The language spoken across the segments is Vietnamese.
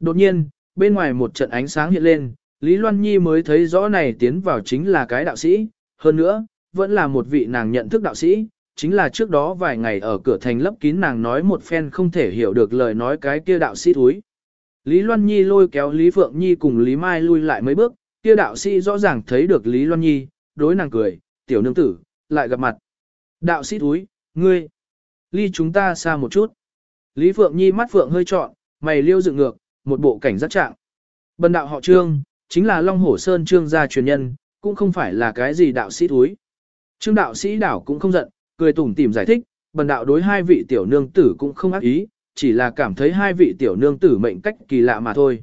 Đột nhiên, bên ngoài một trận ánh sáng hiện lên, Lý Loan Nhi mới thấy rõ này tiến vào chính là cái đạo sĩ, hơn nữa, vẫn là một vị nàng nhận thức đạo sĩ, chính là trước đó vài ngày ở cửa thành lấp kín nàng nói một phen không thể hiểu được lời nói cái kia đạo sĩ thúi. Lý Loan Nhi lôi kéo Lý Phượng Nhi cùng Lý Mai lui lại mấy bước, kia đạo sĩ rõ ràng thấy được Lý Loan Nhi, đối nàng cười, tiểu nương tử, lại gặp mặt. Đạo sĩ thúi, ngươi, ly chúng ta xa một chút. Lý Phượng Nhi mắt Phượng hơi trọn, mày liêu dựng ngược, một bộ cảnh giác trạng. Bần đạo họ Trương, chính là Long Hổ Sơn Trương gia truyền nhân, cũng không phải là cái gì đạo sĩ thúi. Trương đạo sĩ đảo cũng không giận, cười tủm tỉm giải thích, bần đạo đối hai vị tiểu nương tử cũng không ác ý, chỉ là cảm thấy hai vị tiểu nương tử mệnh cách kỳ lạ mà thôi.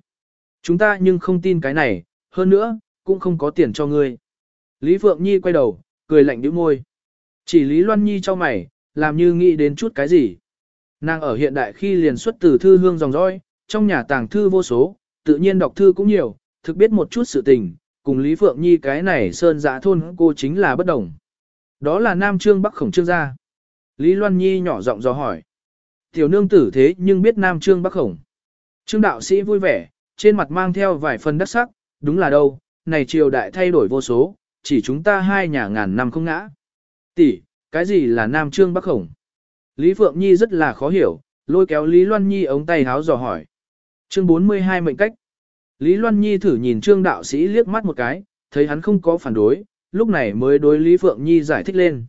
Chúng ta nhưng không tin cái này, hơn nữa, cũng không có tiền cho ngươi. Lý Phượng Nhi quay đầu, cười lạnh đứa môi. Chỉ Lý Loan Nhi cho mày, làm như nghĩ đến chút cái gì. Nàng ở hiện đại khi liền xuất từ thư hương dòng dõi, trong nhà tàng thư vô số, tự nhiên đọc thư cũng nhiều, thực biết một chút sự tình, cùng Lý Phượng Nhi cái này sơn dạ thôn cô chính là bất đồng. Đó là Nam Trương Bắc Khổng Trương gia. Lý Loan Nhi nhỏ giọng do hỏi. Tiểu nương tử thế nhưng biết Nam Trương Bắc Khổng. Trương đạo sĩ vui vẻ, trên mặt mang theo vài phần đắc sắc, đúng là đâu, này triều đại thay đổi vô số, chỉ chúng ta hai nhà ngàn năm không ngã. Tỷ, cái gì là Nam Trương Bắc Khổng? Lý Phượng Nhi rất là khó hiểu, lôi kéo Lý Loan Nhi ống tay háo dò hỏi. Chương 42 mệnh cách. Lý Loan Nhi thử nhìn Trương đạo sĩ liếc mắt một cái, thấy hắn không có phản đối, lúc này mới đối Lý Phượng Nhi giải thích lên.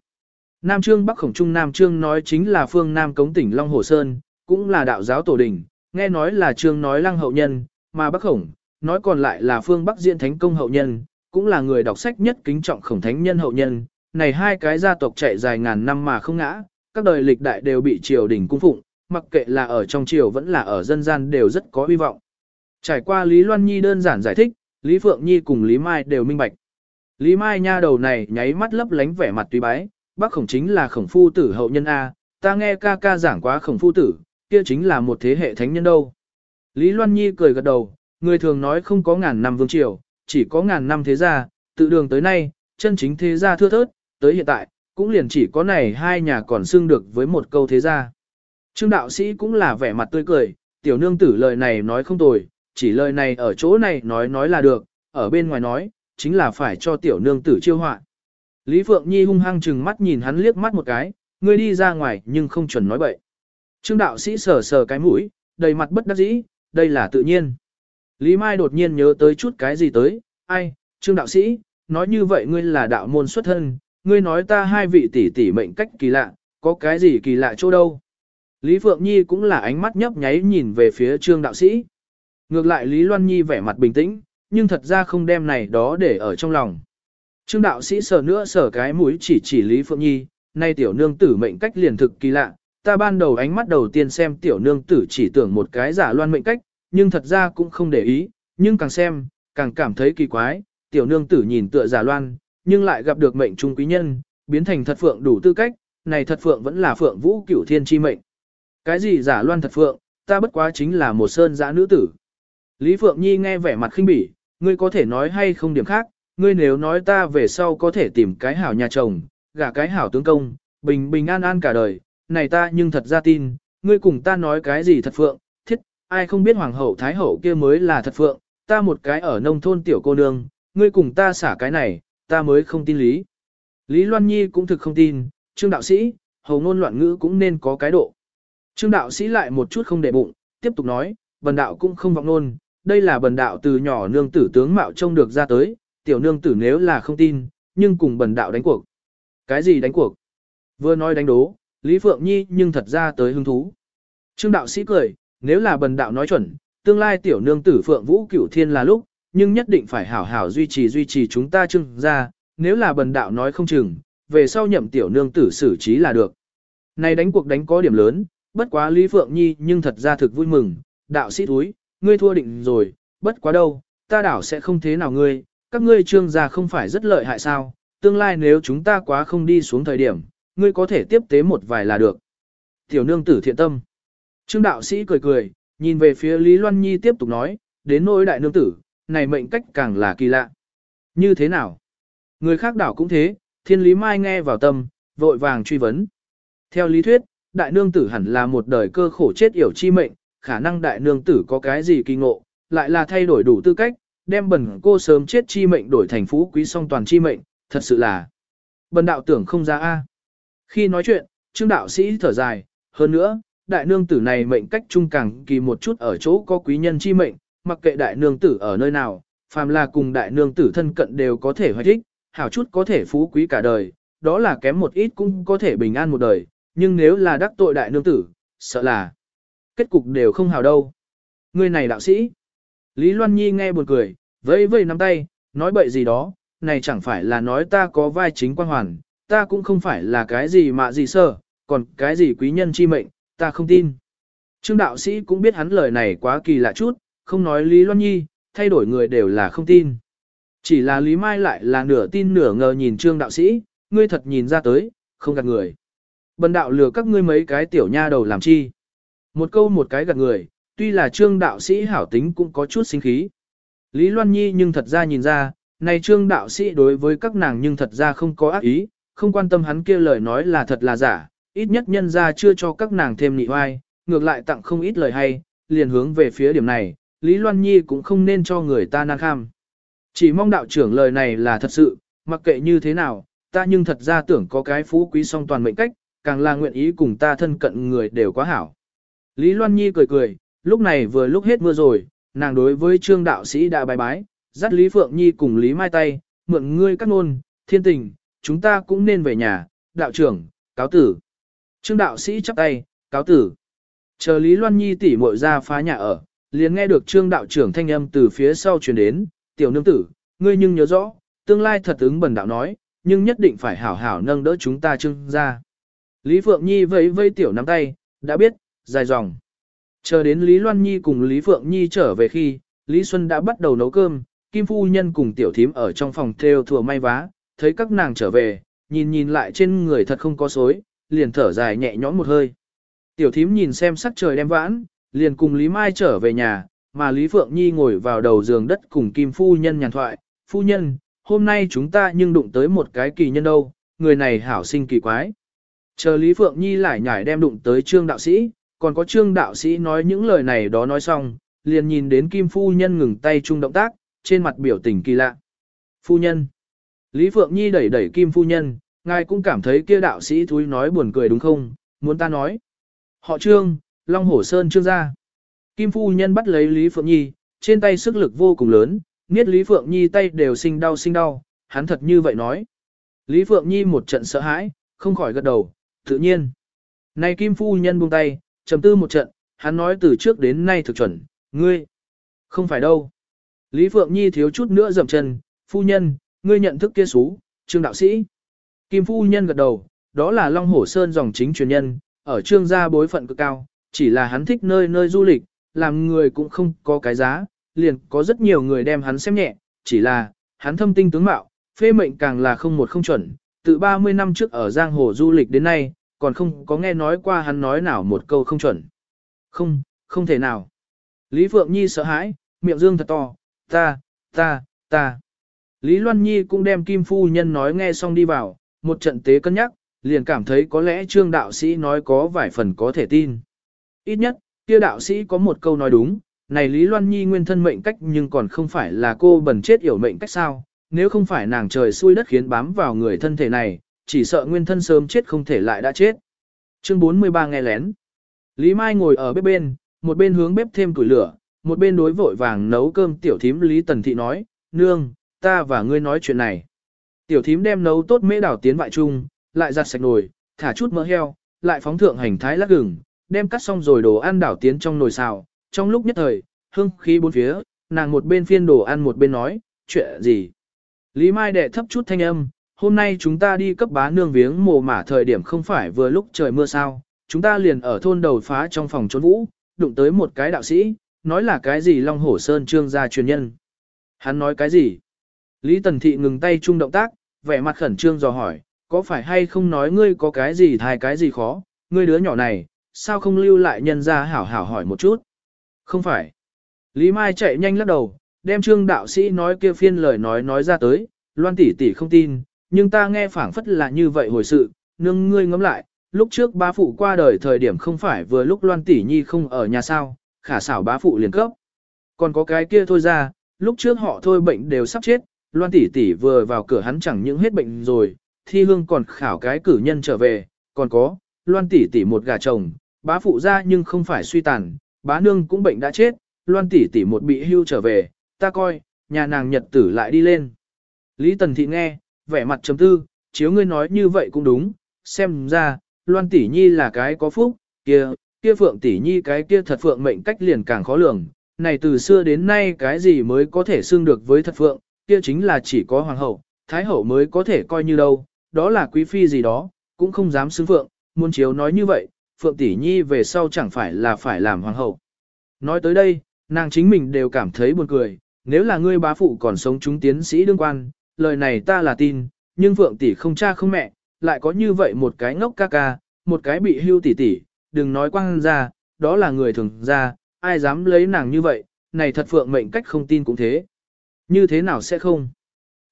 Nam Trương Bắc Khổng Trung Nam Trương nói chính là phương Nam Cống tỉnh Long Hồ Sơn, cũng là đạo giáo tổ đình, nghe nói là Trương nói lăng hậu nhân, mà Bắc Khổng, nói còn lại là phương Bắc Diễn Thánh Công hậu nhân, cũng là người đọc sách nhất kính trọng khổng thánh nhân hậu nhân. Này hai cái gia tộc chạy dài ngàn năm mà không ngã, các đời lịch đại đều bị triều đình cung phụng, mặc kệ là ở trong triều vẫn là ở dân gian đều rất có hy vọng. Trải qua Lý Loan Nhi đơn giản giải thích, Lý Phượng Nhi cùng Lý Mai đều minh bạch. Lý Mai nha đầu này nháy mắt lấp lánh vẻ mặt tùy bái, bác khổng chính là khổng phu tử hậu nhân A, ta nghe ca ca giảng quá khổng phu tử, kia chính là một thế hệ thánh nhân đâu. Lý Loan Nhi cười gật đầu, người thường nói không có ngàn năm vương triều, chỉ có ngàn năm thế gia, tự đường tới nay, chân chính thế gia thưa thớt, tới hiện tại, cũng liền chỉ có này hai nhà còn xưng được với một câu thế gia. Trương đạo sĩ cũng là vẻ mặt tươi cười, tiểu nương tử lời này nói không tồi, chỉ lời này ở chỗ này nói nói là được, ở bên ngoài nói, chính là phải cho tiểu nương tử chiêu họa. Lý Phượng Nhi hung hăng chừng mắt nhìn hắn liếc mắt một cái, ngươi đi ra ngoài nhưng không chuẩn nói bậy. Trương đạo sĩ sờ sờ cái mũi, đầy mặt bất đắc dĩ, đây là tự nhiên. Lý Mai đột nhiên nhớ tới chút cái gì tới, ai, Trương đạo sĩ, nói như vậy ngươi là đạo môn xuất thân, ngươi nói ta hai vị tỷ tỷ mệnh cách kỳ lạ, có cái gì kỳ lạ chỗ đâu. Lý Phượng Nhi cũng là ánh mắt nhấp nháy nhìn về phía Trương đạo sĩ. Ngược lại Lý Loan Nhi vẻ mặt bình tĩnh, nhưng thật ra không đem này đó để ở trong lòng. Trương đạo sĩ sờ nữa sờ cái mũi chỉ chỉ Lý Phượng Nhi, nay tiểu nương tử mệnh cách liền thực kỳ lạ, ta ban đầu ánh mắt đầu tiên xem tiểu nương tử chỉ tưởng một cái giả loan mệnh cách, nhưng thật ra cũng không để ý, nhưng càng xem, càng cảm thấy kỳ quái, tiểu nương tử nhìn tựa giả loan, nhưng lại gặp được mệnh trung quý nhân, biến thành thật phượng đủ tư cách, này thật phượng vẫn là phượng vũ cửu thiên chi mệnh. Cái gì giả loan thật phượng, ta bất quá chính là một sơn giã nữ tử. Lý Phượng Nhi nghe vẻ mặt khinh bỉ, ngươi có thể nói hay không điểm khác, ngươi nếu nói ta về sau có thể tìm cái hảo nhà chồng, gả cái hảo tướng công, bình bình an an cả đời, này ta nhưng thật ra tin, ngươi cùng ta nói cái gì thật phượng, thiết, ai không biết hoàng hậu thái hậu kia mới là thật phượng, ta một cái ở nông thôn tiểu cô nương, ngươi cùng ta xả cái này, ta mới không tin lý. Lý Loan Nhi cũng thực không tin, trương đạo sĩ, hầu ngôn loạn ngữ cũng nên có cái độ. Trương đạo sĩ lại một chút không để bụng, tiếp tục nói, bần đạo cũng không vọng nôn, đây là bần đạo từ nhỏ nương tử tướng mạo trông được ra tới, tiểu nương tử nếu là không tin, nhưng cùng bần đạo đánh cuộc. Cái gì đánh cuộc? Vừa nói đánh đố, Lý Phượng Nhi nhưng thật ra tới hứng thú. Trương đạo sĩ cười, nếu là bần đạo nói chuẩn, tương lai tiểu nương tử Phượng Vũ Cửu Thiên là lúc, nhưng nhất định phải hảo hảo duy trì duy trì chúng ta trưng ra, nếu là bần đạo nói không chừng, về sau nhậm tiểu nương tử xử trí là được. Này đánh cuộc đánh có điểm lớn, bất quá Lý Phượng Nhi nhưng thật ra thực vui mừng, đạo sĩ túi, ngươi thua định rồi, bất quá đâu, ta đảo sẽ không thế nào ngươi, các ngươi trương gia không phải rất lợi hại sao, tương lai nếu chúng ta quá không đi xuống thời điểm, ngươi có thể tiếp tế một vài là được. Tiểu nương tử thiện tâm. Trương đạo sĩ cười cười, nhìn về phía Lý Loan Nhi tiếp tục nói, đến nỗi đại nương tử, này mệnh cách càng là kỳ lạ. Như thế nào? Người khác đảo cũng thế, thiên lý mai nghe vào tâm, vội vàng truy vấn. Theo lý thuyết, đại nương tử hẳn là một đời cơ khổ chết yểu chi mệnh, khả năng đại nương tử có cái gì kỳ ngộ, lại là thay đổi đủ tư cách, đem bần cô sớm chết chi mệnh đổi thành phú quý song toàn chi mệnh, thật sự là bần đạo tưởng không ra a. Khi nói chuyện, trương đạo sĩ thở dài, hơn nữa, đại nương tử này mệnh cách trung càng kỳ một chút ở chỗ có quý nhân chi mệnh, mặc kệ đại nương tử ở nơi nào, phàm là cùng đại nương tử thân cận đều có thể hoạch ích, hảo chút có thể phú quý cả đời, đó là kém một ít cũng có thể bình an một đời, nhưng nếu là đắc tội đại nương tử, sợ là kết cục đều không hảo đâu. Người này đạo sĩ. Lý Loan Nhi nghe buồn cười, vẫy vẫy nắm tay, nói bậy gì đó, này chẳng phải là nói ta có vai chính quan hoàn, ta cũng không phải là cái gì mà gì sơ, còn cái gì quý nhân chi mệnh, ta không tin. Trương đạo sĩ cũng biết hắn lời này quá kỳ lạ chút, không nói Lý Loan Nhi, thay đổi người đều là không tin. Chỉ là Lý Mai lại là nửa tin nửa ngờ nhìn trương đạo sĩ, ngươi thật nhìn ra tới, không gạt người. Bần đạo lừa các ngươi mấy cái tiểu nha đầu làm chi. Một câu một cái gạt người, tuy là trương đạo sĩ hảo tính cũng có chút sinh khí. Lý Loan Nhi nhưng thật ra nhìn ra, này trương đạo sĩ đối với các nàng nhưng thật ra không có ác ý, không quan tâm hắn kia lời nói là thật là giả, ít nhất nhân ra chưa cho các nàng thêm nị oai, ngược lại tặng không ít lời hay, liền hướng về phía điểm này, Lý Loan Nhi cũng không nên cho người ta năng kham. Chỉ mong đạo trưởng lời này là thật sự, mặc kệ như thế nào, ta nhưng thật ra tưởng có cái phú quý song toàn mệnh cách, càng là nguyện ý cùng ta thân cận người đều quá hảo. Lý Loan Nhi cười cười, lúc này vừa lúc hết mưa rồi, nàng đối với trương đạo sĩ đã bài bái, dắt Lý Phượng Nhi cùng Lý Mai tay, mượn ngươi cắt ngôn, thiên tình, chúng ta cũng nên về nhà, đạo trưởng, cáo tử. Trương đạo sĩ chắp tay, cáo tử. Chờ Lý Loan Nhi tỉ muội ra phá nhà ở, liền nghe được trương đạo trưởng thanh âm từ phía sau truyền đến, tiểu nương tử, ngươi nhưng nhớ rõ, tương lai thật ứng bần đạo nói, nhưng nhất định phải hảo hảo nâng đỡ chúng ta trương ra. Lý Phượng Nhi vẫy vây tiểu nắm tay, đã biết, dài dòng. Chờ đến Lý Loan Nhi cùng Lý Phượng Nhi trở về khi, Lý Xuân đã bắt đầu nấu cơm, Kim Phu Nhân cùng tiểu thím ở trong phòng theo thừa may vá, thấy các nàng trở về, nhìn nhìn lại trên người thật không có xối, liền thở dài nhẹ nhõm một hơi. Tiểu thím nhìn xem sắc trời đem vãn, liền cùng Lý Mai trở về nhà, mà Lý Phượng Nhi ngồi vào đầu giường đất cùng Kim Phu Nhân nhàn thoại. Phu Nhân, hôm nay chúng ta nhưng đụng tới một cái kỳ nhân đâu, người này hảo sinh kỳ quái. Chờ Lý Phượng Nhi lại nhảy đem đụng tới Trương Đạo Sĩ, còn có Trương Đạo Sĩ nói những lời này đó nói xong, liền nhìn đến Kim Phu Nhân ngừng tay chung động tác, trên mặt biểu tình kỳ lạ. Phu Nhân. Lý Phượng Nhi đẩy đẩy Kim Phu Nhân, ngài cũng cảm thấy kia đạo sĩ thúi nói buồn cười đúng không, muốn ta nói. Họ Trương, Long Hổ Sơn Trương gia. Kim Phu Nhân bắt lấy Lý Phượng Nhi, trên tay sức lực vô cùng lớn, niết Lý Phượng Nhi tay đều sinh đau sinh đau, hắn thật như vậy nói. Lý Phượng Nhi một trận sợ hãi, không khỏi gật đầu, tự nhiên. Này Kim Phu Nhân buông tay, trầm tư một trận, hắn nói từ trước đến nay thực chuẩn, ngươi. Không phải đâu. Lý Phượng Nhi thiếu chút nữa dậm chân, Phu Nhân, ngươi nhận thức kia xú, trương đạo sĩ. Kim Phu Nhân gật đầu, đó là Long Hổ Sơn dòng chính truyền nhân, ở trương gia bối phận cực cao, chỉ là hắn thích nơi nơi du lịch, làm người cũng không có cái giá, liền có rất nhiều người đem hắn xem nhẹ, chỉ là, hắn thâm tinh tướng mạo, phê mệnh càng là không một không chuẩn, từ 30 năm trước ở Giang Hồ du lịch đến nay, còn không có nghe nói qua hắn nói nào một câu không chuẩn. Không, không thể nào. Lý Phượng Nhi sợ hãi, miệng dương thật to, ta, ta, ta. Lý Loan Nhi cũng đem Kim Phu Nhân nói nghe xong đi vào, một trận tế cân nhắc, liền cảm thấy có lẽ trương đạo sĩ nói có vài phần có thể tin. Ít nhất, kia đạo sĩ có một câu nói đúng, này Lý Loan Nhi nguyên thân mệnh cách nhưng còn không phải là cô bẩn chết yểu mệnh cách sao, nếu không phải nàng trời xui đất khiến bám vào người thân thể này, chỉ sợ nguyên thân sớm chết không thể lại đã chết. Chương 43 nghe lén. Lý Mai ngồi ở bếp bên, một bên hướng bếp thêm củi lửa, một bên đối vội vàng nấu cơm tiểu thím Lý Tần Thị nói, nương, ta và ngươi nói chuyện này. Tiểu thím đem nấu tốt mễ đảo tiến vại chung, lại giặt sạch nồi, thả chút mỡ heo, lại phóng thượng hành thái lát gừng, đem cắt xong rồi đồ ăn đảo tiến trong nồi xào. Trong lúc nhất thời, hương khí bốn phía, nàng một bên phiên đồ ăn một bên nói, chuyện gì? Lý Mai đệ thấp chút thanh âm, hôm nay chúng ta đi cấp bá nương viếng mồ mả thời điểm không phải vừa lúc trời mưa sao, chúng ta liền ở thôn đầu phá trong phòng trốn vũ, đụng tới một cái đạo sĩ, nói là cái gì Long Hổ Sơn trương gia truyền nhân. Hắn nói cái gì? Lý Tần Thị ngừng tay chung động tác, vẻ mặt khẩn trương dò hỏi, có phải hay không nói ngươi có cái gì thai cái gì khó, ngươi đứa nhỏ này, sao không lưu lại nhân ra hảo hảo hỏi một chút. Không phải. Lý Mai chạy nhanh lắc đầu, đem trương đạo sĩ nói kia phiên lời nói nói ra tới, loan tỷ tỷ không tin, nhưng ta nghe phảng phất là như vậy hồi sự, nương ngươi ngẫm lại, lúc trước bá phụ qua đời thời điểm không phải vừa lúc loan tỷ nhi không ở nhà sao, khả xảo bá phụ liền cấp. Còn có cái kia thôi ra, lúc trước họ thôi bệnh đều sắp chết, loan tỷ tỷ vừa vào cửa hắn chẳng những hết bệnh rồi, thi hương còn khảo cái cử nhân trở về, còn có, loan tỷ tỷ một gà chồng, bá phụ ra nhưng không phải suy tàn, bá nương cũng bệnh đã chết, loan tỷ tỷ một bị hưu trở về, ta coi, nhà nàng nhật tử lại đi lên. Lý Tần Thị nghe, vẻ mặt chấm tư, chiếu ngươi nói như vậy cũng đúng, xem ra, loan tỷ nhi là cái có phúc, kia, kia phượng tỷ nhi cái kia thật phượng mệnh cách liền càng khó lường, này từ xưa đến nay cái gì mới có thể xưng được với thật phượng, kia chính là chỉ có hoàng hậu, thái hậu mới có thể coi như đâu, đó là quý phi gì đó, cũng không dám xưng phượng, muốn chiếu nói như vậy, phượng tỷ nhi về sau chẳng phải là phải làm hoàng hậu. Nói tới đây, nàng chính mình đều cảm thấy buồn cười, nếu là ngươi bá phụ còn sống chúng tiến sĩ đương quan, lời này ta là tin, nhưng phượng tỷ không cha không mẹ, lại có như vậy một cái ngốc ca ca, một cái bị hưu tỷ tỷ, đừng nói quang ra, đó là người thường ra, ai dám lấy nàng như vậy, này thật phượng mệnh cách không tin cũng thế. Như thế nào sẽ không?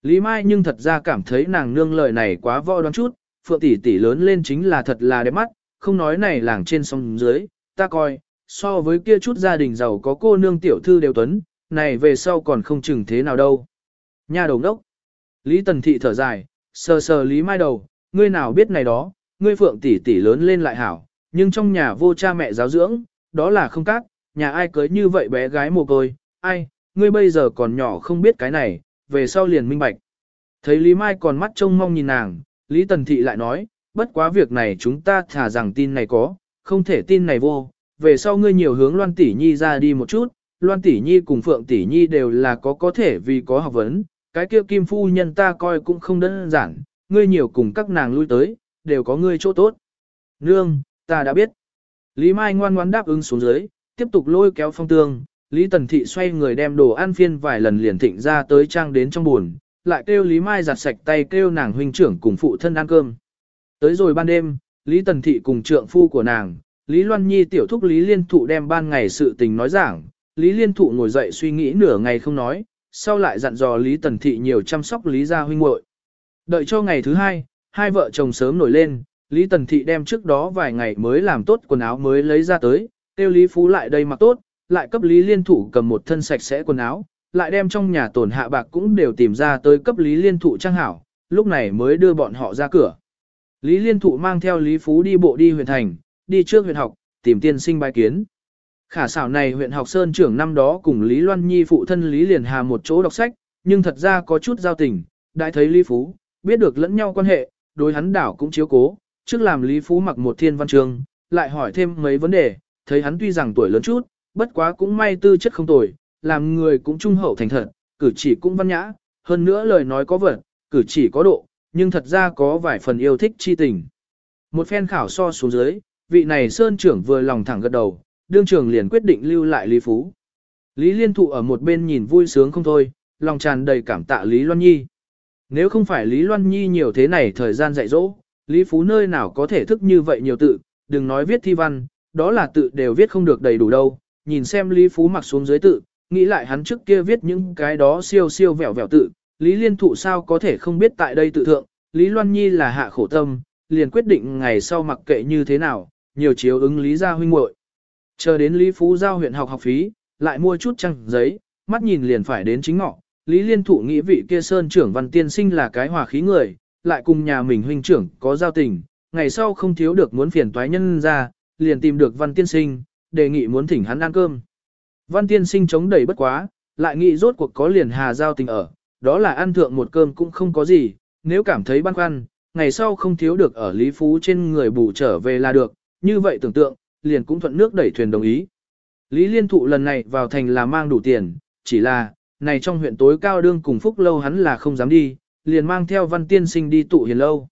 Lý Mai nhưng thật ra cảm thấy nàng nương lời này quá võ đoán chút, phượng tỷ tỷ lớn lên chính là thật là đẹp mắt, không nói này làng trên sông dưới, ta coi, so với kia chút gia đình giàu có cô nương tiểu thư đều tuấn, này về sau còn không chừng thế nào đâu. Nhà đầu đốc. Lý Tần Thị thở dài, sờ sờ Lý Mai đầu, ngươi nào biết này đó, ngươi phượng tỷ tỷ lớn lên lại hảo, nhưng trong nhà vô cha mẹ giáo dưỡng, đó là không cát, nhà ai cưới như vậy bé gái mồ côi, ai, ngươi bây giờ còn nhỏ không biết cái này, về sau liền minh bạch. Thấy Lý Mai còn mắt trông mong nhìn nàng, Lý Tần Thị lại nói, bất quá việc này chúng ta thả rằng tin này có, không thể tin này vô, về sau ngươi nhiều hướng Loan Tỷ Nhi ra đi một chút, Loan Tỷ Nhi cùng Phượng Tỷ Nhi đều là có có thể vì có học vấn, cái kia kim phu nhân ta coi cũng không đơn giản, ngươi nhiều cùng các nàng lui tới, đều có ngươi chỗ tốt. Nương, ta đã biết. Lý Mai ngoan ngoan đáp ứng xuống dưới, tiếp tục lôi kéo phong tương, Lý Tần Thị xoay người đem đồ ăn phiên vài lần liền thịnh ra tới trang đến trong buồn, lại kêu Lý Mai giặt sạch tay kêu nàng huynh trưởng cùng phụ thân ăn cơm. Tới rồi ban đêm, Lý Tần Thị cùng trượng phu của nàng, Lý Loan Nhi tiểu thúc Lý Liên Thụ đem ban ngày sự tình nói giảng, Lý Liên Thụ ngồi dậy suy nghĩ nửa ngày không nói, sau lại dặn dò Lý Tần Thị nhiều chăm sóc Lý gia huynh muội. Đợi cho ngày thứ hai, hai vợ chồng sớm nổi lên, Lý Tần Thị đem trước đó vài ngày mới làm tốt quần áo mới lấy ra tới, tiêu Lý Phú lại đây mặc tốt, lại cấp Lý Liên Thụ cầm một thân sạch sẽ quần áo, lại đem trong nhà tổn hạ bạc cũng đều tìm ra tới cấp Lý Liên Thụ trang hảo, lúc này mới đưa bọn họ ra cửa. Lý Liên Thụ mang theo Lý Phú đi bộ đi huyện thành, đi trước huyện học, tìm tiên sinh bài kiến. Khả xảo này huyện học Sơn trưởng năm đó cùng Lý Loan Nhi phụ thân Lý Liền Hà một chỗ đọc sách, nhưng thật ra có chút giao tình, đại thấy Lý Phú, biết được lẫn nhau quan hệ, đối hắn đảo cũng chiếu cố, trước làm Lý Phú mặc một thiên văn trường, lại hỏi thêm mấy vấn đề, thấy hắn tuy rằng tuổi lớn chút, bất quá cũng may tư chất không tồi, làm người cũng trung hậu thành thật, cử chỉ cũng văn nhã, hơn nữa lời nói có vật, cử chỉ có độ, nhưng thật ra có vài phần yêu thích chi tình. Một phen khảo so xuống dưới, vị này Sơn trưởng vừa lòng thẳng gật đầu, đương Trường liền quyết định lưu lại Lý Phú. Lý Liên Thụ ở một bên nhìn vui sướng không thôi, lòng tràn đầy cảm tạ Lý Loan Nhi. Nếu không phải Lý Loan Nhi nhiều thế này thời gian dạy dỗ, Lý Phú nơi nào có thể thức như vậy nhiều tự, đừng nói viết thi văn, đó là tự đều viết không được đầy đủ đâu. Nhìn xem Lý Phú mặc xuống dưới tự, nghĩ lại hắn trước kia viết những cái đó siêu siêu vẹo vẹo tự, Lý Liên Thụ sao có thể không biết tại đây tự thượng, Lý Loan Nhi là hạ khổ tâm, liền quyết định ngày sau mặc kệ như thế nào, nhiều chiếu ứng Lý gia huynh muội. Chờ đến Lý Phú giao huyện học học phí, lại mua chút trang giấy, mắt nhìn liền phải đến chính ngọ, Lý Liên Thụ nghĩ vị kia sơn trưởng văn tiên sinh là cái hòa khí người, lại cùng nhà mình huynh trưởng có giao tình, ngày sau không thiếu được muốn phiền toái nhân ra, liền tìm được văn tiên sinh, đề nghị muốn thỉnh hắn ăn cơm. Văn tiên sinh chống đẩy bất quá, lại nghĩ rốt cuộc có liền hà giao tình ở, đó là ăn thượng một cơm cũng không có gì, nếu cảm thấy băn khoăn, ngày sau không thiếu được ở Lý Phú trên người bù trở về là được, như vậy tưởng tượng, liền cũng thuận nước đẩy thuyền đồng ý. Lý Liên Thụ lần này vào thành là mang đủ tiền, chỉ là, này trong huyện tối cao đương cùng phúc lâu hắn là không dám đi, liền mang theo văn tiên sinh đi tụ hiền lâu.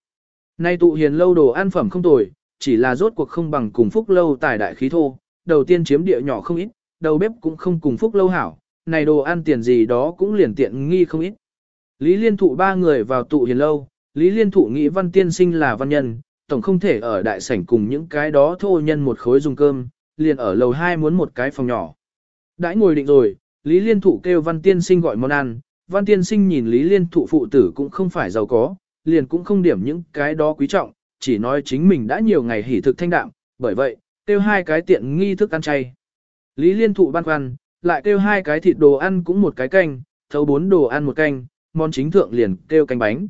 Nay tụ hiền lâu đồ ăn phẩm không tồi, chỉ là rốt cuộc không bằng cùng phúc lâu tài đại khí thô, đầu tiên chiếm địa nhỏ không ít, đầu bếp cũng không cùng phúc lâu hảo, này đồ ăn tiền gì đó cũng liền tiện nghi không ít. Lý Liên Thụ ba người vào tụ hiền lâu, Lý Liên Thụ nghĩ văn tiên sinh là văn nhân, tổng không thể ở đại sảnh cùng những cái đó thô nhân một khối dùng cơm, liền ở lầu 2 muốn một cái phòng nhỏ. Đãi ngồi định rồi, Lý Liên Thụ kêu văn tiên sinh gọi món ăn, văn tiên sinh nhìn Lý Liên Thụ phụ tử cũng không phải giàu có, liền cũng không điểm những cái đó quý trọng, chỉ nói chính mình đã nhiều ngày hỉ thực thanh đạm, bởi vậy, kêu hai cái tiện nghi thức ăn chay. Lý Liên Thụ ban khoăn, lại kêu hai cái thịt đồ ăn cũng một cái canh, thấu bốn đồ ăn một canh, món chính thượng liền kêu canh bánh.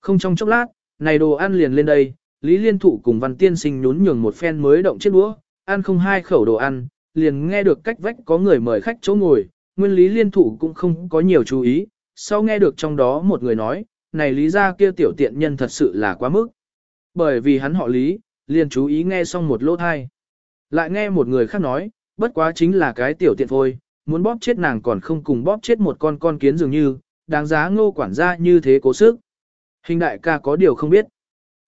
Không trong chốc lát, này đồ ăn liền lên đây, Lý Liên Thụ cùng Văn Tiên Sinh nhún nhường một phen mới động chiếc đũa, ăn không hai khẩu đồ ăn, liền nghe được cách vách có người mời khách chỗ ngồi, nguyên Lý Liên Thụ cũng không có nhiều chú ý, sau nghe được trong đó một người nói, này Lý ra kia tiểu tiện nhân thật sự là quá mức. Bởi vì hắn họ Lý, liền chú ý nghe xong một lỗ thai. Lại nghe một người khác nói, bất quá chính là cái tiểu tiện thôi, muốn bóp chết nàng còn không cùng bóp chết một con con kiến dường như, đáng giá ngô quản gia như thế cố sức. Hình đại ca có điều không biết.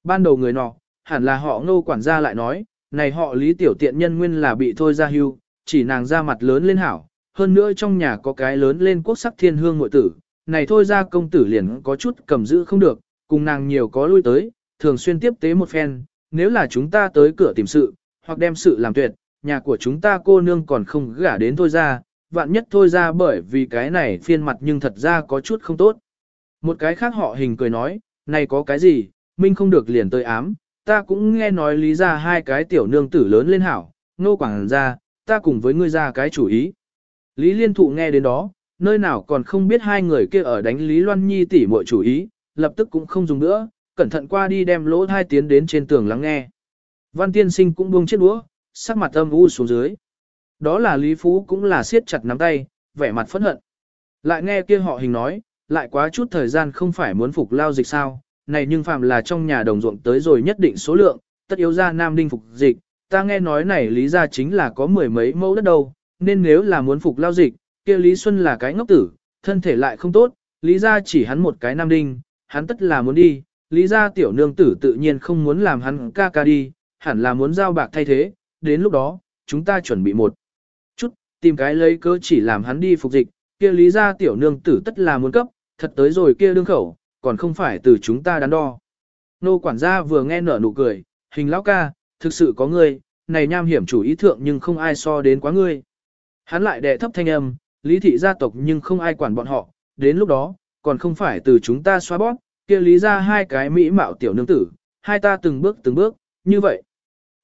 Ban đầu người nọ, hẳn là họ ngô quản gia lại nói, này họ lý tiểu tiện nhân nguyên là bị thôi ra hưu, chỉ nàng ra mặt lớn lên hảo, hơn nữa trong nhà có cái lớn lên quốc sắc thiên hương ngội tử, này thôi ra công tử liền có chút cầm giữ không được, cùng nàng nhiều có lui tới, thường xuyên tiếp tế một phen, nếu là chúng ta tới cửa tìm sự, hoặc đem sự làm tuyệt, nhà của chúng ta cô nương còn không gả đến thôi ra, vạn nhất thôi ra bởi vì cái này phiên mặt nhưng thật ra có chút không tốt. Một cái khác họ hình cười nói, này có cái gì, minh không được liền tới ám, ta cũng nghe nói lý ra hai cái tiểu nương tử lớn lên hảo, nô quảng ra, ta cùng với ngươi ra cái chủ ý. Lý liên thụ nghe đến đó, nơi nào còn không biết hai người kia ở đánh Lý Loan Nhi tỉ muội chủ ý, lập tức cũng không dùng nữa, cẩn thận qua đi đem lỗ hai tiến đến trên tường lắng nghe. Văn tiên sinh cũng buông chiếc đũa, sắc mặt âm u xuống dưới. Đó là Lý Phú cũng là siết chặt nắm tay, vẻ mặt phẫn hận. Lại nghe kia họ hình nói, lại quá chút thời gian không phải muốn phục lao dịch sao, này nhưng phạm là trong nhà đồng ruộng tới rồi nhất định số lượng, tất yếu ra nam đinh phục dịch, ta nghe nói này lý ra chính là có mười mấy mẫu đất đâu, nên nếu là muốn phục lao dịch, kia Lý Xuân là cái ngốc tử, thân thể lại không tốt, lý ra chỉ hắn một cái nam đinh, hắn tất là muốn đi, lý ra tiểu nương tử tự nhiên không muốn làm hắn ca ca đi, hẳn là muốn giao bạc thay thế, đến lúc đó, chúng ta chuẩn bị một chút, tìm cái lấy cơ chỉ làm hắn đi phục dịch, kia lý ra tiểu nương tử tất là muốn cấp, thật tới rồi kia đương khẩu, còn không phải từ chúng ta đắn đo. Nô quản gia vừa nghe nở nụ cười, hình lão ca, thực sự có ngươi, này nham hiểm chủ ý thượng nhưng không ai so đến quá ngươi. Hắn lại đệ thấp thanh âm, lý thị gia tộc nhưng không ai quản bọn họ, đến lúc đó, còn không phải từ chúng ta xóa bóp, kia lý ra hai cái mỹ mạo tiểu nương tử, hai ta từng bước từng bước, như vậy.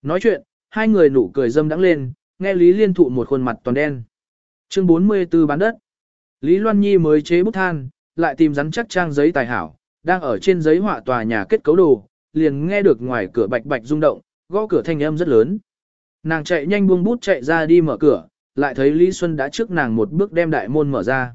Nói chuyện, hai người nụ cười dâm đắng lên, nghe Lý Liên Thụ một khuôn mặt toàn đen. Chương 44 bán đất. Lý Loan Nhi mới chế bút than, lại tìm rắn chắc trang giấy tài hảo, đang ở trên giấy họa tòa nhà kết cấu đồ, liền nghe được ngoài cửa bạch bạch rung động, gõ cửa thanh âm rất lớn. Nàng chạy nhanh buông bút chạy ra đi mở cửa, lại thấy Lý Xuân đã trước nàng một bước đem đại môn mở ra.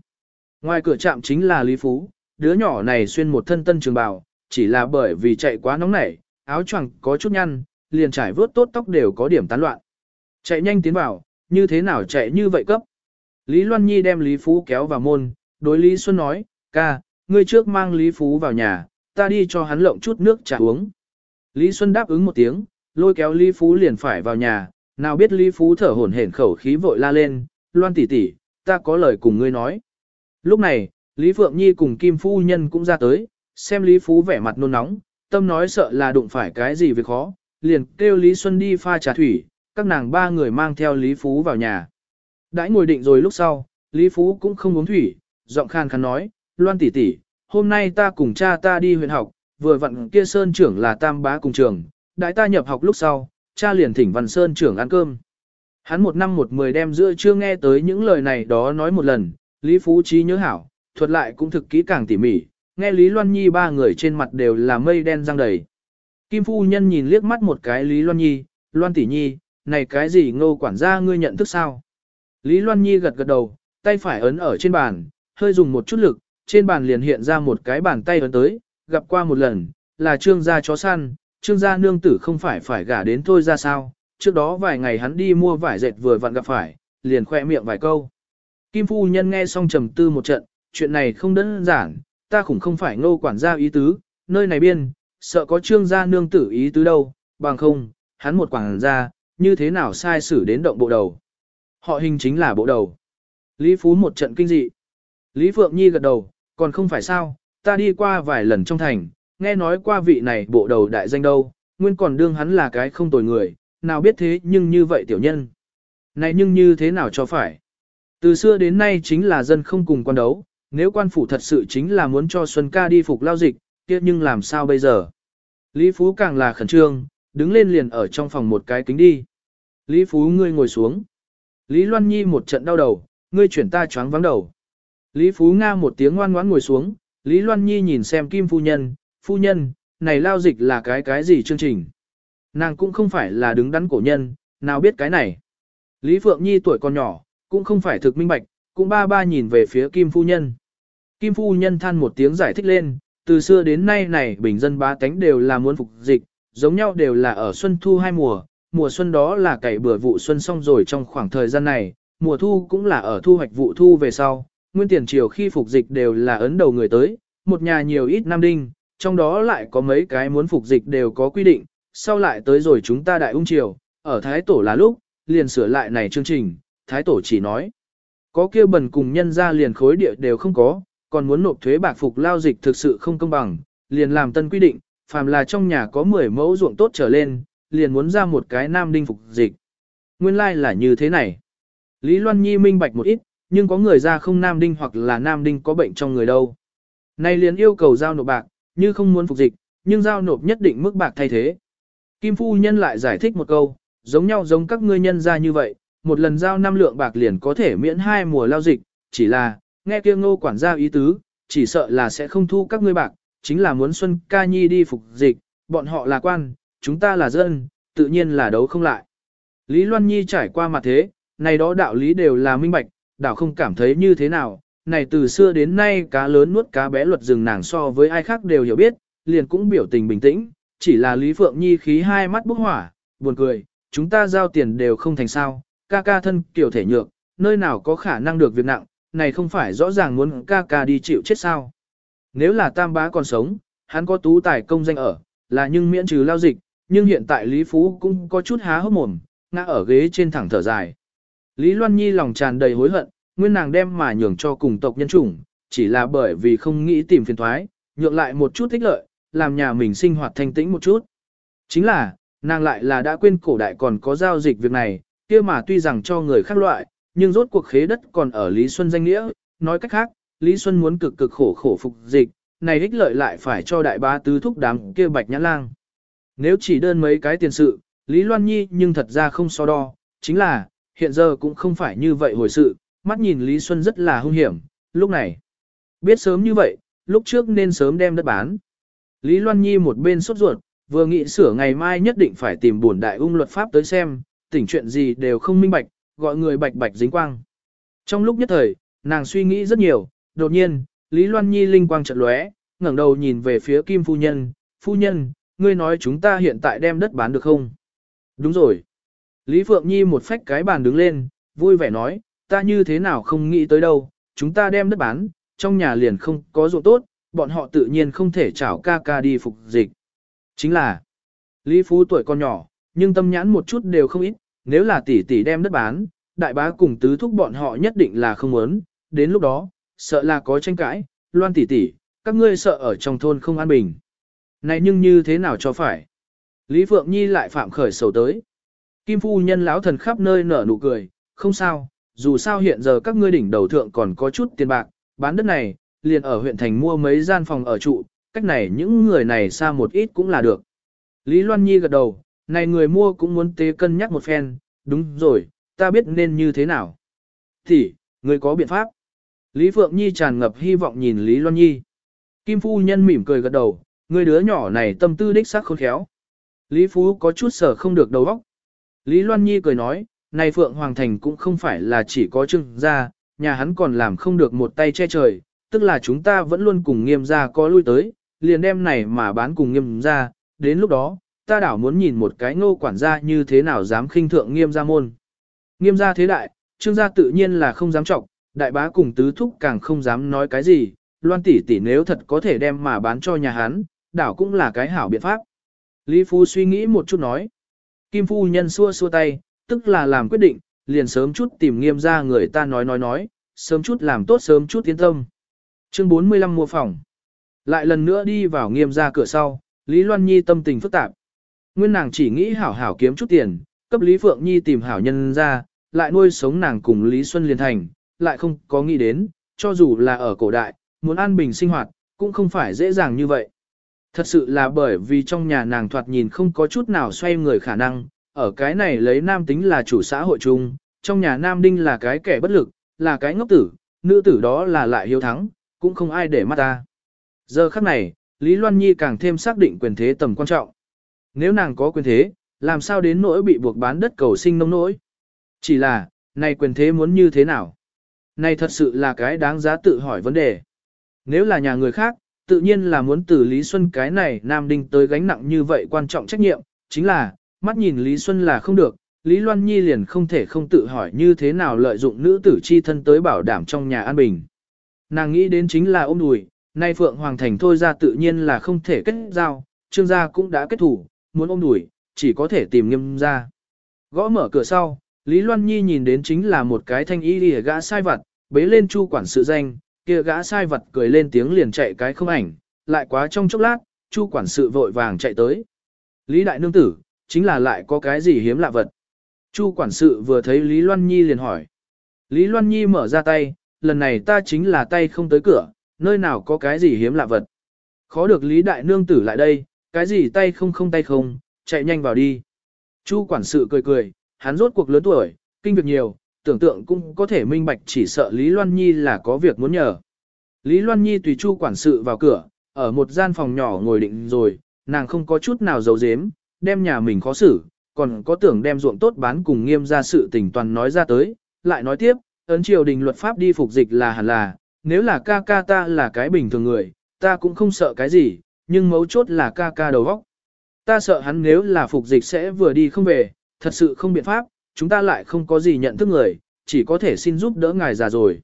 Ngoài cửa trạm chính là Lý Phú, đứa nhỏ này xuyên một thân tân trường bào, chỉ là bởi vì chạy quá nóng nảy, áo choàng có chút nhăn, liền trải vớt tốt tóc đều có điểm tán loạn. Chạy nhanh tiến vào, như thế nào chạy như vậy cấp. Lý Loan Nhi đem Lý Phú kéo vào môn, đối Lý Xuân nói, ca, ngươi trước mang Lý Phú vào nhà, ta đi cho hắn lộng chút nước trà uống. Lý Xuân đáp ứng một tiếng, lôi kéo Lý Phú liền phải vào nhà, nào biết Lý Phú thở hổn hển khẩu khí vội la lên, Loan tỷ tỷ, ta có lời cùng ngươi nói. Lúc này, Lý Phượng Nhi cùng Kim Phu Nhân cũng ra tới, xem Lý Phú vẻ mặt nôn nóng, tâm nói sợ là đụng phải cái gì việc khó, liền kêu Lý Xuân đi pha trà thủy, các nàng ba người mang theo Lý Phú vào nhà. Đãi ngồi định rồi lúc sau, Lý Phú cũng không uống thủy, giọng khan khăn nói, Loan tỷ tỷ, hôm nay ta cùng cha ta đi huyện học, vừa vặn kia Sơn trưởng là tam bá cùng trường, đại ta nhập học lúc sau, cha liền thỉnh Văn Sơn trưởng ăn cơm. Hắn một năm một mười đem giữa chưa nghe tới những lời này đó nói một lần, Lý Phú trí nhớ hảo, thuật lại cũng thực kỹ càng tỉ mỉ, nghe Lý Loan Nhi ba người trên mặt đều là mây đen răng đầy. Kim Phu Nhân nhìn liếc mắt một cái Lý Loan Nhi, Loan tỷ nhi, này cái gì ngô quản gia ngươi nhận thức sao? Lý Loan Nhi gật gật đầu, tay phải ấn ở trên bàn, hơi dùng một chút lực, trên bàn liền hiện ra một cái bàn tay ấn tới, gặp qua một lần, là trương gia chó săn, trương gia nương tử không phải phải gả đến thôi ra sao, trước đó vài ngày hắn đi mua vải dệt vừa vặn gặp phải, liền khoe miệng vài câu. Kim Phu Nhân nghe xong trầm tư một trận, chuyện này không đơn giản, ta cũng không phải ngô quản gia ý tứ, nơi này biên, sợ có trương gia nương tử ý tứ đâu, bằng không, hắn một quản gia, như thế nào sai xử đến động bộ đầu. Họ hình chính là bộ đầu. Lý Phú một trận kinh dị. Lý Phượng Nhi gật đầu, còn không phải sao, ta đi qua vài lần trong thành, nghe nói qua vị này bộ đầu đại danh đâu, nguyên còn đương hắn là cái không tồi người, nào biết thế nhưng như vậy tiểu nhân. Này nhưng như thế nào cho phải. Từ xưa đến nay chính là dân không cùng quan đấu, nếu quan phủ thật sự chính là muốn cho Xuân ca đi phục lao dịch, kia nhưng làm sao bây giờ? Lý Phú càng là khẩn trương, đứng lên liền ở trong phòng một cái kính đi. Lý Phú ngươi ngồi xuống. Lý Loan Nhi một trận đau đầu, ngươi chuyển ta choáng vắng đầu. Lý Phú Nga một tiếng ngoan ngoãn ngồi xuống, Lý Loan Nhi nhìn xem Kim Phu Nhân, Phu Nhân, này lao dịch là cái cái gì chương trình. Nàng cũng không phải là đứng đắn cổ nhân, nào biết cái này. Lý Phượng Nhi tuổi còn nhỏ, cũng không phải thực minh bạch, cũng ba ba nhìn về phía Kim Phu Nhân. Kim Phu Nhân than một tiếng giải thích lên, từ xưa đến nay này bình dân ba tánh đều là muốn phục dịch, giống nhau đều là ở xuân thu hai mùa, mùa xuân đó là cày bừa vụ xuân xong rồi trong khoảng thời gian này, mùa thu cũng là ở thu hoạch vụ thu về sau, nguyên tiền triều khi phục dịch đều là ấn đầu người tới, một nhà nhiều ít nam đinh, trong đó lại có mấy cái muốn phục dịch đều có quy định, sau lại tới rồi chúng ta đại ung triều, ở Thái Tổ là lúc, liền sửa lại này chương trình, Thái Tổ chỉ nói, có kia bần cùng nhân ra liền khối địa đều không có, còn muốn nộp thuế bạc phục lao dịch thực sự không công bằng, liền làm tân quy định, phàm là trong nhà có 10 mẫu ruộng tốt trở lên, liền muốn ra một cái nam đinh phục dịch. Nguyên lai like là như thế này. Lý Loan Nhi minh bạch một ít, nhưng có người ra không nam đinh hoặc là nam đinh có bệnh trong người đâu. Nay liền yêu cầu giao nộp bạc, như không muốn phục dịch, nhưng giao nộp nhất định mức bạc thay thế. Kim Phu Nhân lại giải thích một câu, giống nhau giống các ngươi nhân ra như vậy, một lần giao năm lượng bạc liền có thể miễn hai mùa lao dịch, chỉ là, nghe kia ngô quản gia ý tứ, chỉ sợ là sẽ không thu các ngươi bạc, chính là muốn Xuân Ca Nhi đi phục dịch, bọn họ là quan, chúng ta là dân, tự nhiên là đấu không lại. Lý Loan Nhi trải qua mặt thế, này đó đạo lý đều là minh bạch, đảo không cảm thấy như thế nào, này từ xưa đến nay cá lớn nuốt cá bé luật rừng nàng so với ai khác đều hiểu biết, liền cũng biểu tình bình tĩnh, chỉ là Lý Phượng Nhi khí hai mắt bốc hỏa, buồn cười, chúng ta giao tiền đều không thành sao, ca ca thân kiểu thể nhược, nơi nào có khả năng được việc nặng, này không phải rõ ràng muốn ca ca đi chịu chết sao. Nếu là tam bá còn sống, hắn có tú tài công danh ở, là nhưng miễn trừ lao dịch, nhưng hiện tại Lý Phú cũng có chút há hốc mồm, ngã ở ghế trên thẳng thở dài. Lý Loan Nhi lòng tràn đầy hối hận, nguyên nàng đem mà nhường cho cùng tộc nhân chủng, chỉ là bởi vì không nghĩ tìm phiền thoái, nhượng lại một chút thích lợi, làm nhà mình sinh hoạt thanh tĩnh một chút. Chính là, nàng lại là đã quên cổ đại còn có giao dịch việc này, kia mà tuy rằng cho người khác loại, nhưng rốt cuộc khế đất còn ở Lý Xuân danh nghĩa, nói cách khác, Lý Xuân muốn cực cực khổ khổ phục dịch, này ích lợi lại phải cho đại bá tứ thúc đám kia bạch nhã lang. Nếu chỉ đơn mấy cái tiền sự, Lý Loan Nhi nhưng thật ra không so đo, chính là, hiện giờ cũng không phải như vậy hồi sự, mắt nhìn Lý Xuân rất là hung hiểm, lúc này. Biết sớm như vậy, lúc trước nên sớm đem đất bán. Lý Loan Nhi một bên sốt ruột, vừa nghĩ sửa ngày mai nhất định phải tìm bổn đại ung luật pháp tới xem, tỉnh chuyện gì đều không minh bạch, gọi người bạch bạch dính quang. Trong lúc nhất thời, nàng suy nghĩ rất nhiều, đột nhiên, Lý Loan Nhi linh quang chợt lóe, ngẩng đầu nhìn về phía Kim phu nhân, "Phu nhân, ngươi nói chúng ta hiện tại đem đất bán được không?" "Đúng rồi." Lý Phượng Nhi một phách cái bàn đứng lên, vui vẻ nói, "Ta như thế nào không nghĩ tới đâu, chúng ta đem đất bán, trong nhà liền không có ruộng tốt, bọn họ tự nhiên không thể chảo ca ca đi phục dịch." Chính là, Lý Phú tuổi còn nhỏ, nhưng tâm nhãn một chút đều không ít, nếu là tỷ tỷ đem đất bán, đại bá cùng tứ thúc bọn họ nhất định là không muốn, đến lúc đó, sợ là có tranh cãi, loan tỷ tỷ, các ngươi sợ ở trong thôn không an bình. Này nhưng như thế nào cho phải? Lý Phượng Nhi lại phạm khởi sầu tới. Kim phu nhân lão thần khắp nơi nở nụ cười, không sao, dù sao hiện giờ các ngươi đỉnh đầu thượng còn có chút tiền bạc, bán đất này, liền ở huyện thành mua mấy gian phòng ở trụ, cách này những người này xa một ít cũng là được. Lý Loan Nhi gật đầu, này người mua cũng muốn tế cân nhắc một phen, đúng rồi, ta biết nên như thế nào. Thì, người có biện pháp. Lý Phượng Nhi tràn ngập hy vọng nhìn Lý Loan Nhi. Kim Phu Nhân mỉm cười gật đầu, người đứa nhỏ này tâm tư đích xác khôn khéo. Lý Phú có chút sở không được đầu óc. Lý Loan Nhi cười nói, này Phượng Hoàng Thành cũng không phải là chỉ có trưng Gia, nhà hắn còn làm không được một tay che trời, tức là chúng ta vẫn luôn cùng nghiêm gia có lui tới, liền đem này mà bán cùng nghiêm gia, đến lúc đó, ta đảo muốn nhìn một cái ngô quản gia như thế nào dám khinh thượng nghiêm gia môn. Nghiêm gia thế đại, trương gia tự nhiên là không dám trọng, đại bá cùng tứ thúc càng không dám nói cái gì, loan tỷ tỷ nếu thật có thể đem mà bán cho nhà hắn, đảo cũng là cái hảo biện pháp. Lý Phu suy nghĩ một chút nói. Kim Phu nhân xua xua tay, tức là làm quyết định, liền sớm chút tìm nghiêm ra người ta nói nói nói, sớm chút làm tốt sớm chút tiến tâm. Chương 45 mua phòng. Lại lần nữa đi vào nghiêm ra cửa sau, Lý Loan Nhi tâm tình phức tạp. Nguyên nàng chỉ nghĩ hảo hảo kiếm chút tiền, cấp Lý Phượng Nhi tìm hảo nhân ra, lại nuôi sống nàng cùng Lý Xuân liền thành, lại không có nghĩ đến, cho dù là ở cổ đại, muốn an bình sinh hoạt, cũng không phải dễ dàng như vậy. Thật sự là bởi vì trong nhà nàng thoạt nhìn không có chút nào xoay người khả năng, ở cái này lấy nam tính là chủ xã hội chung, trong nhà nam đinh là cái kẻ bất lực, là cái ngốc tử, nữ tử đó là lại hiếu thắng, cũng không ai để mắt ta. Giờ khắc này, Lý Loan Nhi càng thêm xác định quyền thế tầm quan trọng. Nếu nàng có quyền thế, làm sao đến nỗi bị buộc bán đất cầu sinh nông nỗi. Chỉ là, này quyền thế muốn như thế nào? Này thật sự là cái đáng giá tự hỏi vấn đề. Nếu là nhà người khác, tự nhiên là muốn từ Lý Xuân cái này Nam Đinh tới gánh nặng như vậy quan trọng trách nhiệm, chính là, mắt nhìn Lý Xuân là không được, Lý Loan Nhi liền không thể không tự hỏi như thế nào lợi dụng nữ tử chi thân tới bảo đảm trong nhà an bình. Nàng nghĩ đến chính là ôm đùi, nay Phượng Hoàng Thành thôi ra tự nhiên là không thể kết giao, trương gia cũng đã kết thủ, muốn ôm đùi, chỉ có thể tìm nghiêm ra. Gõ mở cửa sau, Lý Loan Nhi nhìn đến chính là một cái thanh y lìa gã sai vật, bế lên chu quản sự danh, kia gã sai vật cười lên tiếng liền chạy cái không ảnh, lại quá trong chốc lát, chu quản sự vội vàng chạy tới. Lý đại nương tử, chính là lại có cái gì hiếm lạ vật. Chu quản sự vừa thấy Lý Loan Nhi liền hỏi. Lý Loan Nhi mở ra tay, lần này ta chính là tay không tới cửa, nơi nào có cái gì hiếm lạ vật. Khó được Lý đại nương tử lại đây, cái gì tay không không tay không, chạy nhanh vào đi. Chu quản sự cười cười, hắn rốt cuộc lớn tuổi, kinh việc nhiều, tưởng tượng cũng có thể minh bạch chỉ sợ Lý Loan Nhi là có việc muốn nhờ. Lý Loan Nhi tùy Chu quản sự vào cửa, ở một gian phòng nhỏ ngồi định rồi, nàng không có chút nào giấu giếm, đem nhà mình khó xử, còn có tưởng đem ruộng tốt bán cùng nghiêm ra sự tình toàn nói ra tới, lại nói tiếp, ấn triều đình luật pháp đi phục dịch là hẳn là, nếu là ca ca ta là cái bình thường người, ta cũng không sợ cái gì, nhưng mấu chốt là ca ca đầu vóc. Ta sợ hắn nếu là phục dịch sẽ vừa đi không về, thật sự không biện pháp, chúng ta lại không có gì nhận thức người, chỉ có thể xin giúp đỡ ngài già rồi.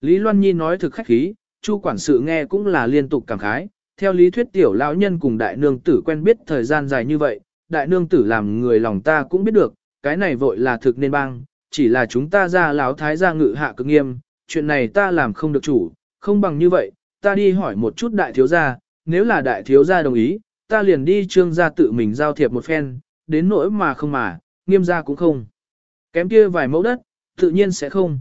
Lý Loan Nhi nói thực khách khí, Chu quản sự nghe cũng là liên tục cảm khái, theo lý thuyết tiểu lão nhân cùng đại nương tử quen biết thời gian dài như vậy, đại nương tử làm người lòng ta cũng biết được, cái này vội là thực nên băng, chỉ là chúng ta ra lão thái gia ngự hạ cực nghiêm, chuyện này ta làm không được chủ, không bằng như vậy, ta đi hỏi một chút đại thiếu gia, nếu là đại thiếu gia đồng ý, ta liền đi trương gia tự mình giao thiệp một phen, đến nỗi mà không mà, nghiêm gia cũng không. Kém kia vài mẫu đất, tự nhiên sẽ không.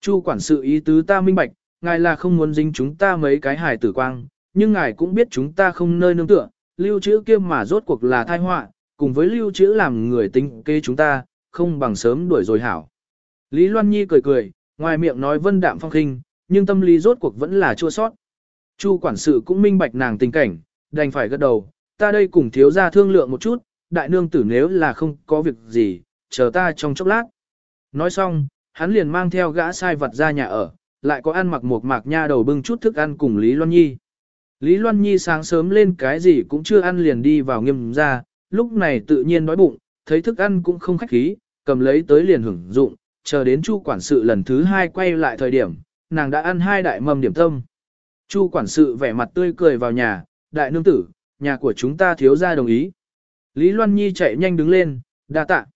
Chu quản sự ý tứ ta minh bạch, ngài là không muốn dính chúng ta mấy cái hài tử quang, nhưng ngài cũng biết chúng ta không nơi nương tựa, lưu trữ kia mà rốt cuộc là tai họa, cùng với lưu trữ làm người tính kê chúng ta, không bằng sớm đuổi rồi hảo. Lý Loan Nhi cười cười, ngoài miệng nói vân đạm phong khinh, nhưng tâm lý rốt cuộc vẫn là chua sót. Chu quản sự cũng minh bạch nàng tình cảnh, đành phải gật đầu, ta đây cùng thiếu gia thương lượng một chút, đại nương tử nếu là không có việc gì, chờ ta trong chốc lát. Nói xong, hắn liền mang theo gã sai vật ra nhà ở, lại có ăn mặc một mạc nha đầu bưng chút thức ăn cùng Lý Loan Nhi. Lý Loan Nhi sáng sớm lên cái gì cũng chưa ăn liền đi vào nghiêm ra, lúc này tự nhiên đói bụng, thấy thức ăn cũng không khách khí, cầm lấy tới liền hưởng dụng, chờ đến chu quản sự lần thứ hai quay lại thời điểm, nàng đã ăn hai đại mâm điểm tâm. Chu quản sự vẻ mặt tươi cười vào nhà, đại nương tử, nhà của chúng ta thiếu ra đồng ý. Lý Loan Nhi chạy nhanh đứng lên, đa tạ.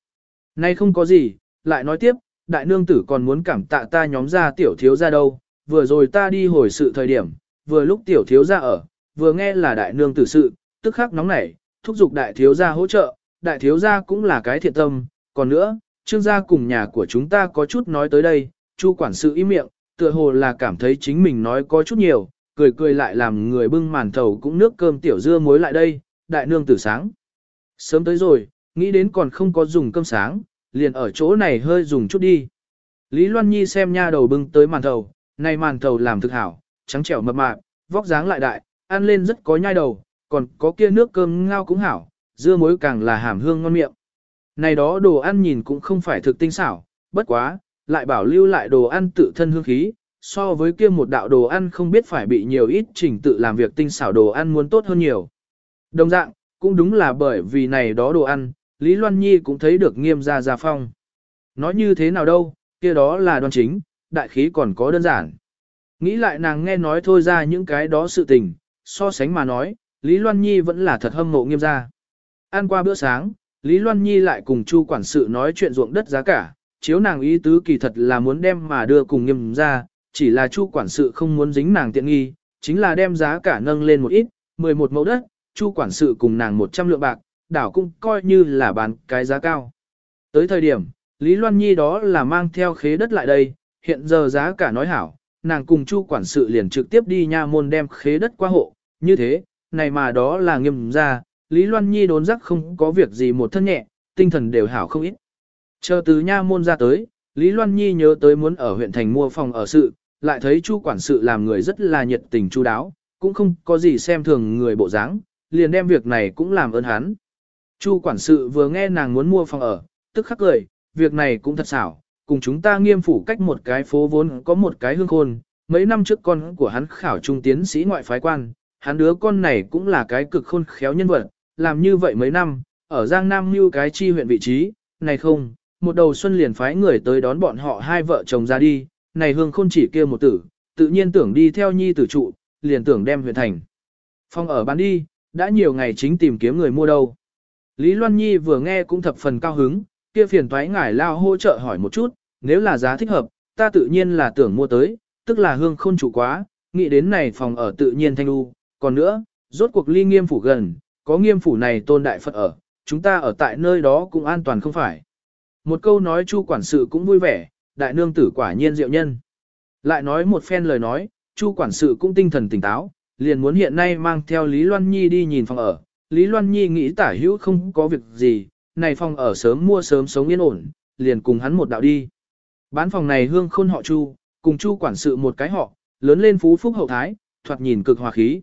Nay không có gì, lại nói tiếp, đại nương tử còn muốn cảm tạ ta nhóm ra tiểu thiếu ra đâu, vừa rồi ta đi hồi sự thời điểm, vừa lúc tiểu thiếu ra ở, vừa nghe là đại nương tử sự, tức khắc nóng nảy, thúc giục đại thiếu gia hỗ trợ, đại thiếu gia cũng là cái thiện tâm, còn nữa, trương gia cùng nhà của chúng ta có chút nói tới đây, chu quản sự im miệng, tựa hồ là cảm thấy chính mình nói có chút nhiều, cười cười lại làm người bưng màn thầu cũng nước cơm tiểu dưa muối lại đây, đại nương tử sáng. Sớm tới rồi, nghĩ đến còn không có dùng cơm sáng, liền ở chỗ này hơi dùng chút đi. Lý Loan Nhi xem nha đầu bưng tới màn thầu, này màn thầu làm thực hảo, trắng trẻo mập mạp, vóc dáng lại đại, ăn lên rất có nhai đầu, còn có kia nước cơm ngao cũng hảo, dưa muối càng là hàm hương ngon miệng. Này đó đồ ăn nhìn cũng không phải thực tinh xảo, bất quá, lại bảo lưu lại đồ ăn tự thân hương khí, so với kia một đạo đồ ăn không biết phải bị nhiều ít trình tự làm việc tinh xảo đồ ăn muốn tốt hơn nhiều. Đồng dạng, cũng đúng là bởi vì này đó đồ ăn, Lý Loan Nhi cũng thấy được nghiêm gia gia phong. Nói như thế nào đâu, kia đó là đoan chính, đại khí còn có đơn giản. Nghĩ lại nàng nghe nói thôi ra những cái đó sự tình, so sánh mà nói, Lý Loan Nhi vẫn là thật hâm mộ nghiêm gia. Ăn qua bữa sáng, Lý Loan Nhi lại cùng Chu quản sự nói chuyện ruộng đất giá cả, chiếu nàng ý tứ kỳ thật là muốn đem mà đưa cùng nghiêm gia, chỉ là Chu quản sự không muốn dính nàng tiện nghi, chính là đem giá cả nâng lên một ít, 11 mẫu đất, Chu quản sự cùng nàng 100 lượng bạc, đảo cũng coi như là bán cái giá cao. Tới thời điểm, Lý Loan Nhi đó là mang theo khế đất lại đây, hiện giờ giá cả nói hảo, nàng cùng Chu quản sự liền trực tiếp đi nha môn đem khế đất qua hộ, như thế, này mà đó là nghiêm ra, Lý Loan Nhi đốn giác không có việc gì một thân nhẹ, tinh thần đều hảo không ít. Chờ từ nha môn ra tới, Lý Loan Nhi nhớ tới muốn ở huyện thành mua phòng ở sự, lại thấy Chu quản sự làm người rất là nhiệt tình chu đáo, cũng không có gì xem thường người bộ dáng, liền đem việc này cũng làm ơn hắn. Chu quản sự vừa nghe nàng muốn mua phòng ở, tức khắc cười, việc này cũng thật xảo, cùng chúng ta nghiêm phủ cách một cái phố vốn có một cái hương khôn, mấy năm trước con của hắn khảo trung tiến sĩ ngoại phái quan, hắn đứa con này cũng là cái cực khôn khéo nhân vật, làm như vậy mấy năm, ở Giang Nam như cái chi huyện vị trí, này không, một đầu xuân liền phái người tới đón bọn họ hai vợ chồng ra đi, này hương khôn chỉ kia một tử, tự nhiên tưởng đi theo nhi tử trụ, liền tưởng đem huyện thành. Phong ở bán đi, đã nhiều ngày chính tìm kiếm người mua đâu. Lý Loan Nhi vừa nghe cũng thập phần cao hứng, kia phiền toái ngải lao hỗ trợ hỏi một chút, nếu là giá thích hợp, ta tự nhiên là tưởng mua tới, tức là hương khôn chủ quá, nghĩ đến này phòng ở tự nhiên thanh lưu, còn nữa, rốt cuộc ly nghiêm phủ gần, có nghiêm phủ này tôn đại Phật ở, chúng ta ở tại nơi đó cũng an toàn không phải. Một câu nói chu quản sự cũng vui vẻ, đại nương tử quả nhiên diệu nhân. Lại nói một phen lời nói, chu quản sự cũng tinh thần tỉnh táo, liền muốn hiện nay mang theo Lý Loan Nhi đi nhìn phòng ở. Lý Loan Nhi nghĩ tả hữu không có việc gì, này phòng ở sớm mua sớm sống yên ổn, liền cùng hắn một đạo đi. Bán phòng này hương khôn họ chu, cùng chu quản sự một cái họ, lớn lên phú phúc hậu thái, thoạt nhìn cực hòa khí.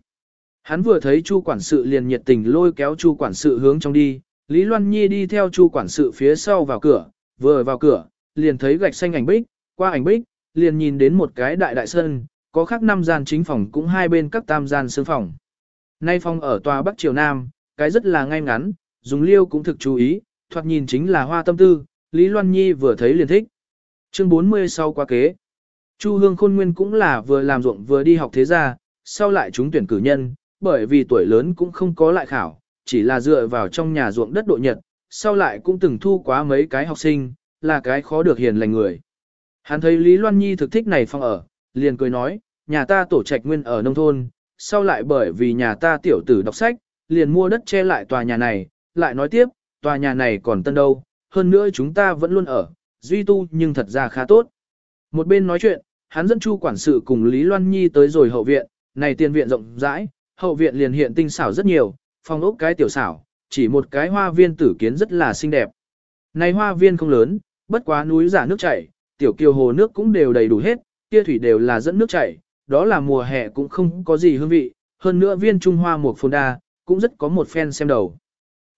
Hắn vừa thấy chu quản sự liền nhiệt tình lôi kéo chu quản sự hướng trong đi, Lý Loan Nhi đi theo chu quản sự phía sau vào cửa, vừa vào cửa, liền thấy gạch xanh ảnh bích, qua ảnh bích, liền nhìn đến một cái đại đại sân, có khác năm gian chính phòng cũng hai bên các tam gian sương phòng. Nay phòng ở tòa Bắc Triều Nam, cái rất là ngay ngắn, dùng liêu cũng thực chú ý, thoạt nhìn chính là hoa tâm tư, Lý Loan Nhi vừa thấy liền thích. Chương 40 sau qua kế. Chu Hương Khôn Nguyên cũng là vừa làm ruộng vừa đi học thế gia, sau lại chúng tuyển cử nhân, bởi vì tuổi lớn cũng không có lại khảo, chỉ là dựa vào trong nhà ruộng đất độ nhật, sau lại cũng từng thu quá mấy cái học sinh, là cái khó được hiền lành người. Hắn thấy Lý Loan Nhi thực thích này phòng ở, liền cười nói, nhà ta tổ trạch nguyên ở nông thôn, sau lại bởi vì nhà ta tiểu tử đọc sách, liền mua đất che lại tòa nhà này, lại nói tiếp, tòa nhà này còn tân đâu, hơn nữa chúng ta vẫn luôn ở, duy tu nhưng thật ra khá tốt. Một bên nói chuyện, hắn dẫn chu quản sự cùng Lý Loan Nhi tới rồi hậu viện, này tiền viện rộng rãi, hậu viện liền hiện tinh xảo rất nhiều, phòng ốc cái tiểu xảo, chỉ một cái hoa viên tử kiến rất là xinh đẹp. Này hoa viên không lớn, bất quá núi giả nước chảy, tiểu kiều hồ nước cũng đều đầy đủ hết, kia thủy đều là dẫn nước chảy, đó là mùa hè cũng không có gì hương vị, hơn nữa viên trung hoa một phồn đa, cũng rất có một phen xem đầu.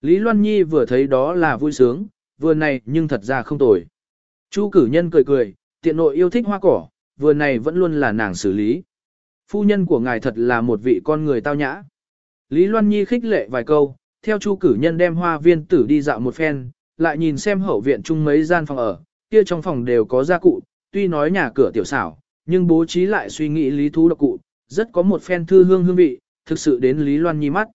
Lý Loan Nhi vừa thấy đó là vui sướng, vừa này nhưng thật ra không tồi. Chu cử nhân cười cười, tiện nội yêu thích hoa cỏ, vừa này vẫn luôn là nàng xử lý. Phu nhân của ngài thật là một vị con người tao nhã. Lý Loan Nhi khích lệ vài câu, theo chu cử nhân đem hoa viên tử đi dạo một phen, lại nhìn xem hậu viện chung mấy gian phòng ở, kia trong phòng đều có gia cụ, tuy nói nhà cửa tiểu xảo, nhưng bố trí lại suy nghĩ lý thú độc cụ, rất có một phen thư hương hương vị, thực sự đến Lý Loan Nhi mắt.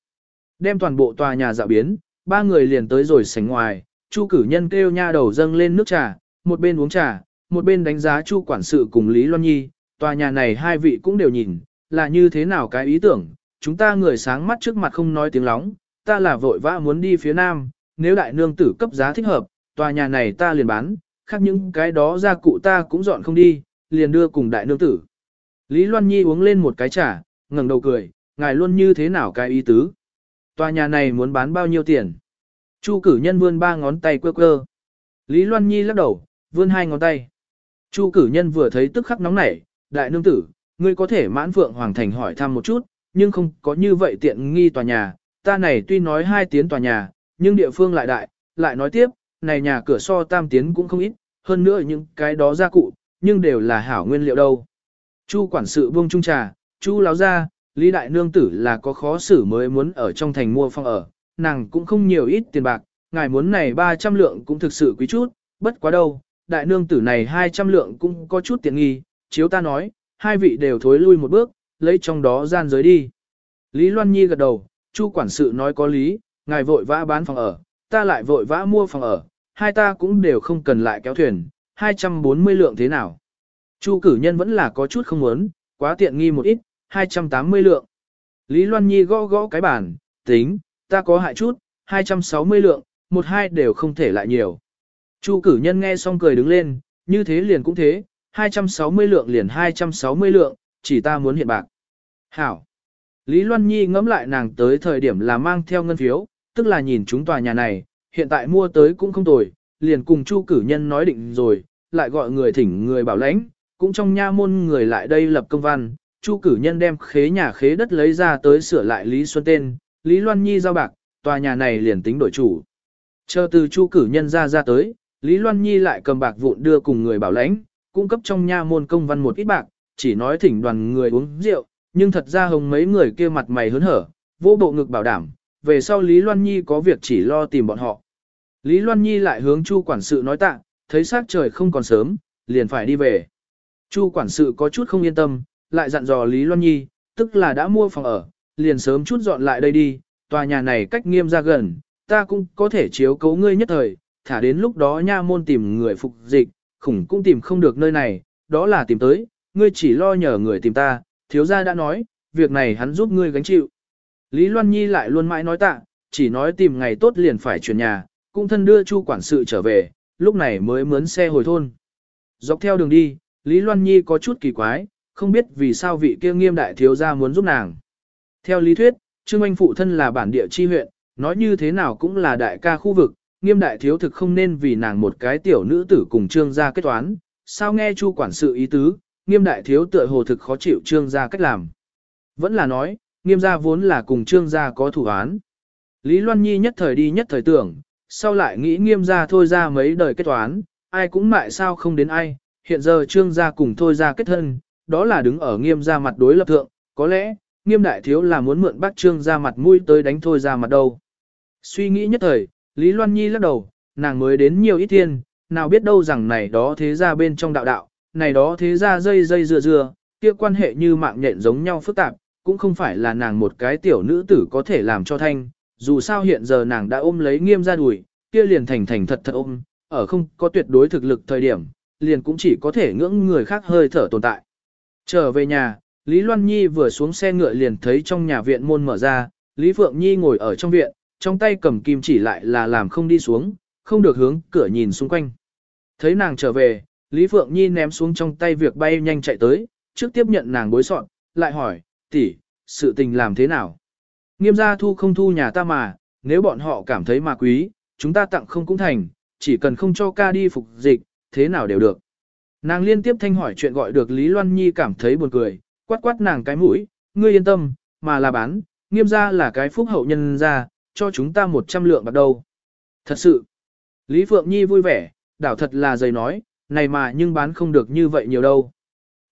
Đem toàn bộ tòa nhà dạo biến, ba người liền tới rồi sảnh ngoài, Chu cử nhân kêu nha đầu dâng lên nước trà, một bên uống trà, một bên đánh giá Chu quản sự cùng Lý Loan Nhi, tòa nhà này hai vị cũng đều nhìn, là như thế nào cái ý tưởng, chúng ta người sáng mắt trước mặt không nói tiếng lóng, ta là vội vã muốn đi phía nam, nếu đại nương tử cấp giá thích hợp, tòa nhà này ta liền bán, khác những cái đó gia cụ ta cũng dọn không đi, liền đưa cùng đại nương tử. Lý Loan Nhi uống lên một cái trà, ngẩng đầu cười, ngài luôn như thế nào cái ý tứ. Tòa nhà này muốn bán bao nhiêu tiền? Chu cử nhân vươn ba ngón tay quơ quơ. Lý Loan Nhi lắc đầu, vươn hai ngón tay. Chu cử nhân vừa thấy tức khắc nóng nảy, đại nương tử, ngươi có thể mãn phượng hoàng thành hỏi thăm một chút, nhưng không có như vậy tiện nghi tòa nhà, ta này tuy nói hai tiếng tòa nhà, nhưng địa phương lại đại, lại nói tiếp, này nhà cửa so tam tiến cũng không ít, hơn nữa những cái đó gia cụ, nhưng đều là hảo nguyên liệu đâu. Chu quản sự buông trung trà, chu láo ra, Lý Đại Nương Tử là có khó xử mới muốn ở trong thành mua phòng ở, nàng cũng không nhiều ít tiền bạc, ngài muốn này 300 lượng cũng thực sự quý chút, bất quá đâu, Đại Nương Tử này 200 lượng cũng có chút tiện nghi, chiếu ta nói, hai vị đều thối lui một bước, lấy trong đó gian giới đi. Lý Loan Nhi gật đầu, Chu quản sự nói có lý, ngài vội vã bán phòng ở, ta lại vội vã mua phòng ở, hai ta cũng đều không cần lại kéo thuyền, 240 lượng thế nào. Chu cử nhân vẫn là có chút không muốn, quá tiện nghi một ít, 280 lượng. Lý Loan Nhi gõ gõ cái bàn, tính, ta có hại chút, 260 lượng, một hai đều không thể lại nhiều. Chu cử nhân nghe xong cười đứng lên, như thế liền cũng thế, 260 lượng liền 260 lượng, chỉ ta muốn hiện bạc. Hảo. Lý Loan Nhi ngẫm lại nàng tới thời điểm là mang theo ngân phiếu, tức là nhìn chúng tòa nhà này, hiện tại mua tới cũng không tồi, liền cùng Chu cử nhân nói định rồi, lại gọi người thỉnh người bảo lãnh, cũng trong nha môn người lại đây lập công văn, Chu cử nhân đem khế nhà khế đất lấy ra tới sửa lại Lý Xuân tên, Lý Loan Nhi giao bạc, tòa nhà này liền tính đổi chủ. Chờ từ Chu cử nhân ra ra tới, Lý Loan Nhi lại cầm bạc vụn đưa cùng người bảo lãnh, cung cấp trong nha môn công văn một ít bạc, chỉ nói thỉnh đoàn người uống rượu, nhưng thật ra hồng mấy người kia mặt mày hớn hở, vô bộ ngực bảo đảm, về sau Lý Loan Nhi có việc chỉ lo tìm bọn họ. Lý Loan Nhi lại hướng Chu quản sự nói tạ, thấy sát trời không còn sớm, liền phải đi về. Chu quản sự có chút không yên tâm, lại dặn dò Lý Loan Nhi, tức là đã mua phòng ở, liền sớm chút dọn lại đây đi, tòa nhà này cách nghiêm ra gần, ta cũng có thể chiếu cấu ngươi nhất thời, thả đến lúc đó nha môn tìm người phục dịch, khủng cũng tìm không được nơi này, đó là tìm tới, ngươi chỉ lo nhờ người tìm ta, thiếu gia đã nói, việc này hắn giúp ngươi gánh chịu. Lý Loan Nhi lại luôn mãi nói tạ, chỉ nói tìm ngày tốt liền phải chuyển nhà, cũng thân đưa Chu quản sự trở về, lúc này mới mướn xe hồi thôn. Dọc theo đường đi, Lý Loan Nhi có chút kỳ quái, không biết vì sao vị kia nghiêm đại thiếu gia muốn giúp nàng. Theo lý thuyết, Trương Anh phụ thân là bản địa chi huyện, nói như thế nào cũng là đại ca khu vực, nghiêm đại thiếu thực không nên vì nàng một cái tiểu nữ tử cùng trương gia kết toán, sao nghe chu quản sự ý tứ, nghiêm đại thiếu tựa hồ thực khó chịu trương gia cách làm. Vẫn là nói, nghiêm gia vốn là cùng trương gia có thủ án. Lý Loan Nhi nhất thời đi nhất thời tưởng, sau lại nghĩ nghiêm gia thôi ra mấy đời kết toán, ai cũng mại sao không đến ai, hiện giờ trương gia cùng thôi ra kết thân, đó là đứng ở nghiêm ra mặt đối lập thượng, có lẽ, nghiêm đại thiếu là muốn mượn bác trương ra mặt mũi tới đánh thôi ra mặt đâu. Suy nghĩ nhất thời, Lý Loan Nhi lắc đầu, nàng mới đến nhiều ít thiên, nào biết đâu rằng này đó thế ra bên trong đạo đạo, này đó thế ra dây dây dừa dừa, kia quan hệ như mạng nhện giống nhau phức tạp, cũng không phải là nàng một cái tiểu nữ tử có thể làm cho thanh, dù sao hiện giờ nàng đã ôm lấy nghiêm ra đuổi, kia liền thành thành thật thật ôm, ở không có tuyệt đối thực lực thời điểm, liền cũng chỉ có thể ngưỡng người khác hơi thở tồn tại. Trở về nhà, Lý Loan Nhi vừa xuống xe ngựa liền thấy trong nhà viện môn mở ra, Lý Phượng Nhi ngồi ở trong viện, trong tay cầm kim chỉ lại là làm không đi xuống, không được hướng cửa nhìn xung quanh. Thấy nàng trở về, Lý Phượng Nhi ném xuống trong tay việc bay nhanh chạy tới, trước tiếp nhận nàng bối soạn, lại hỏi, tỷ, sự tình làm thế nào? Nghiêm gia thu không thu nhà ta mà, nếu bọn họ cảm thấy mà quý, chúng ta tặng không cũng thành, chỉ cần không cho ca đi phục dịch, thế nào đều được. Nàng liên tiếp thanh hỏi chuyện gọi được Lý Loan Nhi cảm thấy buồn cười, quát quát nàng cái mũi, ngươi yên tâm, mà là bán, nghiêm ra là cái phúc hậu nhân ra, cho chúng ta 100 lượng bạc đâu. Thật sự, Lý Phượng Nhi vui vẻ, đảo thật là dày nói, này mà nhưng bán không được như vậy nhiều đâu.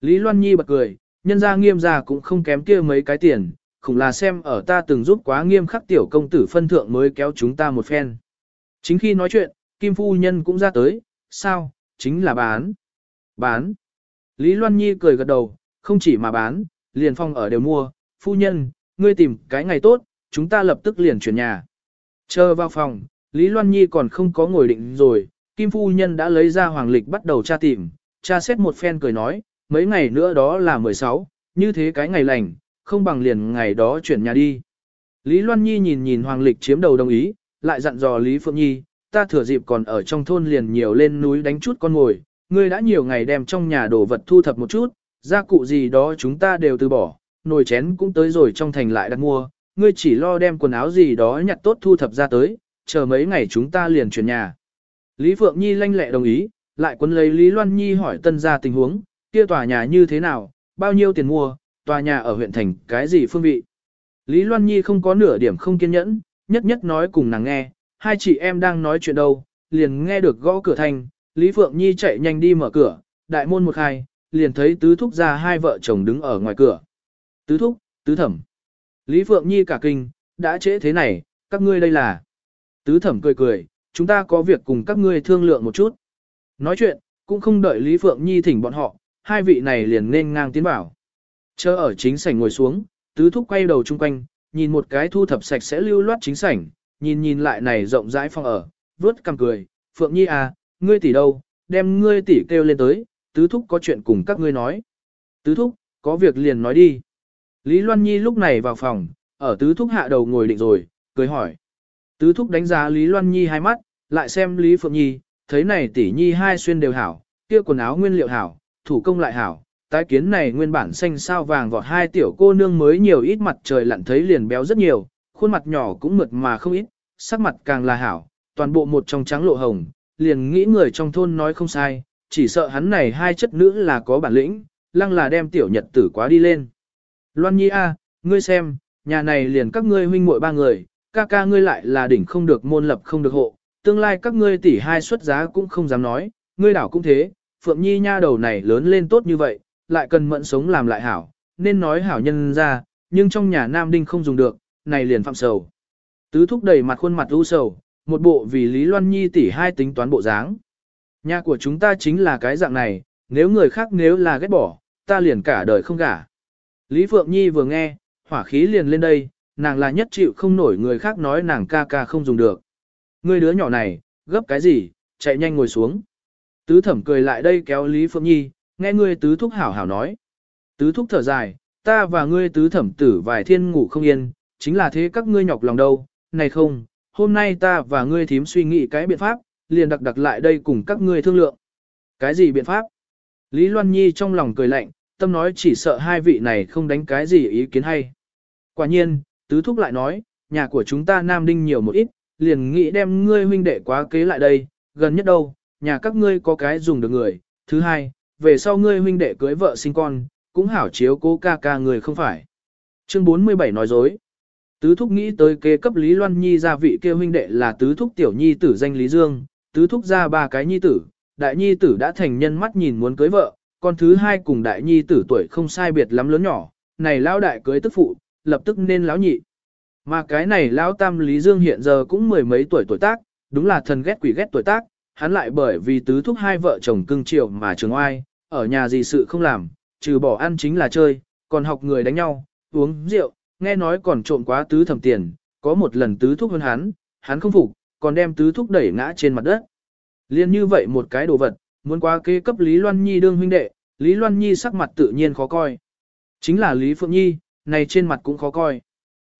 Lý Loan Nhi bật cười, nhân ra nghiêm ra cũng không kém kia mấy cái tiền, khủng là xem ở ta từng giúp quá nghiêm khắc tiểu công tử phân thượng mới kéo chúng ta một phen. Chính khi nói chuyện, Kim Phu Nhân cũng ra tới, sao, chính là bán. Bán. Lý Loan Nhi cười gật đầu, không chỉ mà bán, liền phong ở đều mua, phu nhân, ngươi tìm cái ngày tốt, chúng ta lập tức liền chuyển nhà. Chờ vào phòng, Lý Loan Nhi còn không có ngồi định rồi, Kim phu nhân đã lấy ra hoàng lịch bắt đầu tra tìm, tra xét một phen cười nói, mấy ngày nữa đó là 16, như thế cái ngày lành, không bằng liền ngày đó chuyển nhà đi. Lý Loan Nhi nhìn nhìn hoàng lịch chiếm đầu đồng ý, lại dặn dò Lý Phượng Nhi, ta thừa dịp còn ở trong thôn liền nhiều lên núi đánh chút con ngồi, ngươi đã nhiều ngày đem trong nhà đồ vật thu thập một chút, gia cụ gì đó chúng ta đều từ bỏ, nồi chén cũng tới rồi trong thành lại đặt mua, ngươi chỉ lo đem quần áo gì đó nhặt tốt thu thập ra tới, chờ mấy ngày chúng ta liền chuyển nhà. Lý Phượng Nhi lanh lẹ đồng ý, lại quấn lấy Lý Loan Nhi hỏi tân gia tình huống, kia tòa nhà như thế nào, bao nhiêu tiền mua, tòa nhà ở huyện thành, cái gì phương vị. Lý Loan Nhi không có nửa điểm không kiên nhẫn, nhất nhất nói cùng nàng nghe, hai chị em đang nói chuyện đâu, liền nghe được gõ cửa thành, Lý Phượng Nhi chạy nhanh đi mở cửa, đại môn một khai, liền thấy tứ thúc ra hai vợ chồng đứng ở ngoài cửa. Tứ thúc, tứ thẩm. Lý Phượng Nhi cả kinh, đã trễ thế này, các ngươi đây là. Tứ thẩm cười cười, chúng ta có việc cùng các ngươi thương lượng một chút. Nói chuyện, cũng không đợi Lý Phượng Nhi thỉnh bọn họ, hai vị này liền nên ngang tiến vào. Chờ ở chính sảnh ngồi xuống, tứ thúc quay đầu chung quanh, nhìn một cái thu thập sạch sẽ lưu loát chính sảnh, nhìn nhìn lại này rộng rãi phòng ở, vớt cằm cười, Phượng Nhi à, ngươi tỷ đâu, đem ngươi tỷ kêu lên tới, tứ thúc có chuyện cùng các ngươi nói. Tứ thúc, có việc liền nói đi. Lý Loan Nhi lúc này vào phòng, ở tứ thúc hạ đầu ngồi định rồi, cười hỏi. Tứ thúc đánh giá Lý Loan Nhi hai mắt, lại xem Lý Phượng Nhi, thấy này tỷ nhi hai xuyên đều hảo, kia quần áo nguyên liệu hảo, thủ công lại hảo, tái kiến này nguyên bản xanh sao vàng vọt hai tiểu cô nương mới nhiều ít mặt trời lặn thấy liền béo rất nhiều, khuôn mặt nhỏ cũng mượt mà không ít, sắc mặt càng là hảo, toàn bộ một trong trắng lộ hồng, liền nghĩ người trong thôn nói không sai, chỉ sợ hắn này hai chất nữ là có bản lĩnh, lăng là đem tiểu nhật tử quá đi lên. Loan Nhi a, ngươi xem, nhà này liền các ngươi huynh muội ba người, ca ca ngươi lại là đỉnh không được môn lập không được hộ, tương lai các ngươi tỷ hai xuất giá cũng không dám nói, ngươi đảo cũng thế, Phượng Nhi nha đầu này lớn lên tốt như vậy, lại cần mẫn sống làm lại hảo, nên nói hảo nhân ra, nhưng trong nhà nam đinh không dùng được, này liền phạm sầu. Tứ thúc đầy mặt khuôn mặt u sầu, một bộ vì Lý Loan Nhi tỷ hai tính toán bộ dáng. Nhà của chúng ta chính là cái dạng này, nếu người khác nếu là ghét bỏ, ta liền cả đời không gả. Lý Phượng Nhi vừa nghe, hỏa khí liền lên đây, nàng là nhất chịu không nổi người khác nói nàng ca ca không dùng được. Người đứa nhỏ này, gấp cái gì, chạy nhanh ngồi xuống. Tứ thẩm cười lại đây kéo Lý Phượng Nhi, nghe ngươi tứ thúc hảo hảo nói. Tứ thúc thở dài, ta và ngươi tứ thẩm tử vài thiên ngủ không yên, chính là thế các ngươi nhọc lòng đâu, này không, hôm nay ta và ngươi thím suy nghĩ cái biện pháp, liền đặc đặc lại đây cùng các ngươi thương lượng. Cái gì biện pháp? Lý Loan Nhi trong lòng cười lạnh, tâm nói chỉ sợ hai vị này không đánh cái gì ý kiến hay. Quả nhiên, tứ thúc lại nói, nhà của chúng ta nam đinh nhiều một ít, liền nghĩ đem ngươi huynh đệ quá kế lại đây, gần nhất đâu, nhà các ngươi có cái dùng được người. Thứ hai, về sau ngươi huynh đệ cưới vợ sinh con, cũng hảo chiếu cố ca ca người không phải. Chương 47 nói dối. Tứ thúc nghĩ tới kế cấp Lý Loan Nhi gia vị kia huynh đệ là tứ thúc tiểu nhi tử danh Lý Dương, tứ thúc ra ba cái nhi tử, đại nhi tử đã thành nhân mắt nhìn muốn cưới vợ, con thứ hai cùng đại nhi tử tuổi không sai biệt lắm lớn nhỏ, này lão đại cưới tức phụ, lập tức nên lão nhị. Mà cái này lão tam Lý Dương hiện giờ cũng mười mấy tuổi tuổi tác, đúng là thần ghét quỷ ghét tuổi tác, hắn lại bởi vì tứ thúc hai vợ chồng cưng chiều mà trường oai, ở nhà gì sự không làm, trừ bỏ ăn chính là chơi, còn học người đánh nhau, uống rượu, nghe nói còn trộm quá tứ thẩm tiền, có một lần tứ thúc hơn hắn, hắn không phục, còn đem tứ thúc đẩy ngã trên mặt đất. Liên như vậy một cái đồ vật, muốn qua kế cấp Lý Loan Nhi đương huynh đệ, Lý Loan Nhi sắc mặt tự nhiên khó coi. Chính là Lý Phượng Nhi, này trên mặt cũng khó coi.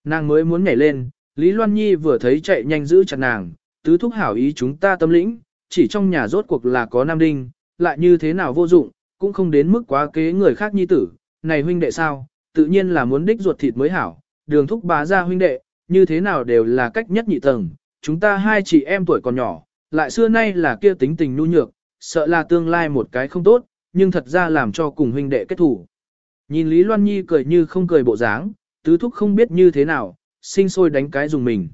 Nàng mới muốn nhảy lên, Lý Loan Nhi vừa thấy chạy nhanh giữ chặt nàng, tứ thúc hảo ý chúng ta tâm lĩnh, chỉ trong nhà rốt cuộc là có nam đinh, lại như thế nào vô dụng, cũng không đến mức quá kế người khác nhi tử, này huynh đệ sao, tự nhiên là muốn đích ruột thịt mới hảo, đường thúc bá ra huynh đệ, như thế nào đều là cách nhất nhị tầng, chúng ta hai chị em tuổi còn nhỏ, lại xưa nay là kia tính tình nhu nhược, sợ là tương lai một cái không tốt, nhưng thật ra làm cho cùng huynh đệ kết thủ. Nhìn Lý Loan Nhi cười như không cười bộ dáng, tứ thúc không biết như thế nào, sinh sôi đánh cái dùng mình.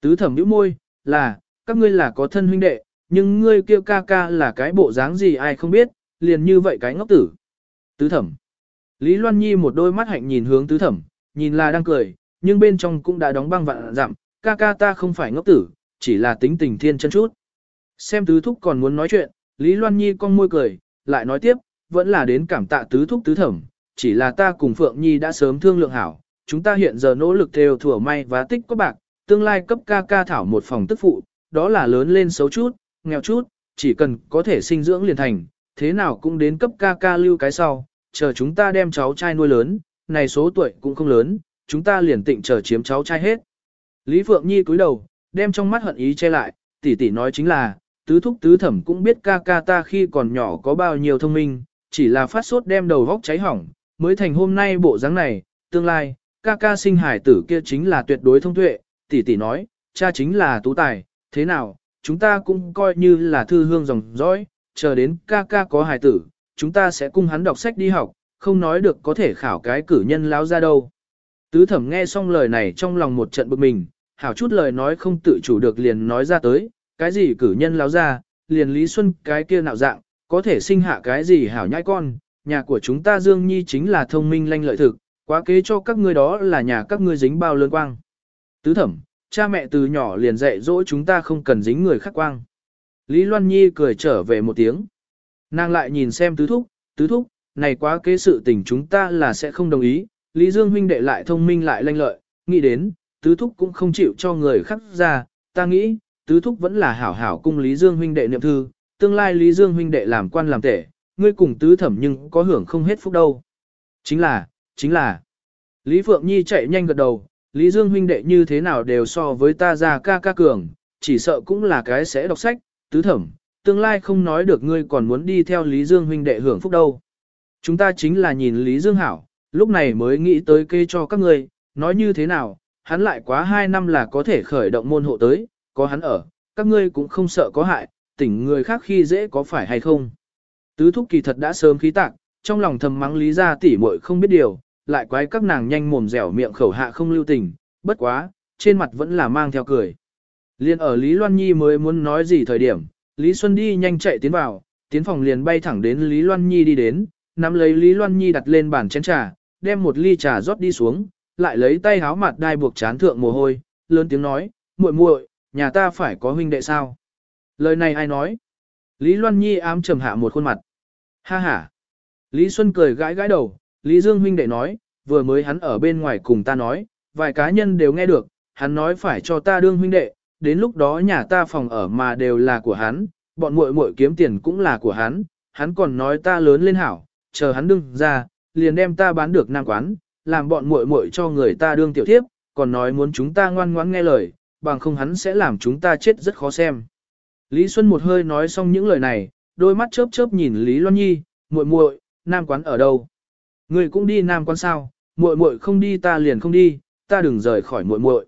Tứ thẩm nhíu môi, là, các ngươi là có thân huynh đệ, nhưng ngươi kêu ca ca là cái bộ dáng gì ai không biết, liền như vậy cái ngốc tử. Tứ thẩm. Lý Loan Nhi một đôi mắt hạnh nhìn hướng tứ thẩm, nhìn là đang cười, nhưng bên trong cũng đã đóng băng vạn dặm, ca ca ta không phải ngốc tử, chỉ là tính tình thiên chân chút. Xem tứ thúc còn muốn nói chuyện, Lý Loan Nhi con môi cười, lại nói tiếp, vẫn là đến cảm tạ tứ thúc tứ thẩm, chỉ là ta cùng Phượng Nhi đã sớm thương lượng hảo, chúng ta hiện giờ nỗ lực theo thừa may và tích có bạc, tương lai cấp ca ca thảo một phòng tức phụ, đó là lớn lên xấu chút, nghèo chút, chỉ cần có thể sinh dưỡng liền thành, thế nào cũng đến cấp ca ca lưu cái sau, chờ chúng ta đem cháu trai nuôi lớn, này số tuổi cũng không lớn, chúng ta liền tịnh chờ chiếm cháu trai hết. Lý Phượng Nhi cúi đầu, đem trong mắt hận ý che lại, tỷ tỷ nói chính là, tứ thúc tứ thẩm cũng biết ca ca ta khi còn nhỏ có bao nhiêu thông minh, chỉ là phát sốt đem đầu vóc cháy hỏng, mới thành hôm nay bộ dáng này, tương lai, ca ca sinh hải tử kia chính là tuyệt đối thông tuệ, tỷ tỷ nói, cha chính là tú tài, thế nào, chúng ta cũng coi như là thư hương dòng dõi, chờ đến ca ca có hải tử, chúng ta sẽ cung hắn đọc sách đi học, không nói được có thể khảo cái cử nhân láo ra đâu. Tứ thẩm nghe xong lời này trong lòng một trận bực mình, hảo chút lời nói không tự chủ được liền nói ra tới, cái gì cử nhân láo ra, liền Lý Xuân cái kia nạo dạng, có thể sinh hạ cái gì hảo nhãi con, nhà của chúng ta Dương Nhi chính là thông minh lanh lợi thực, quá kế cho các ngươi đó là nhà các ngươi dính bao lớn quang. Tứ thẩm, cha mẹ từ nhỏ liền dạy dỗ chúng ta không cần dính người khác quang. Lý Loan Nhi cười trở về một tiếng. Nàng lại nhìn xem tứ thúc, tứ thúc, này quá kế sự tình chúng ta là sẽ không đồng ý, Lý Dương huynh đệ lại thông minh lại lanh lợi, nghĩ đến, tứ thúc cũng không chịu cho người khác ra, ta nghĩ, tứ thúc vẫn là hảo hảo cung Lý Dương huynh đệ niệm thư, tương lai Lý Dương huynh đệ làm quan làm tể, ngươi cùng tứ thẩm nhưng có hưởng không hết phúc đâu. Chính là, chính là, Lý Phượng Nhi chạy nhanh gật đầu, Lý Dương huynh đệ như thế nào đều so với ta ra ca ca cường, chỉ sợ cũng là cái sẽ đọc sách, tứ thẩm, tương lai không nói được ngươi còn muốn đi theo Lý Dương huynh đệ hưởng phúc đâu. Chúng ta chính là nhìn Lý Dương hảo, lúc này mới nghĩ tới kê cho các ngươi, nói như thế nào, hắn lại quá 2 năm là có thể khởi động môn hộ tới, có hắn ở, các ngươi cũng không sợ có hại, tỉnh người khác khi dễ có phải hay không. Tứ thúc kỳ thật đã sớm khí tạc, trong lòng thầm mắng lý ra tỉ muội không biết điều, lại quái các nàng nhanh mồm dẻo miệng khẩu hạ không lưu tình, bất quá, trên mặt vẫn là mang theo cười. Liên ở Lý Loan Nhi mới muốn nói gì thời điểm, Lý Xuân đi nhanh chạy tiến vào, tiến phòng liền bay thẳng đến Lý Loan Nhi đi đến, nắm lấy Lý Loan Nhi đặt lên bàn chén trà, đem một ly trà rót đi xuống, lại lấy tay háo mặt đai buộc chán thượng mồ hôi, lớn tiếng nói, muội muội, nhà ta phải có huynh đệ sao? Lời này ai nói? Lý Loan Nhi ám trầm hạ một khuôn mặt. Ha ha. Lý Xuân cười gãi gãi đầu, Lý Dương huynh đệ nói, vừa mới hắn ở bên ngoài cùng ta nói, vài cá nhân đều nghe được, hắn nói phải cho ta đương huynh đệ, đến lúc đó nhà ta phòng ở mà đều là của hắn, bọn muội muội kiếm tiền cũng là của hắn, hắn còn nói ta lớn lên hảo, chờ hắn đương ra, liền đem ta bán được nam quán, làm bọn muội muội cho người ta đương tiểu thiếp, còn nói muốn chúng ta ngoan ngoãn nghe lời, bằng không hắn sẽ làm chúng ta chết rất khó xem. Lý Xuân một hơi nói xong những lời này, đôi mắt chớp chớp nhìn Lý Loan Nhi, muội muội, nam quán ở đâu? Người cũng đi nam quán sao? Muội muội không đi ta liền không đi, ta đừng rời khỏi muội muội.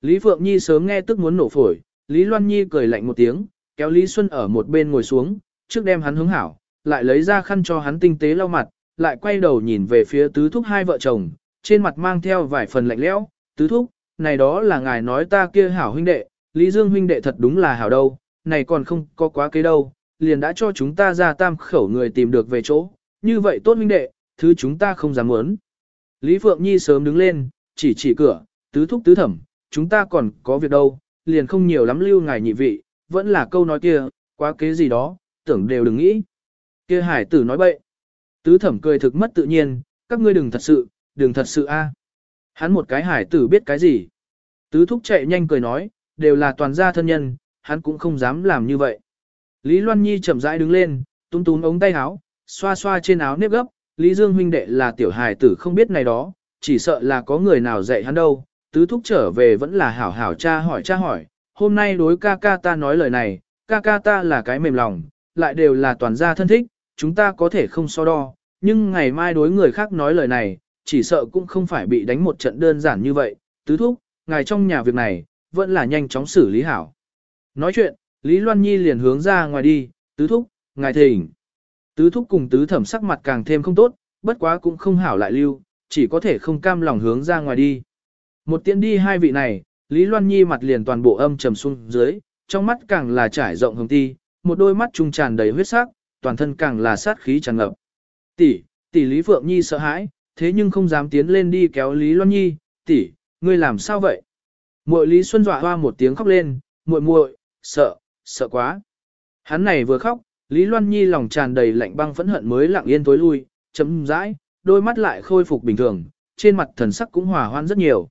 Lý Phượng Nhi sớm nghe tức muốn nổ phổi, Lý Loan Nhi cười lạnh một tiếng, kéo Lý Xuân ở một bên ngồi xuống, trước đem hắn hướng hảo, lại lấy ra khăn cho hắn tinh tế lau mặt, lại quay đầu nhìn về phía tứ thúc hai vợ chồng, trên mặt mang theo vài phần lạnh lẽo, tứ thúc, này đó là ngài nói ta kia hảo huynh đệ, Lý Dương huynh đệ thật đúng là hảo đâu, này còn không có quá kế đâu, liền đã cho chúng ta ra tam khẩu người tìm được về chỗ, như vậy tốt huynh đệ, thứ chúng ta không dám muốn. Lý Phượng Nhi sớm đứng lên, chỉ chỉ cửa, tứ thúc tứ thẩm, chúng ta còn có việc đâu, liền không nhiều lắm lưu ngài nhị vị, vẫn là câu nói kia, quá kế gì đó, tưởng đều đừng nghĩ. Kia hải tử nói bậy. Tứ thẩm cười thực mất tự nhiên, các ngươi đừng thật sự, đừng thật sự a. À. Hắn một cái hải tử biết cái gì. Tứ thúc chạy nhanh cười nói, đều là toàn gia thân nhân, hắn cũng không dám làm như vậy. Lý Loan Nhi chậm rãi đứng lên, túm túm ống tay áo, xoa xoa trên áo nếp gấp, Lý Dương huynh đệ là tiểu hài tử không biết này đó, chỉ sợ là có người nào dạy hắn đâu. Tứ thúc trở về vẫn là hảo hảo cha hỏi cha hỏi, hôm nay đối ca ca ta nói lời này, ca ca ta là cái mềm lòng, lại đều là toàn gia thân thích, chúng ta có thể không so đo, nhưng ngày mai đối người khác nói lời này, chỉ sợ cũng không phải bị đánh một trận đơn giản như vậy. Tứ thúc, ngài trong nhà việc này, vẫn là nhanh chóng xử lý hảo. Nói chuyện, Lý Loan Nhi liền hướng ra ngoài đi, tứ thúc, ngài thỉnh. Tứ thúc cùng tứ thẩm sắc mặt càng thêm không tốt, bất quá cũng không hảo lại lưu, chỉ có thể không cam lòng hướng ra ngoài đi. Một tiện đi hai vị này, Lý Loan Nhi mặt liền toàn bộ âm trầm xuống dưới, trong mắt càng là trải rộng hồng ti, một đôi mắt trung tràn đầy huyết sắc, toàn thân càng là sát khí tràn ngập. Tỷ, tỷ Lý Phượng Nhi sợ hãi, thế nhưng không dám tiến lên đi kéo Lý Loan Nhi, tỷ, ngươi làm sao vậy? Muội Lý Xuân dọa hoa một tiếng khóc lên, muội muội, sợ, sợ quá. Hắn này vừa khóc, Lý Loan Nhi lòng tràn đầy lạnh băng phẫn hận mới lặng yên tối lui, chấm rãi, đôi mắt lại khôi phục bình thường, trên mặt thần sắc cũng hòa hoan rất nhiều.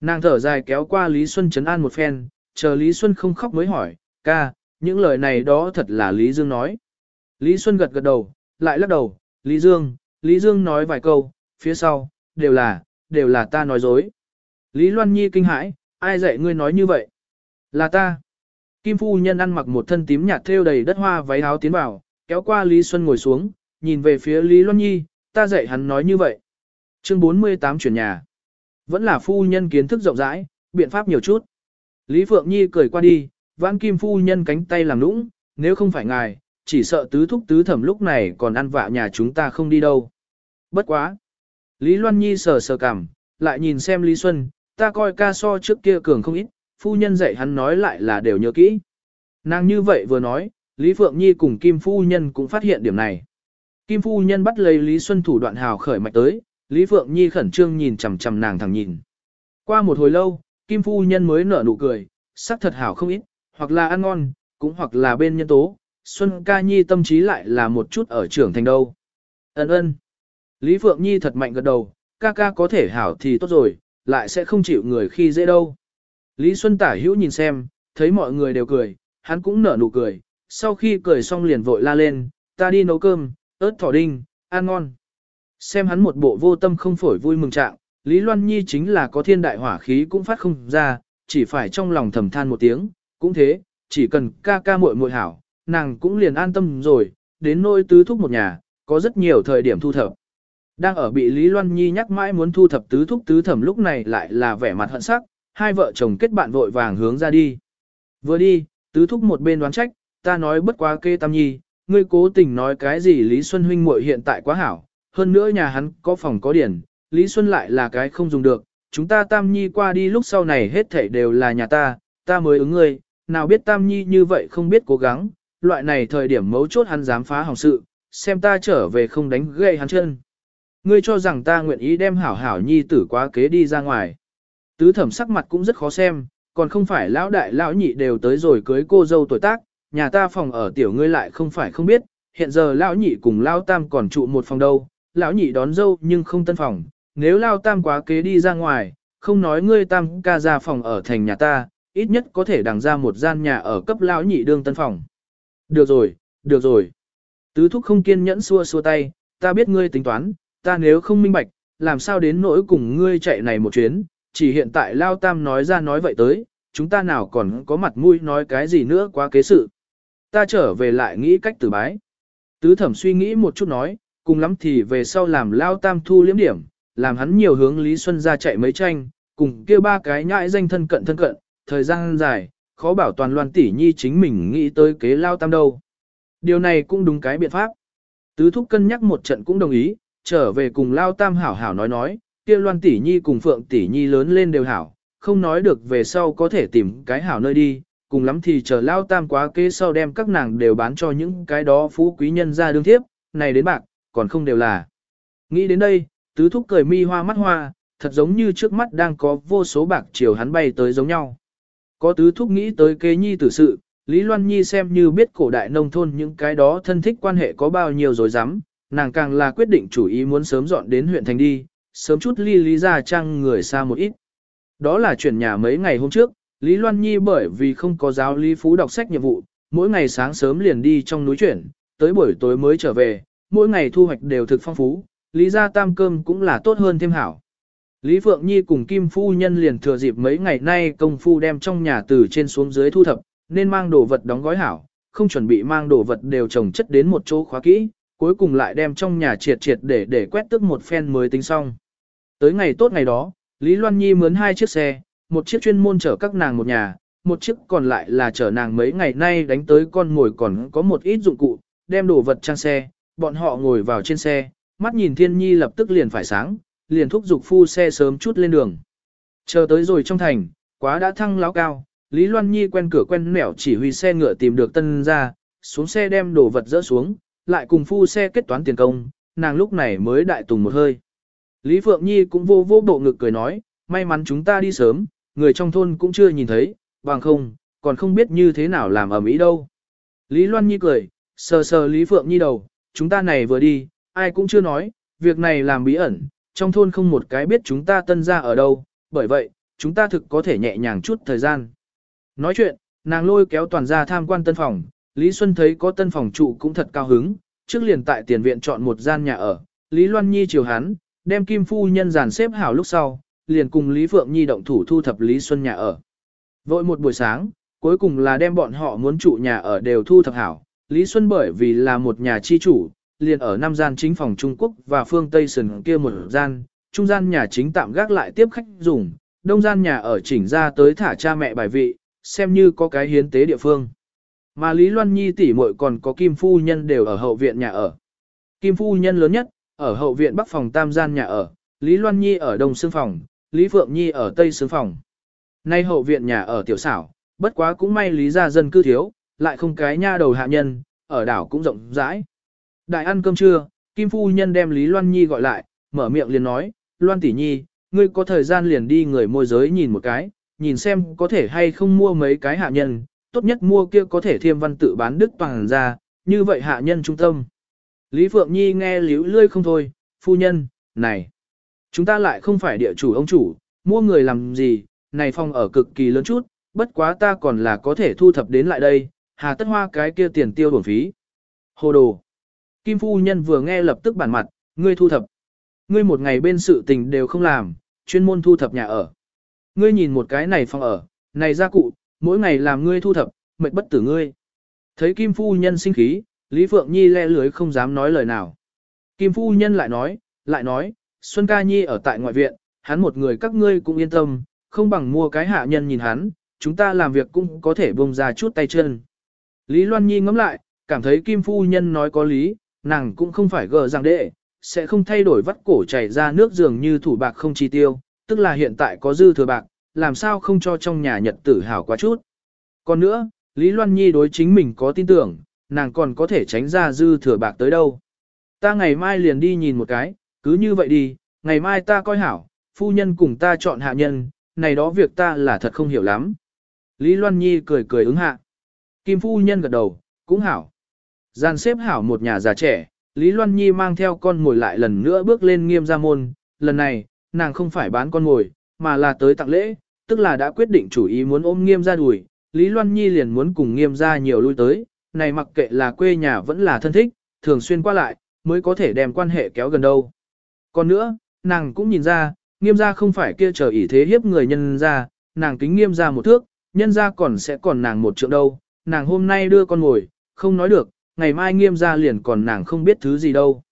Nàng thở dài kéo qua Lý Xuân chấn an một phen, chờ Lý Xuân không khóc mới hỏi, ca, những lời này đó thật là Lý Dương nói. Lý Xuân gật gật đầu, lại lắc đầu, Lý Dương, Lý Dương nói vài câu, phía sau, đều là, đều là ta nói dối. Lý Loan Nhi kinh hãi, ai dạy ngươi nói như vậy? Là ta. Kim phu nhân ăn mặc một thân tím nhạt thêu đầy đất hoa váy áo tiến vào, kéo qua Lý Xuân ngồi xuống, nhìn về phía Lý Loan Nhi, ta dạy hắn nói như vậy. Chương 48 chuyển nhà. Vẫn là phu nhân kiến thức rộng rãi, biện pháp nhiều chút. Lý Phượng Nhi cười qua đi, vãn kim phu nhân cánh tay làm lũng, nếu không phải ngài, chỉ sợ tứ thúc tứ thẩm lúc này còn ăn vạ nhà chúng ta không đi đâu. Bất quá. Lý Loan Nhi sờ sờ cảm, lại nhìn xem Lý Xuân, ta coi ca so trước kia cường không ít, phu nhân dạy hắn nói lại là đều nhớ kỹ. Nàng như vậy vừa nói, Lý Phượng Nhi cùng Kim Phu Nhân cũng phát hiện điểm này. Kim Phu Nhân bắt lấy Lý Xuân thủ đoạn hào khởi mạch tới, Lý Phượng Nhi khẩn trương nhìn chằm chằm nàng thẳng nhìn. Qua một hồi lâu, Kim Phu Nhân mới nở nụ cười, sắc thật hảo không ít, hoặc là ăn ngon, cũng hoặc là bên nhân tố, Xuân ca nhi tâm trí lại là một chút ở trưởng thành đâu. Ấn ơn. Lý Phượng Nhi thật mạnh gật đầu, ca ca có thể hảo thì tốt rồi, lại sẽ không chịu người khi dễ đâu. Lý Xuân tả hữu nhìn xem, thấy mọi người đều cười, hắn cũng nở nụ cười, sau khi cười xong liền vội la lên, ta đi nấu cơm, ớt thỏ đinh, ăn ngon. Xem hắn một bộ vô tâm không phổi vui mừng trạng, Lý Loan Nhi chính là có thiên đại hỏa khí cũng phát không ra, chỉ phải trong lòng thầm than một tiếng, cũng thế, chỉ cần ca ca muội muội hảo, nàng cũng liền an tâm rồi, đến nôi tứ thúc một nhà, có rất nhiều thời điểm thu thập. Đang ở bị Lý Loan Nhi nhắc mãi muốn thu thập tứ thúc tứ thẩm lúc này lại là vẻ mặt hận sắc, hai vợ chồng kết bạn vội vàng hướng ra đi. Vừa đi, tứ thúc một bên đoán trách, ta nói bất quá kê tam nhi, ngươi cố tình nói cái gì Lý Xuân huynh muội hiện tại quá hảo, hơn nữa nhà hắn có phòng có điển, Lý Xuân lại là cái không dùng được, chúng ta Tam Nhi qua đi lúc sau này hết thảy đều là nhà ta, ta mới ứng ngươi, nào biết Tam Nhi như vậy không biết cố gắng, loại này thời điểm mấu chốt hắn dám phá hỏng sự, xem ta trở về không đánh gây hắn chân. Ngươi cho rằng ta nguyện ý đem hảo hảo nhi tử quá kế đi ra ngoài. Tứ thẩm sắc mặt cũng rất khó xem, còn không phải lão đại lão nhị đều tới rồi cưới cô dâu tuổi tác, nhà ta phòng ở tiểu ngươi lại không phải không biết, hiện giờ lão nhị cùng lão tam còn trụ một phòng đâu, lão nhị đón dâu nhưng không tân phòng, nếu lão tam quá kế đi ra ngoài, không nói ngươi tam ca ra phòng ở thành nhà ta, ít nhất có thể đằng ra một gian nhà ở cấp lão nhị đương tân phòng. Được rồi, được rồi. Tứ thúc không kiên nhẫn xua xua tay, ta biết ngươi tính toán, ta nếu không minh bạch, làm sao đến nỗi cùng ngươi chạy này một chuyến, chỉ hiện tại Lao Tam nói ra nói vậy tới, chúng ta nào còn có mặt mũi nói cái gì nữa quá kế sự. Ta trở về lại nghĩ cách từ bái. Tứ thẩm suy nghĩ một chút nói, cùng lắm thì về sau làm Lao Tam thu liếm điểm, làm hắn nhiều hướng Lý Xuân ra chạy mấy tranh, cùng kia ba cái nhãi danh thân cận thân cận, thời gian dài, khó bảo toàn loan tỷ nhi chính mình nghĩ tới kế Lao Tam đâu. Điều này cũng đúng cái biện pháp. Tứ thúc cân nhắc một trận cũng đồng ý, trở về cùng Lao Tam hảo hảo nói nói, kia Loan tỷ nhi cùng Phượng tỷ nhi lớn lên đều hảo, không nói được về sau có thể tìm cái hảo nơi đi, cùng lắm thì chờ Lao Tam quá kế sau đem các nàng đều bán cho những cái đó phú quý nhân ra đương thiếp, này đến bạc, còn không đều là. Nghĩ đến đây, tứ thúc cười mi hoa mắt hoa, thật giống như trước mắt đang có vô số bạc chiều hắn bay tới giống nhau. Có tứ thúc nghĩ tới kế nhi tử sự, Lý Loan Nhi xem như biết cổ đại nông thôn những cái đó thân thích quan hệ có bao nhiêu rồi dám, nàng càng là quyết định chủ ý muốn sớm dọn đến huyện thành đi, sớm chút ly lý ra trang người xa một ít. Đó là chuyển nhà mấy ngày hôm trước, Lý Loan Nhi bởi vì không có giáo lý phú đọc sách nhiệm vụ, mỗi ngày sáng sớm liền đi trong núi chuyển, tới buổi tối mới trở về, mỗi ngày thu hoạch đều thực phong phú, lý ra tam cơm cũng là tốt hơn thêm hảo. Lý Phượng Nhi cùng Kim Phu Nhân liền thừa dịp mấy ngày nay công phu đem trong nhà từ trên xuống dưới thu thập, nên mang đồ vật đóng gói hảo, không chuẩn bị mang đồ vật đều trồng chất đến một chỗ khóa kỹ, cuối cùng lại đem trong nhà triệt triệt để để quét tức một phen mới tính xong. Tới ngày tốt ngày đó, Lý Loan Nhi mướn hai chiếc xe, một chiếc chuyên môn chở các nàng một nhà, một chiếc còn lại là chở nàng mấy ngày nay đánh tới con ngồi còn có một ít dụng cụ, đem đồ vật trang xe, bọn họ ngồi vào trên xe, mắt nhìn Thiên Nhi lập tức liền phải sáng, liền thúc giục phu xe sớm chút lên đường. Chờ tới rồi trong thành, quá đã thăng láo cao, Lý Loan Nhi quen cửa quen nẻo chỉ huy xe ngựa tìm được tân ra, xuống xe đem đồ vật dỡ xuống, lại cùng phu xe kết toán tiền công, nàng lúc này mới đại tùng một hơi. Lý Phượng Nhi cũng vô vô bộ ngực cười nói, may mắn chúng ta đi sớm, người trong thôn cũng chưa nhìn thấy, bằng không, còn không biết như thế nào làm ở Mỹ đâu. Lý Loan Nhi cười, sờ sờ Lý Phượng Nhi đầu, chúng ta này vừa đi, ai cũng chưa nói, việc này làm bí ẩn, trong thôn không một cái biết chúng ta tân ra ở đâu, bởi vậy, chúng ta thực có thể nhẹ nhàng chút thời gian. Nói chuyện, nàng lôi kéo toàn ra tham quan tân phòng, Lý Xuân thấy có tân phòng trụ cũng thật cao hứng, trước liền tại tiền viện chọn một gian nhà ở, Lý Loan Nhi chiều hắn, đem Kim Phu Nhân dàn xếp hảo lúc sau, liền cùng Lý Phượng Nhi động thủ thu thập Lý Xuân nhà ở. Vội một buổi sáng, cuối cùng là đem bọn họ muốn trụ nhà ở đều thu thập hảo, Lý Xuân bởi vì là một nhà chi chủ, liền ở năm gian chính phòng Trung Quốc và phương Tây Sơn kia một gian, trung gian nhà chính tạm gác lại tiếp khách dùng, đông gian nhà ở chỉnh ra tới thả cha mẹ bài vị, xem như có cái hiến tế địa phương. Mà Lý Loan Nhi tỷ muội còn có Kim Phu Nhân đều ở hậu viện nhà ở. Kim Phu Nhân lớn nhất, ở hậu viện bắc phòng tam gian nhà ở, Lý Loan Nhi ở đông xương phòng, Lý Phượng Nhi ở tây xương phòng. Nay hậu viện nhà ở tiểu xảo, bất quá cũng may Lý gia dân cư thiếu, lại không cái nha đầu hạ nhân, ở đảo cũng rộng rãi. Đại ăn cơm trưa, Kim Phu Nhân đem Lý Loan Nhi gọi lại, mở miệng liền nói, Loan tỷ nhi, ngươi có thời gian liền đi người môi giới nhìn một cái, nhìn xem có thể hay không mua mấy cái hạ nhân, tốt nhất mua kia có thể thiêm văn tự bán đức toàn ra, như vậy hạ nhân trung tâm. Lý Phượng Nhi nghe liễu lươi không thôi, phu nhân, này, chúng ta lại không phải địa chủ ông chủ, mua người làm gì, này phòng ở cực kỳ lớn chút, bất quá ta còn là có thể thu thập đến lại đây, hà tất hoa cái kia tiền tiêu bổn phí. Hồ đồ. Kim phu nhân vừa nghe lập tức bản mặt, ngươi thu thập. Ngươi một ngày bên sự tình đều không làm, chuyên môn thu thập nhà ở. Ngươi nhìn một cái này phòng ở, này gia cụ, mỗi ngày làm ngươi thu thập, mệt bất tử ngươi. Thấy Kim Phu Nhân sinh khí, Lý Phượng Nhi le lưới không dám nói lời nào. Kim Phu Nhân lại nói, lại nói, Xuân Ca Nhi ở tại ngoại viện, hắn một người các ngươi cũng yên tâm, không bằng mua cái hạ nhân nhìn hắn, chúng ta làm việc cũng có thể bông ra chút tay chân. Lý Loan Nhi ngẫm lại, cảm thấy Kim Phu Nhân nói có lý, nàng cũng không phải gờ rằng đệ, sẽ không thay đổi vắt cổ chảy ra nước dường như thủ bạc không chi tiêu, tức là hiện tại có dư thừa bạc, làm sao không cho trong nhà nhật tử hảo quá chút. Còn nữa, Lý Loan Nhi đối chính mình có tin tưởng, nàng còn có thể tránh ra dư thừa bạc tới đâu. Ta ngày mai liền đi nhìn một cái, cứ như vậy đi, ngày mai ta coi hảo, phu nhân cùng ta chọn hạ nhân, này đó việc ta là thật không hiểu lắm. Lý Loan Nhi cười cười ứng hạ. Kim phu nhân gật đầu, cũng hảo. Gian xếp hảo một nhà già trẻ, Lý Loan Nhi mang theo con ngồi lại lần nữa bước lên nghiêm gia môn, lần này, nàng không phải bán con ngồi, mà là tới tặng lễ, tức là đã quyết định chủ ý muốn ôm nghiêm gia đùi, Lý Loan Nhi liền muốn cùng nghiêm gia nhiều lui tới, này mặc kệ là quê nhà vẫn là thân thích, thường xuyên qua lại, mới có thể đem quan hệ kéo gần đâu. Còn nữa, nàng cũng nhìn ra, nghiêm gia không phải kia chờ ý thế hiếp người nhân gia, nàng kính nghiêm gia một thước, nhân gia còn sẽ còn nàng một trượng đâu, nàng hôm nay đưa con ngồi, không nói được, ngày mai nghiêm gia liền còn nàng không biết thứ gì đâu.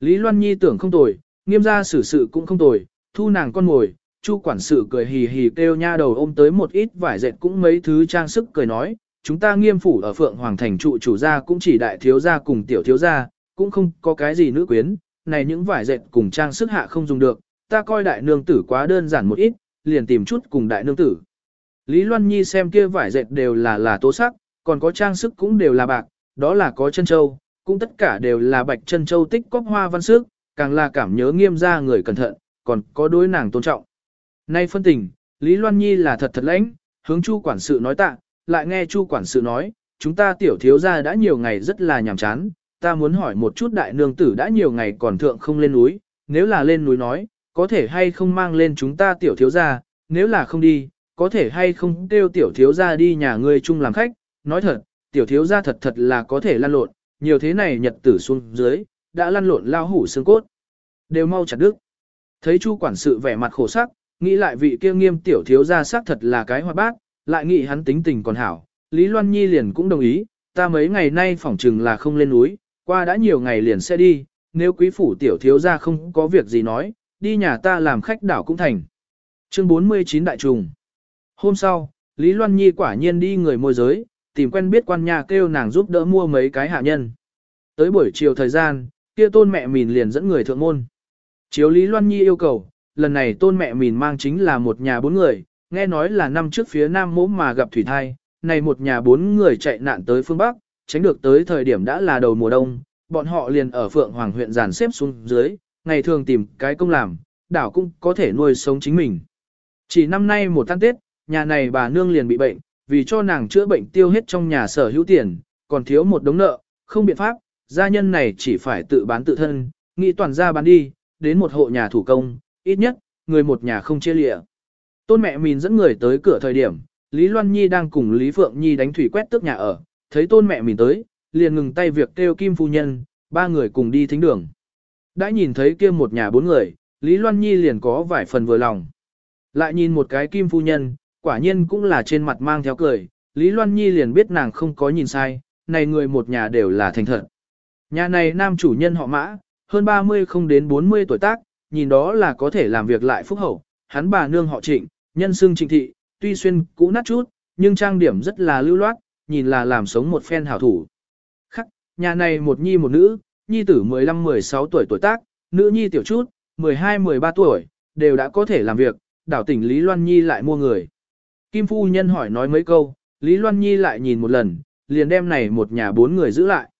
Lý Loan Nhi tưởng không tồi, nghiêm gia xử sự cũng không tồi, thu nàng con ngồi, chu quản sự cười hì hì kêu nha đầu ôm tới một ít vải dệt cũng mấy thứ trang sức cười nói, chúng ta nghiêm phủ ở Phượng Hoàng Thành trụ chủ gia cũng chỉ đại thiếu gia cùng tiểu thiếu gia, cũng không có cái gì nữ quyến, này những vải dệt cùng trang sức hạ không dùng được, ta coi đại nương tử quá đơn giản một ít, liền tìm chút cùng đại nương tử. Lý Loan Nhi xem kia vải dệt đều là là tố sắc, còn có trang sức cũng đều là bạc, đó là có chân châu, cũng tất cả đều là bạch chân châu tích cóp hoa văn sức, càng là cảm nhớ nghiêm ra người cẩn thận, còn có đối nàng tôn trọng. Nay phân tình, Lý Loan Nhi là thật thật lãnh, hướng Chu quản sự nói tạ, lại nghe Chu quản sự nói, chúng ta tiểu thiếu gia đã nhiều ngày rất là nhàm chán, ta muốn hỏi một chút đại nương tử đã nhiều ngày còn thượng không lên núi, nếu là lên núi nói, có thể hay không mang lên chúng ta tiểu thiếu gia, nếu là không đi, có thể hay không kêu tiểu thiếu gia đi nhà ngươi chung làm khách, nói thật, tiểu thiếu gia thật thật là có thể lăn lộn, nhiều thế này nhật tử xuống dưới, đã lăn lộn lao hủ xương cốt. Đều mau chặt đứt. Thấy Chu quản sự vẻ mặt khổ sắc, nghĩ lại vị kia nghiêm tiểu thiếu gia sắc thật là cái hoa bác, lại nghĩ hắn tính tình còn hảo. Lý Loan Nhi liền cũng đồng ý, ta mấy ngày nay phỏng chừng là không lên núi, qua đã nhiều ngày liền sẽ đi, nếu quý phủ tiểu thiếu gia không có việc gì nói, đi nhà ta làm khách đảo cũng thành. Chương 49 Đại Trùng Hôm sau, Lý Loan Nhi quả nhiên đi người môi giới, tìm quen biết quan nhà kêu nàng giúp đỡ mua mấy cái hạ nhân. Tới buổi chiều thời gian, kia tôn mẹ mìn liền dẫn người thượng môn. Chiếu Lý Loan Nhi yêu cầu, lần này tôn mẹ mìn mang chính là một nhà bốn người, nghe nói là năm trước phía nam mỗ mà gặp thủy thai, này một nhà bốn người chạy nạn tới phương Bắc, tránh được tới thời điểm đã là đầu mùa đông, bọn họ liền ở Phượng Hoàng huyện giàn xếp xuống dưới, ngày thường tìm cái công làm, đảo cũng có thể nuôi sống chính mình. Chỉ năm nay một tháng Tết, nhà này bà nương liền bị bệnh, vì cho nàng chữa bệnh tiêu hết trong nhà sở hữu tiền, còn thiếu một đống nợ, không biện pháp, gia nhân này chỉ phải tự bán tự thân, nghĩ toàn ra bán đi, đến một hộ nhà thủ công, ít nhất, người một nhà không chia lịa. Tôn mẹ mình dẫn người tới cửa thời điểm, Lý Loan Nhi đang cùng Lý Phượng Nhi đánh thủy quét tước nhà ở, thấy tôn mẹ mình tới, liền ngừng tay việc kêu Kim Phu Nhân, ba người cùng đi thính đường. Đã nhìn thấy kia một nhà bốn người, Lý Loan Nhi liền có vài phần vừa lòng. Lại nhìn một cái Kim Phu Nhân, quả nhiên cũng là trên mặt mang theo cười, Lý Loan Nhi liền biết nàng không có nhìn sai, này người một nhà đều là thành thật. Nhà này nam chủ nhân họ mã, hơn 30 không đến 40 tuổi tác, nhìn đó là có thể làm việc lại phúc hậu, hắn bà nương họ trịnh, nhân xương trịnh thị, tuy xuyên cũ nát chút, nhưng trang điểm rất là lưu loát, nhìn là làm sống một phen hảo thủ. Khắc, nhà này một nhi một nữ, nhi tử 15-16 tuổi tuổi tác, nữ nhi tiểu chút, 12-13 tuổi, đều đã có thể làm việc, đảo tỉnh Lý Loan Nhi lại mua người. Kim Phu Nhân hỏi nói mấy câu, Lý Loan Nhi lại nhìn một lần, liền đem này một nhà bốn người giữ lại.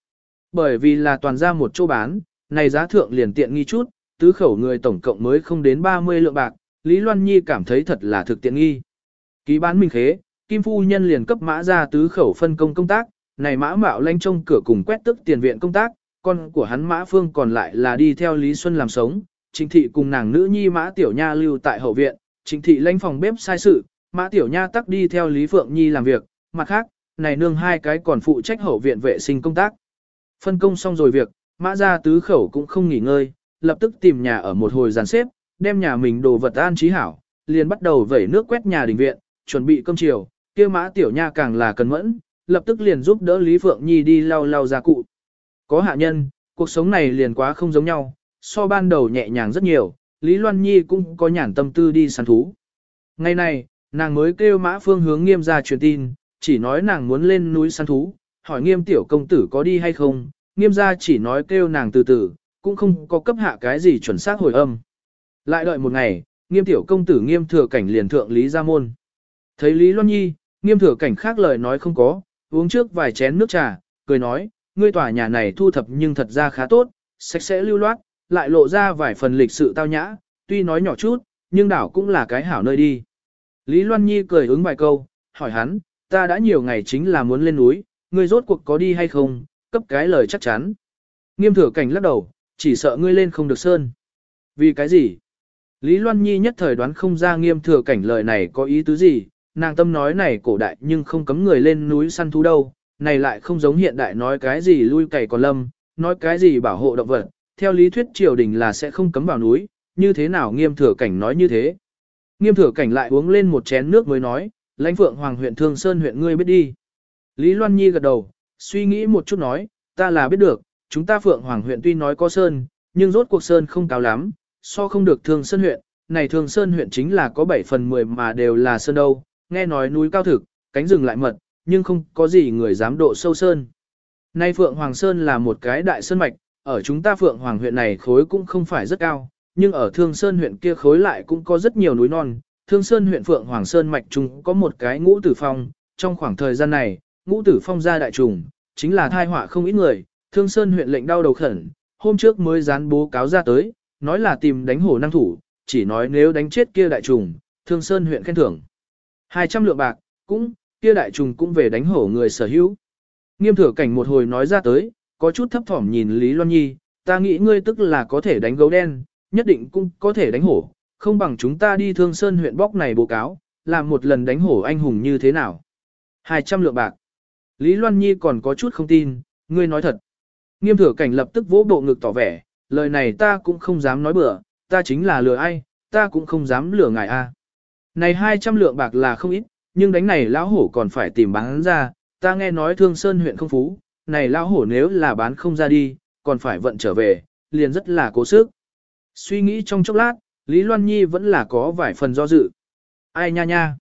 Bởi vì là toàn ra một chỗ bán, này giá thượng liền tiện nghi chút, tứ khẩu người tổng cộng mới không đến 30 lượng bạc, Lý Loan Nhi cảm thấy thật là thực tiện nghi. Ký bán minh khế, Kim Phu Nhân liền cấp mã ra tứ khẩu phân công công tác, này mã mạo lanh trông cửa cùng quét tức tiền viện công tác, con của hắn mã phương còn lại là đi theo Lý Xuân làm sống, Trịnh thị cùng nàng nữ nhi mã tiểu nha lưu tại hậu viện, Trịnh thị lãnh phòng bếp sai sự, mã tiểu nha tắc đi theo Lý Phượng Nhi làm việc, mặt khác, này nương hai cái còn phụ trách hậu viện vệ sinh công tác. Phân công xong rồi việc, mã gia tứ khẩu cũng không nghỉ ngơi, lập tức tìm nhà ở một hồi dàn xếp, đem nhà mình đồ vật an trí hảo, liền bắt đầu vẩy nước quét nhà đình viện, chuẩn bị cơm chiều, kia mã tiểu nha càng là cần mẫn, lập tức liền giúp đỡ Lý Phượng Nhi đi lau lau gia cụ. Có hạ nhân, cuộc sống này liền quá không giống nhau, so ban đầu nhẹ nhàng rất nhiều, Lý Loan Nhi cũng có nhàn tâm tư đi săn thú. Ngày này, nàng mới kêu mã phương hướng nghiêm ra truyền tin, chỉ nói nàng muốn lên núi săn thú, hỏi nghiêm tiểu công tử có đi hay không, nghiêm gia chỉ nói kêu nàng từ từ, cũng không có cấp hạ cái gì chuẩn xác hồi âm. Lại đợi một ngày, nghiêm tiểu công tử nghiêm thừa cảnh liền thượng Lý Gia Môn. Thấy Lý Loan Nhi, nghiêm thừa cảnh khác lời nói không có, uống trước vài chén nước trà, cười nói, ngươi tòa nhà này thu thập nhưng thật ra khá tốt, sạch sẽ lưu loát, lại lộ ra vài phần lịch sự tao nhã, tuy nói nhỏ chút, nhưng đảo cũng là cái hảo nơi đi. Lý Loan Nhi cười ứng vài câu, hỏi hắn, ta đã nhiều ngày chính là muốn lên núi, ngươi rốt cuộc có đi hay không, cấp cái lời chắc chắn. Nghiêm thừa cảnh lắc đầu, chỉ sợ ngươi lên không được sơn. Vì cái gì? Lý Loan Nhi nhất thời đoán không ra nghiêm thừa cảnh lời này có ý tứ gì, nàng tâm nói này cổ đại nhưng không cấm người lên núi săn thú đâu, này lại không giống hiện đại nói cái gì lui cày còn lâm, nói cái gì bảo hộ động vật, theo lý thuyết triều đình là sẽ không cấm vào núi, như thế nào nghiêm thừa cảnh nói như thế. Nghiêm thừa cảnh lại uống lên một chén nước mới nói, lãnh phượng hoàng huyện Thương Sơn huyện ngươi biết đi. Lý Loan Nhi gật đầu, suy nghĩ một chút nói, ta là biết được, chúng ta phượng hoàng huyện tuy nói có sơn, nhưng rốt cuộc sơn không cao lắm, so không được Thương Sơn huyện, này Thương Sơn huyện chính là có 7 phần 10 mà đều là sơn đâu, nghe nói núi cao thực, cánh rừng lại mật, nhưng không có gì người dám độ sâu sơn. Nay Phượng Hoàng Sơn là một cái đại sơn mạch, ở chúng ta Phượng Hoàng huyện này khối cũng không phải rất cao, nhưng ở Thương Sơn huyện kia khối lại cũng có rất nhiều núi non. Thương Sơn huyện Phượng Hoàng Sơn mạch trung có một cái ngũ tử phong, trong khoảng thời gian này, ngũ tử phong ra đại trùng, chính là thai họa không ít người, Thương Sơn huyện lệnh đau đầu khẩn, hôm trước mới dán bố cáo ra tới, nói là tìm đánh hổ năng thủ, chỉ nói nếu đánh chết kia đại trùng, Thương Sơn huyện khen thưởng. 200 lượng bạc, cũng, kia đại trùng cũng về đánh hổ người sở hữu. Nghiêm thừa cảnh một hồi nói ra tới, có chút thấp thỏm nhìn Lý Loan Nhi, ta nghĩ ngươi tức là có thể đánh gấu đen, nhất định cũng có thể đánh hổ, không bằng chúng ta đi thương sơn huyện bóc này bố cáo, làm một lần đánh hổ anh hùng như thế nào. 200 lượng bạc. Lý Loan Nhi còn có chút không tin, ngươi nói thật. Nghiêm thừa cảnh lập tức vỗ bộ ngực tỏ vẻ, lời này ta cũng không dám nói bừa, ta chính là lừa ai, ta cũng không dám lừa ngài a. Này 200 lượng bạc là không ít, nhưng đánh này lão hổ còn phải tìm bán ra, ta nghe nói thương sơn huyện không phú, này lão hổ nếu là bán không ra đi, còn phải vận trở về, liền rất là cố sức. Suy nghĩ trong chốc lát, Lý Loan Nhi vẫn là có vài phần do dự. Ai nha nha.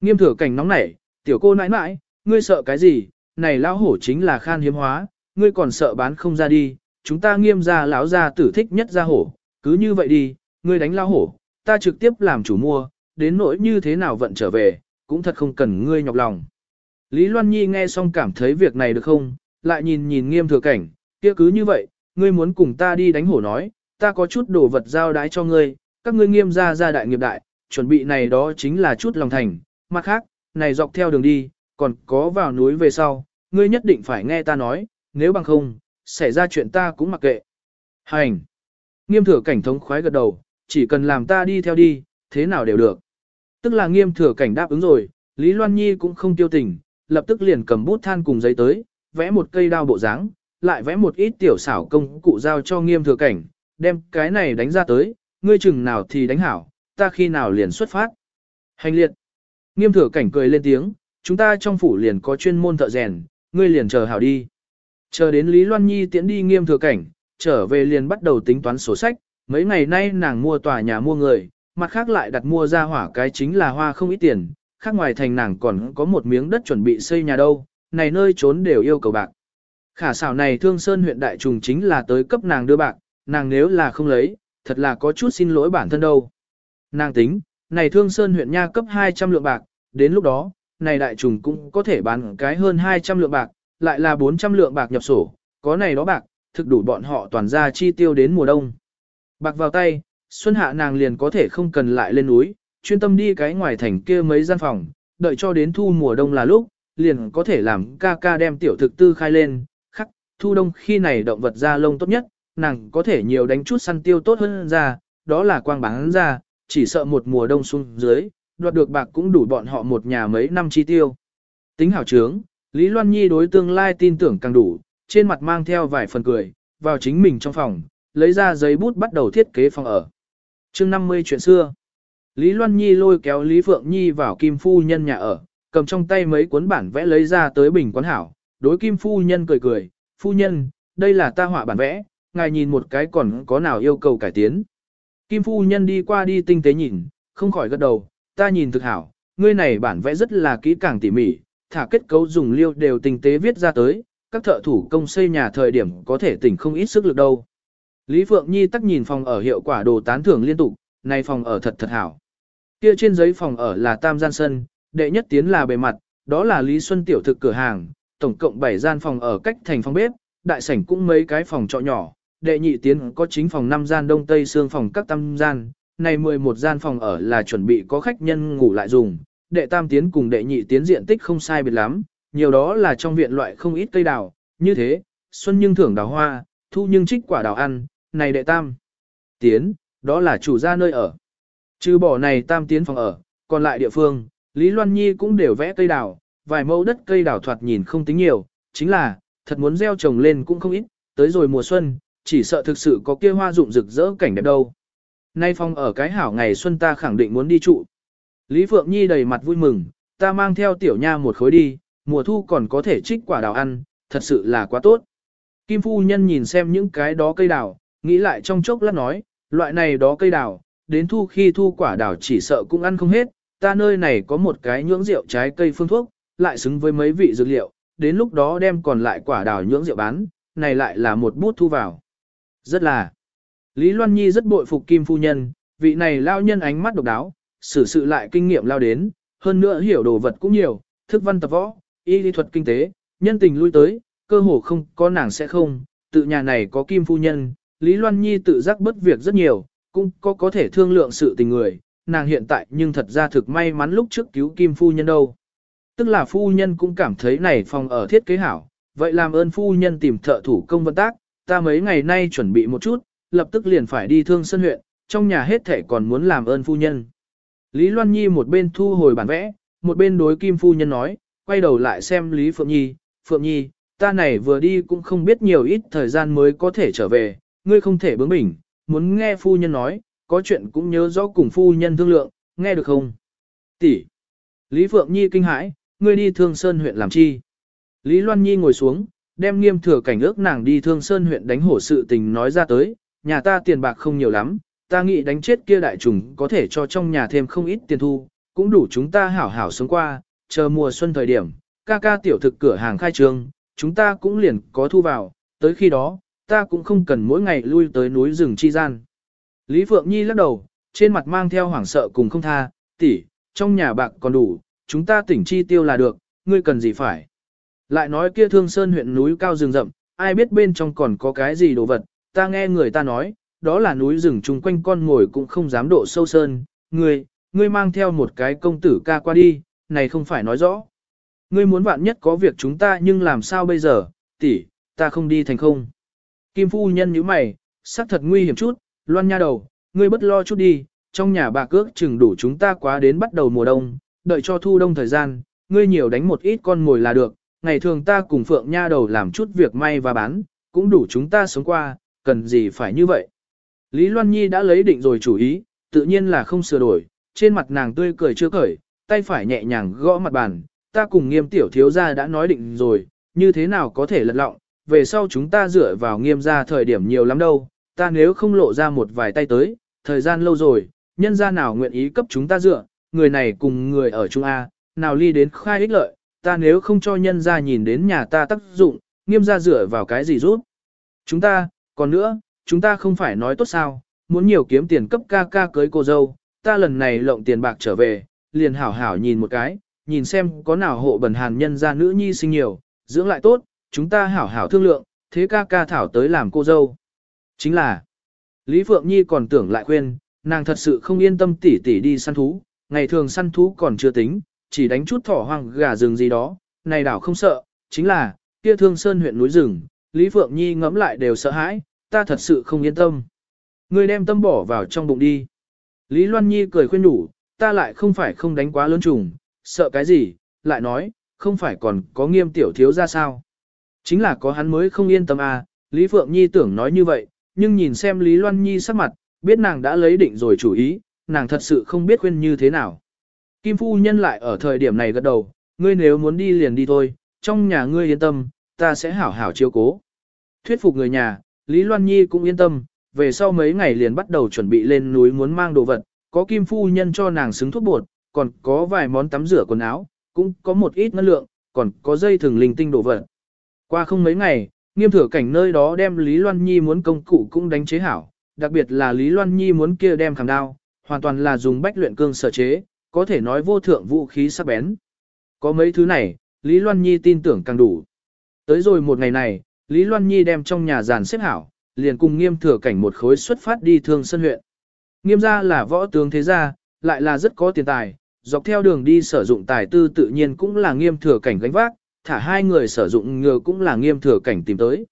Nghiêm thừa cảnh nóng nảy, tiểu cô nãi nãi, ngươi sợ cái gì, này lão hổ chính là khan hiếm hóa, ngươi còn sợ bán không ra đi, chúng ta nghiêm ra lão ra tử thích nhất ra hổ, cứ như vậy đi, ngươi đánh lão hổ, ta trực tiếp làm chủ mua, đến nỗi như thế nào vận trở về, cũng thật không cần ngươi nhọc lòng. Lý Loan Nhi nghe xong cảm thấy việc này được không, lại nhìn nhìn nghiêm thừa cảnh, kia cứ như vậy, ngươi muốn cùng ta đi đánh hổ nói, ta có chút đồ vật giao đái cho ngươi, các ngươi nghiêm ra ra đại nghiệp đại, chuẩn bị này đó chính là chút lòng thành, mặt khác, này dọc theo đường đi, còn có vào núi về sau, ngươi nhất định phải nghe ta nói, nếu bằng không, xảy ra chuyện ta cũng mặc kệ. Hành! Nghiêm thừa cảnh thống khoái gật đầu, chỉ cần làm ta đi theo đi, thế nào đều được. Tức là nghiêm thừa cảnh đáp ứng rồi, Lý Loan Nhi cũng không tiêu tình, lập tức liền cầm bút than cùng giấy tới, vẽ một cây đao bộ dáng, lại vẽ một ít tiểu xảo công cụ giao cho nghiêm thừa cảnh, đem cái này đánh ra tới, ngươi chừng nào thì đánh hảo, ta khi nào liền xuất phát. Hành liệt. Nghiêm thừa cảnh cười lên tiếng, chúng ta trong phủ liền có chuyên môn thợ rèn, ngươi liền chờ hảo đi. Chờ đến Lý Loan Nhi tiễn đi nghiêm thừa cảnh, trở về liền bắt đầu tính toán sổ sách, mấy ngày nay nàng mua tòa nhà mua người, mặt khác lại đặt mua ra hỏa cái chính là hoa không ít tiền, khác ngoài thành nàng còn có một miếng đất chuẩn bị xây nhà đâu, này nơi trốn đều yêu cầu bạc. Khả xảo này thương sơn huyện đại trùng chính là tới cấp nàng đưa bạc, nàng nếu là không lấy, thật là có chút xin lỗi bản thân đâu. Nàng tính, này thương sơn huyện nha cấp 200 lượng bạc, đến lúc đó, này đại trùng cũng có thể bán cái hơn 200 lượng bạc, lại là 400 lượng bạc nhập sổ, có này đó bạc, thực đủ bọn họ toàn ra chi tiêu đến mùa đông. Bạc vào tay, xuân hạ nàng liền có thể không cần lại lên núi, chuyên tâm đi cái ngoài thành kia mấy gian phòng, đợi cho đến thu mùa đông là lúc, liền có thể làm ca ca đem tiểu thực tư khai lên, khắc, thu đông khi này động vật da lông tốt nhất, nàng có thể nhiều đánh chút săn tiêu tốt hơn ra, đó là quang bán ra, chỉ sợ một mùa đông xuống dưới, đoạt được bạc cũng đủ bọn họ một nhà mấy năm chi tiêu. Tính hảo trướng, Lý Loan Nhi đối tương lai tin tưởng càng đủ, trên mặt mang theo vài phần cười, vào chính mình trong phòng, lấy ra giấy bút bắt đầu thiết kế phòng ở. chương 50 chuyện xưa. Lý Loan Nhi lôi kéo Lý Phượng Nhi vào Kim Phu Nhân nhà ở, cầm trong tay mấy cuốn bản vẽ lấy ra tới bình quán hảo, đối Kim Phu Nhân cười cười, Phu Nhân, đây là ta họa bản vẽ, ngài nhìn một cái còn có nào yêu cầu cải tiến. Kim Phu Nhân đi qua đi tinh tế nhìn, không khỏi gật đầu, ta nhìn thực hảo, ngươi này bản vẽ rất là kỹ càng tỉ mỉ, thả kết cấu dùng liêu đều tinh tế viết ra tới, các thợ thủ công xây nhà thời điểm có thể tỉnh không ít sức lực đâu. Lý Phượng Nhi tắc nhìn phòng ở hiệu quả đồ tán thưởng liên tục, này phòng ở thật thật hảo. Kia trên giấy phòng ở là tam gian sân, đệ nhất tiến là bề mặt, đó là Lý Xuân tiểu thực cửa hàng, tổng cộng 7 gian phòng ở cách thành phòng bếp, đại sảnh cũng mấy cái phòng trọ nhỏ, đệ nhị tiến có chính phòng 5 gian đông tây xương phòng các tam gian, này 11 gian phòng ở là chuẩn bị có khách nhân ngủ lại dùng, đệ tam tiến cùng đệ nhị tiến diện tích không sai biệt lắm, nhiều đó là trong viện loại không ít cây đào, như thế, xuân nhưng thưởng đào hoa, thu nhưng trích quả đào ăn, này đệ tam tiến, đó là chủ gia nơi ở. Trừ bỏ này tam tiến phòng ở, còn lại địa phương, Lý Loan Nhi cũng đều vẽ cây đào, vài mẫu đất cây đào thoạt nhìn không tính nhiều, chính là, thật muốn gieo trồng lên cũng không ít, tới rồi mùa xuân, chỉ sợ thực sự có kia hoa rụng rực rỡ cảnh đẹp đâu. Nay phong ở cái hảo ngày xuân ta khẳng định muốn đi trụ. Lý Phượng Nhi đầy mặt vui mừng, ta mang theo tiểu nha một khối đi, mùa thu còn có thể trích quả đào ăn, thật sự là quá tốt. Kim Phu Nhân nhìn xem những cái đó cây đào, nghĩ lại trong chốc lát nói, loại này đó cây đào, đến thu khi thu quả đào chỉ sợ cũng ăn không hết, ta nơi này có một cái nhưỡng rượu trái cây phương thuốc, lại xứng với mấy vị dược liệu, đến lúc đó đem còn lại quả đào nhưỡng rượu bán, này lại là một bút thu vào. Rất là. Lý Loan Nhi rất bội phục Kim Phu Nhân, vị này lao nhân ánh mắt độc đáo, xử sự lại kinh nghiệm lao đến, hơn nữa hiểu đồ vật cũng nhiều, thức văn tập võ, y lý thuật kinh tế, nhân tình lui tới, cơ hồ không có nàng sẽ không, tự nhà này có Kim Phu Nhân, Lý Loan Nhi tự giác bất việc rất nhiều, cũng có có thể thương lượng sự tình người, nàng hiện tại nhưng thật ra thực may mắn lúc trước cứu Kim Phu Nhân đâu. Tức là Phu Nhân cũng cảm thấy này phòng ở thiết kế hảo, vậy làm ơn Phu Nhân tìm thợ thủ công vận tác, ta mấy ngày nay chuẩn bị một chút, lập tức liền phải đi thương sân huyện, trong nhà hết thể còn muốn làm ơn Phu Nhân. Lý Loan Nhi một bên thu hồi bản vẽ, một bên đối Kim Phu Nhân nói, quay đầu lại xem Lý Phượng Nhi, Phượng Nhi, ta này vừa đi cũng không biết nhiều ít thời gian mới có thể trở về, ngươi không thể bướng bỉnh, muốn nghe Phu Nhân nói, có chuyện cũng nhớ rõ cùng Phu Nhân thương lượng, nghe được không? Tỷ. Lý Phượng Nhi kinh hãi, ngươi đi Thương Sơn huyện làm chi? Lý Loan Nhi ngồi xuống, đem nghiêm thừa cảnh ước nàng đi Thương Sơn huyện đánh hổ sự tình nói ra tới, nhà ta tiền bạc không nhiều lắm, ta nghĩ đánh chết kia đại trùng có thể cho trong nhà thêm không ít tiền thu, cũng đủ chúng ta hảo hảo sống qua, chờ mùa xuân thời điểm, ca ca tiểu thực cửa hàng khai trương, chúng ta cũng liền có thu vào, tới khi đó, ta cũng không cần mỗi ngày lui tới núi rừng chi gian. Lý Phượng Nhi lắc đầu, trên mặt mang theo hoảng sợ cùng không tha, tỷ, trong nhà bạc còn đủ, chúng ta tỉnh chi tiêu là được, ngươi cần gì phải. Lại nói kia thương sơn huyện núi cao rừng rậm, ai biết bên trong còn có cái gì đồ vật, ta nghe người ta nói, đó là núi rừng chung quanh con ngồi cũng không dám độ sâu sơn, ngươi, ngươi mang theo một cái công tử ca qua đi, này không phải nói rõ. Ngươi muốn vạn nhất có việc chúng ta nhưng làm sao bây giờ, tỷ, ta không đi thành không. Kim phu nhân nhíu mày, xác thật nguy hiểm chút, loan nha đầu, ngươi bất lo chút đi, trong nhà bà cước chừng đủ chúng ta quá đến bắt đầu mùa đông, đợi cho thu đông thời gian, ngươi nhiều đánh một ít con ngồi là được, ngày thường ta cùng phượng nha đầu làm chút việc may và bán, cũng đủ chúng ta sống qua, cần gì phải như vậy. Lý Loan Nhi đã lấy định rồi chủ ý, tự nhiên là không sửa đổi, trên mặt nàng tươi cười chưa cởi, tay phải nhẹ nhàng gõ mặt bàn, ta cùng nghiêm tiểu thiếu gia đã nói định rồi, như thế nào có thể lật lọng, về sau chúng ta dựa vào nghiêm gia thời điểm nhiều lắm đâu, ta nếu không lộ ra một vài tay tới, thời gian lâu rồi, nhân gia nào nguyện ý cấp chúng ta dựa, người này cùng người ở Trung A, nào ly đến khai ích lợi, ta nếu không cho nhân gia nhìn đến nhà ta tác dụng, nghiêm gia dựa vào cái gì rút. Chúng ta, còn nữa, chúng ta không phải nói tốt sao, muốn nhiều kiếm tiền cấp ca ca cưới cô dâu, ta lần này lộng tiền bạc trở về, liền hảo hảo nhìn một cái, nhìn xem có nào hộ bẩn hàn nhân gia nữ nhi sinh nhiều, dưỡng lại tốt, chúng ta hảo hảo thương lượng, thế ca ca thảo tới làm cô dâu. Chính là, Lý Phượng Nhi còn tưởng lại khuyên, nàng thật sự không yên tâm tỉ tỉ đi săn thú, ngày thường săn thú còn chưa tính, chỉ đánh chút thỏ hoang gà rừng gì đó, này đảo không sợ, chính là, kia thương sơn huyện núi rừng, Lý Phượng Nhi ngẫm lại đều sợ hãi, ta thật sự không yên tâm. người đem tâm bỏ vào trong bụng đi. Lý Loan Nhi cười khuyên đủ, ta lại không phải không đánh quá lớn trùng, sợ cái gì, lại nói, không phải còn có nghiêm tiểu thiếu ra sao. Chính là có hắn mới không yên tâm à, Lý Phượng Nhi tưởng nói như vậy, nhưng nhìn xem Lý Loan Nhi sắc mặt, biết nàng đã lấy định rồi chủ ý, nàng thật sự không biết khuyên như thế nào. Kim Phu Nhân lại ở thời điểm này gật đầu, ngươi nếu muốn đi liền đi thôi, trong nhà ngươi yên tâm, ta sẽ hảo hảo chiếu cố. Thuyết phục người nhà, Lý Loan Nhi cũng yên tâm, về sau mấy ngày liền bắt đầu chuẩn bị lên núi muốn mang đồ vật, có Kim Phu Nhân cho nàng xứng thuốc bột, còn có vài món tắm rửa quần áo, cũng có một ít ngân lượng, còn có dây thừng linh tinh đồ vật. Qua không mấy ngày, nghiêm thừa cảnh nơi đó đem Lý Loan Nhi muốn công cụ cũng đánh chế hảo, đặc biệt là Lý Loan Nhi muốn kia đem khảm đao, hoàn toàn là dùng bách luyện cương sở chế, có thể nói vô thượng vũ khí sắc bén. Có mấy thứ này, Lý Loan Nhi tin tưởng càng đủ. Tới rồi một ngày này, Lý Loan Nhi đem trong nhà giàn xếp hảo, liền cùng nghiêm thừa cảnh một khối xuất phát đi thương sân huyện. Nghiêm gia là võ tướng thế gia, lại là rất có tiền tài, dọc theo đường đi sử dụng tài tư tự nhiên cũng là nghiêm thừa cảnh gánh vác, thả hai người sử dụng ngựa cũng là nghiêm thừa cảnh tìm tới.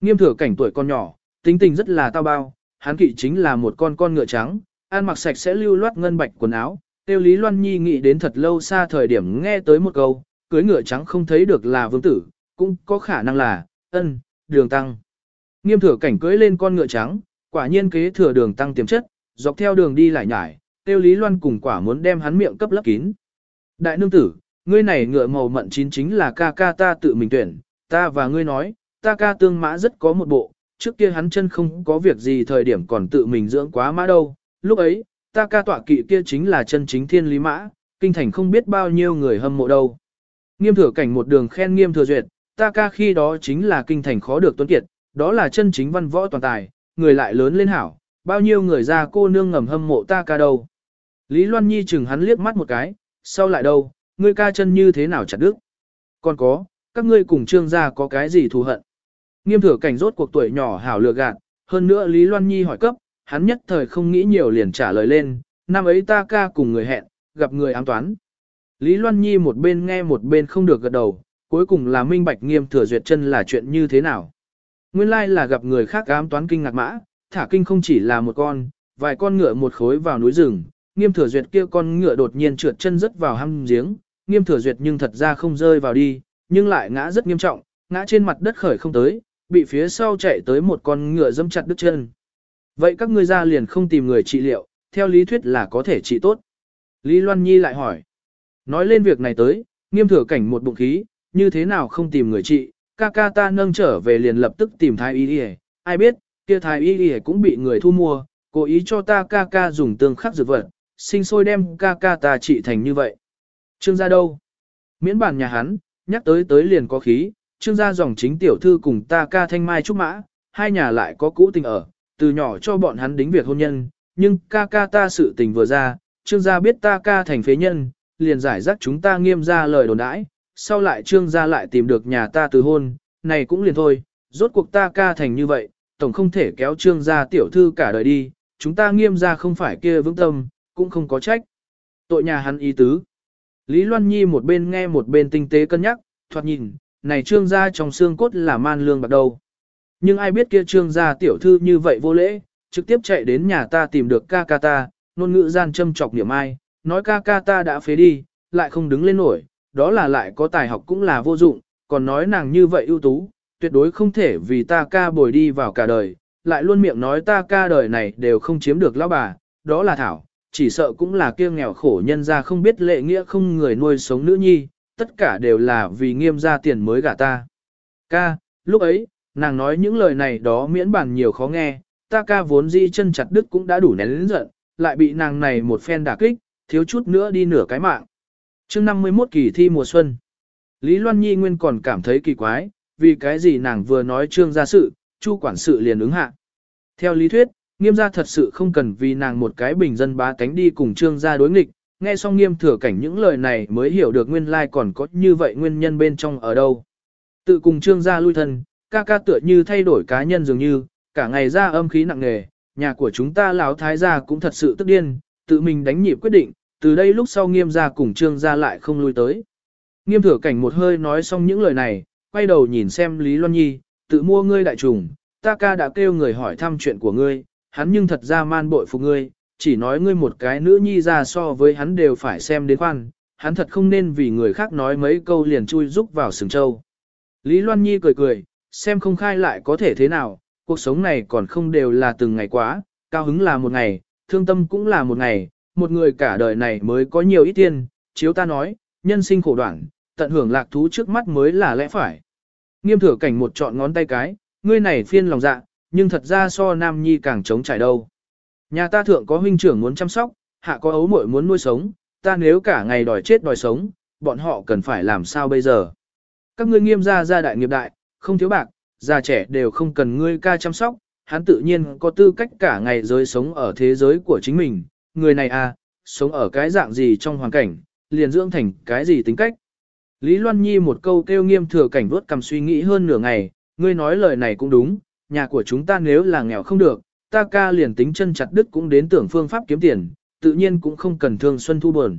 Nghiêm thừa cảnh tuổi con nhỏ, tính tình rất là tao bao, hắn kỵ chính là một con con ngựa trắng, ăn mặc sạch sẽ lưu loát ngân bạch quần áo. Tiêu Lý Loan Nhi nghĩ đến thật lâu xa thời điểm nghe tới một câu, cưới ngựa trắng không thấy được là vương tử, cũng có khả năng là, ân, đường tăng. Nghiêm thừa cảnh cưới lên con ngựa trắng, quả nhiên kế thừa đường tăng tiềm chất, dọc theo đường đi lại nhải, tiêu lý loan cùng quả muốn đem hắn miệng cấp lấp kín. Đại nương tử, ngươi này ngựa màu mận chín chính là ca ca ta tự mình tuyển, ta và ngươi nói, ta ca tương mã rất có một bộ, trước kia hắn chân không có việc gì thời điểm còn tự mình dưỡng quá mã đâu, lúc ấy, ta ca tọa kỵ kia chính là chân chính thiên lý mã, kinh thành không biết bao nhiêu người hâm mộ đâu. Nghiêm thừa cảnh một đường khen nghiêm thừa duyệt, ta ca khi đó chính là kinh thành khó được tuấn kiệt, đó là chân chính văn võ toàn tài, người lại lớn lên hảo, bao nhiêu người ra cô nương ngầm hâm mộ ta ca đâu. Lý Loan Nhi chừng hắn liếc mắt một cái, sau lại đâu, ngươi ca chân như thế nào chặt đức. Còn có, các ngươi cùng trương gia có cái gì thù hận. Nghiêm thừa cảnh rốt cuộc tuổi nhỏ hảo lừa gạt, hơn nữa Lý Loan Nhi hỏi cấp, hắn nhất thời không nghĩ nhiều liền trả lời lên, năm ấy ta ca cùng người hẹn, gặp người ám toán. Lý Loan Nhi một bên nghe một bên không được gật đầu, cuối cùng là minh bạch nghiêm thừa duyệt chân là chuyện như thế nào. Nguyên lai là gặp người khác ám toán kinh ngạc mã, thả kinh không chỉ là một con, vài con ngựa một khối vào núi rừng, nghiêm thừa duyệt kia con ngựa đột nhiên trượt chân rất vào hăm giếng, nghiêm thừa duyệt nhưng thật ra không rơi vào đi, nhưng lại ngã rất nghiêm trọng, ngã trên mặt đất khởi không tới, bị phía sau chạy tới một con ngựa dâm chặt đứt chân. Vậy các ngươi ra liền không tìm người trị liệu, theo lý thuyết là có thể trị tốt. Lý Loan Nhi lại hỏi. Nói lên việc này tới, nghiêm thừa cảnh một bụng khí, như thế nào không tìm người trị, ca ca ta nâng trở về liền lập tức tìm thái y y, ai biết, kia thái y y cũng bị người thu mua, cố ý cho ta ca ca dùng tương khắc dược vật, sinh sôi đem ca ca ta trị thành như vậy. Trương gia đâu? Miễn bản nhà hắn, nhắc tới tới liền có khí, trương gia dòng chính tiểu thư cùng ta ca thanh mai trúc mã, hai nhà lại có cũ tình ở, từ nhỏ cho bọn hắn đính việc hôn nhân, nhưng ca ca ta sự tình vừa ra, trương gia biết ta ca thành phế nhân, liền giải rắc chúng ta nghiêm ra lời đồn đãi, sau lại trương gia lại tìm được nhà ta từ hôn, này cũng liền thôi, rốt cuộc ta ca thành như vậy, tổng không thể kéo trương gia tiểu thư cả đời đi, chúng ta nghiêm ra không phải kia vững tâm, cũng không có trách. Tội nhà hắn ý tứ. Lý Loan Nhi một bên nghe một bên tinh tế cân nhắc, thoạt nhìn, này trương gia trong xương cốt là man lương bạc đầu. Nhưng ai biết kia trương gia tiểu thư như vậy vô lễ, trực tiếp chạy đến nhà ta tìm được ca ca ta, ngôn ngữ gian châm chọc niệm ai, nói ca ca ta đã phế đi, lại không đứng lên nổi, đó là lại có tài học cũng là vô dụng, còn nói nàng như vậy ưu tú, tuyệt đối không thể vì ta ca bồi đi vào cả đời, lại luôn miệng nói ta ca đời này đều không chiếm được lão bà, đó là thảo, chỉ sợ cũng là kia nghèo khổ nhân ra không biết lệ nghĩa không người nuôi sống nữ nhi, tất cả đều là vì nghiêm gia tiền mới gả ta. Ca, lúc ấy, nàng nói những lời này đó miễn bàn nhiều khó nghe, ta ca vốn di chân chặt đứt cũng đã đủ nén lĩnh giận, lại bị nàng này một phen đả kích, thiếu chút nữa đi nửa cái mạng. chương 51 kỳ thi mùa xuân, Lý Loan Nhi nguyên còn cảm thấy kỳ quái, vì cái gì nàng vừa nói trương gia sự, chu quản sự liền ứng hạ. Theo lý thuyết, nghiêm gia thật sự không cần vì nàng một cái bình dân bá tánh đi cùng trương gia đối nghịch, nghe xong nghiêm thừa cảnh những lời này mới hiểu được nguyên lai còn có như vậy nguyên nhân bên trong ở đâu. Tự cùng trương gia lui thân, ca ca tựa như thay đổi cá nhân dường như, cả ngày ra âm khí nặng nề, nhà của chúng ta lão thái gia cũng thật sự tức điên, tự mình đánh nhịp quyết định, từ đây lúc sau nghiêm gia cùng trương gia lại không lui tới. Nghiêm thừa cảnh một hơi nói xong những lời này, quay đầu nhìn xem Lý Loan Nhi, tự mua ngươi đại trùng, ta ca đã kêu người hỏi thăm chuyện của ngươi, hắn nhưng thật ra man bội phục ngươi, chỉ nói ngươi một cái nữ nhi ra so với hắn đều phải xem đến khoan, hắn thật không nên vì người khác nói mấy câu liền chui rúc vào sừng châu. Lý Loan Nhi cười cười, xem không khai lại có thể thế nào, cuộc sống này còn không đều là từng ngày quá, cao hứng là một ngày, thương tâm cũng là một ngày, một người cả đời này mới có nhiều ít tiền, chiếu ta nói, nhân sinh khổ đoạn, tận hưởng lạc thú trước mắt mới là lẽ phải. Nghiêm thừa cảnh một trọn ngón tay cái, ngươi này phiên lòng dạ, nhưng thật ra so nam nhi càng chống trải đâu. Nhà ta thượng có huynh trưởng muốn chăm sóc, hạ có ấu muội muốn nuôi sống, ta nếu cả ngày đòi chết đòi sống, bọn họ cần phải làm sao bây giờ. Các ngươi nghiêm gia gia đại nghiệp đại, không thiếu bạc, già trẻ đều không cần ngươi ca chăm sóc, hắn tự nhiên có tư cách cả ngày giới sống ở thế giới của chính mình, người này à, sống ở cái dạng gì trong hoàn cảnh, liền dưỡng thành cái gì tính cách. Lý Loan Nhi một câu kêu nghiêm thừa cảnh vuốt cầm suy nghĩ hơn nửa ngày, ngươi nói lời này cũng đúng, nhà của chúng ta nếu là nghèo không được, ta ca liền tính chân chặt đứt cũng đến tưởng phương pháp kiếm tiền, tự nhiên cũng không cần thương xuân thu buồn.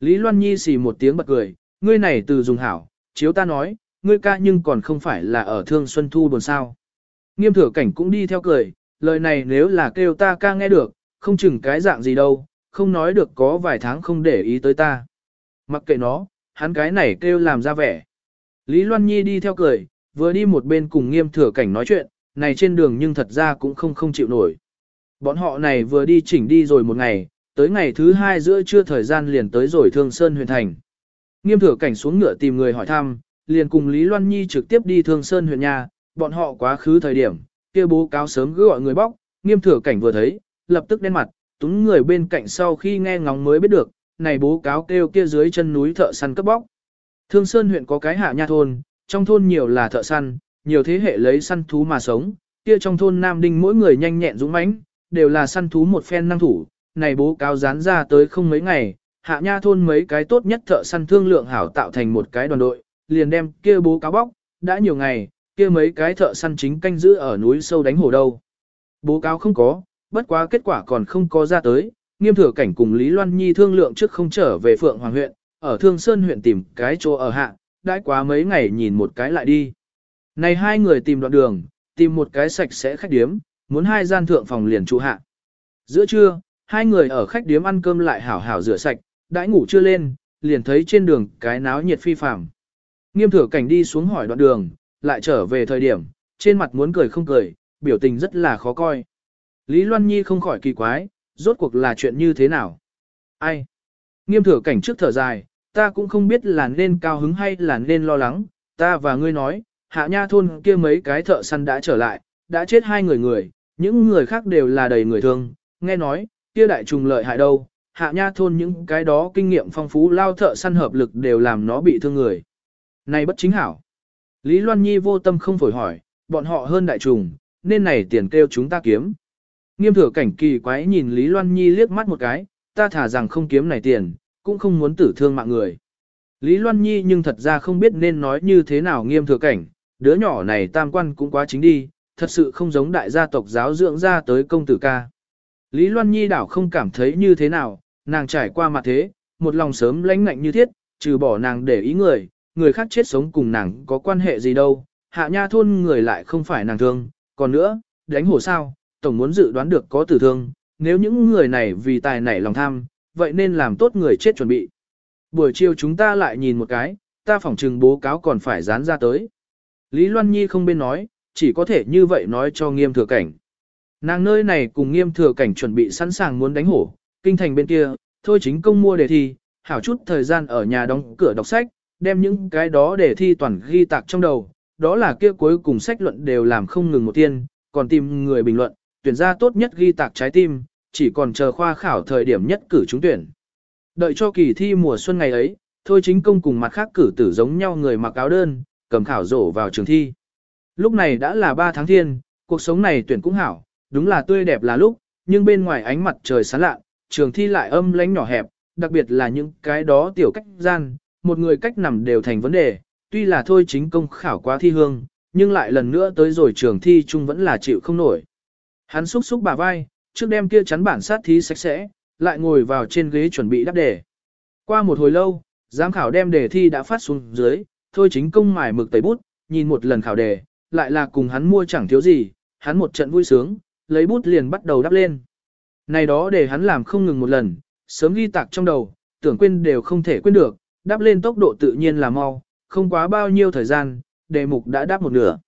Lý Loan Nhi xì một tiếng bật cười, ngươi này từ dùng hảo, chiếu ta nói, ngươi ca nhưng còn không phải là ở thương xuân thu buồn sao. Nghiêm thừa cảnh cũng đi theo cười, lời này nếu là kêu ta ca nghe được, không chừng cái dạng gì đâu, không nói được có vài tháng không để ý tới ta. Mặc kệ nó, hắn cái này kêu làm ra vẻ. Lý Loan Nhi đi theo cười, vừa đi một bên cùng nghiêm thừa cảnh nói chuyện, này trên đường nhưng thật ra cũng không không chịu nổi. Bọn họ này vừa đi chỉnh đi rồi một ngày, tới ngày thứ hai giữa trưa thời gian liền tới rồi Thương Sơn Huyền thành. Nghiêm thừa cảnh xuống ngựa tìm người hỏi thăm, liền cùng Lý Loan Nhi trực tiếp đi Thương Sơn huyện nhà, bọn họ quá khứ thời điểm, kia bố cáo sớm cứ gọi người bóc, nghiêm thừa cảnh vừa thấy, lập tức đen mặt, túng người bên cạnh sau khi nghe ngóng mới biết được, này bố cáo kêu kia dưới chân núi thợ săn cấp bóc. Thương Sơn huyện có cái hạ nha thôn, trong thôn nhiều là thợ săn, nhiều thế hệ lấy săn thú mà sống, kia trong thôn Nam Đinh mỗi người nhanh nhẹn dũng mãnh, đều là săn thú một phen năng thủ, này bố cáo dán ra tới không mấy ngày, hạ nha thôn mấy cái tốt nhất thợ săn thương lượng hảo tạo thành một cái đoàn đội, liền đem kia bố cáo bóc, đã nhiều ngày, kia mấy cái thợ săn chính canh giữ ở núi sâu đánh hổ đâu. Bố cáo không có, bất quá kết quả còn không có ra tới, nghiêm thừa cảnh cùng Lý Loan Nhi thương lượng trước không trở về Phượng Hoàng huyện, ở Thương Sơn huyện tìm cái chỗ ở hạ, đãi quá mấy ngày nhìn một cái lại đi. Này hai người tìm đoạn đường, tìm một cái sạch sẽ khách điếm, muốn hai gian thượng phòng liền trụ hạ. Giữa trưa, hai người ở khách điếm ăn cơm lại hảo hảo rửa sạch, đãi ngủ chưa lên, liền thấy trên đường cái náo nhiệt phi phàm. Nghiêm thừa cảnh đi xuống hỏi đoạn đường, lại trở về thời điểm, trên mặt muốn cười không cười, biểu tình rất là khó coi. Lý Loan Nhi không khỏi kỳ quái, rốt cuộc là chuyện như thế nào? Ai? Nghiêm thừa cảnh trước thở dài, ta cũng không biết là nên cao hứng hay là nên lo lắng, ta và ngươi nói, hạ nha thôn kia mấy cái thợ săn đã trở lại, đã chết hai người người, những người khác đều là đầy người thương, nghe nói, kia đại trùng lợi hại đâu, hạ nha thôn những cái đó kinh nghiệm phong phú lao thợ săn hợp lực đều làm nó bị thương người. Này bất chính hảo. Lý Loan Nhi vô tâm không phổi hỏi, bọn họ hơn đại trùng, nên này tiền kêu chúng ta kiếm. Nghiêm thừa cảnh kỳ quái nhìn Lý Loan Nhi liếc mắt một cái, ta thả rằng không kiếm này tiền, cũng không muốn tử thương mạng người. Lý Loan Nhi nhưng thật ra không biết nên nói như thế nào nghiêm thừa cảnh, đứa nhỏ này tam quan cũng quá chính đi, thật sự không giống đại gia tộc giáo dưỡng ra tới công tử ca. Lý Loan Nhi đảo không cảm thấy như thế nào, nàng trải qua mặt thế, một lòng sớm lãnh ngạnh như thiết, trừ bỏ nàng để ý người, người khác chết sống cùng nàng có quan hệ gì đâu, hạ nha thôn người lại không phải nàng thương, còn nữa, đánh hổ sao, tổng muốn dự đoán được có tử thương, nếu những người này vì tài nảy lòng tham, vậy nên làm tốt người chết chuẩn bị. Buổi chiều chúng ta lại nhìn một cái, ta phỏng trừng bố cáo còn phải dán ra tới. Lý Loan Nhi không bên nói, chỉ có thể như vậy nói cho nghiêm thừa cảnh. Nàng nơi này cùng nghiêm thừa cảnh chuẩn bị sẵn sàng muốn đánh hổ, kinh thành bên kia, thôi chính công mua đề thi, hảo chút thời gian ở nhà đóng cửa đọc sách, đem những cái đó để thi toàn ghi tạc trong đầu, đó là kia cuối cùng sách luận đều làm không ngừng một tiên, còn tìm người bình luận, tuyển ra tốt nhất ghi tạc trái tim, chỉ còn chờ khoa khảo thời điểm nhất cử trúng tuyển. Đợi cho kỳ thi mùa xuân ngày ấy, thôi chính công cùng mặt khác cử tử giống nhau người mặc áo đơn, cầm khảo rổ vào trường thi. Lúc này đã là 3 tháng thiên, cuộc sống này tuyển cũng hảo, đúng là tươi đẹp là lúc, nhưng bên ngoài ánh mặt trời sáng lạ, trường thi lại âm lánh nhỏ hẹp, đặc biệt là những cái đó tiểu cách gian, một người cách nằm đều thành vấn đề, tuy là thôi chính công khảo quá thi hương, nhưng lại lần nữa tới rồi trường thi chung vẫn là chịu không nổi. Hắn xúc xúc bà vai, trước đêm kia chắn bản sát thí sạch sẽ, lại ngồi vào trên ghế chuẩn bị đáp đề. Qua một hồi lâu, giám khảo đem đề thi đã phát xuống dưới, thôi chính công mài mực tẩy bút, nhìn một lần khảo đề, lại là cùng hắn mua chẳng thiếu gì, hắn một trận vui sướng, lấy bút liền bắt đầu đáp lên. Này đó để hắn làm không ngừng một lần, sớm ghi tạc trong đầu, tưởng quên đều không thể quên được, đáp lên tốc độ tự nhiên là mau, không quá bao nhiêu thời gian, đề mục đã đáp một nửa.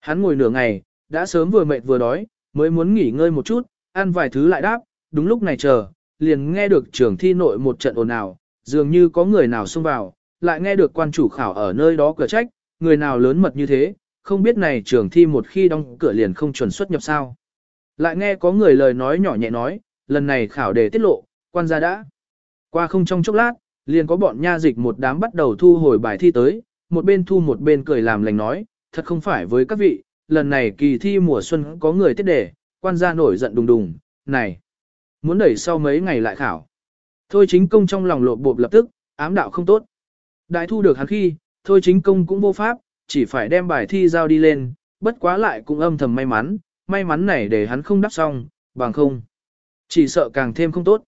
Hắn ngồi nửa ngày, đã sớm vừa mệt vừa đói, mới muốn nghỉ ngơi một chút, ăn vài thứ lại đáp, đúng lúc này chờ, liền nghe được trường thi nội một trận ồn ào, dường như có người nào xông vào, lại nghe được quan chủ khảo ở nơi đó cửa trách, người nào lớn mật như thế, không biết này trường thi một khi đóng cửa liền không chuẩn xuất nhập sao. Lại nghe có người lời nói nhỏ nhẹ nói, lần này khảo đề tiết lộ, quan gia đã. Qua không trong chốc lát, liền có bọn nha dịch một đám bắt đầu thu hồi bài thi tới, một bên thu một bên cười làm lành nói, thật không phải với các vị, lần này kỳ thi mùa xuân có người tiết đề, quan gia nổi giận đùng đùng, này, muốn đẩy sau mấy ngày lại khảo. Thôi chính công trong lòng lộ bộp lập tức, ám đạo không tốt. Đại thu được hắn khi, thôi chính công cũng vô pháp, chỉ phải đem bài thi giao đi lên, bất quá lại cũng âm thầm may mắn, may mắn này để hắn không đắp xong, bằng không. Chỉ sợ càng thêm không tốt.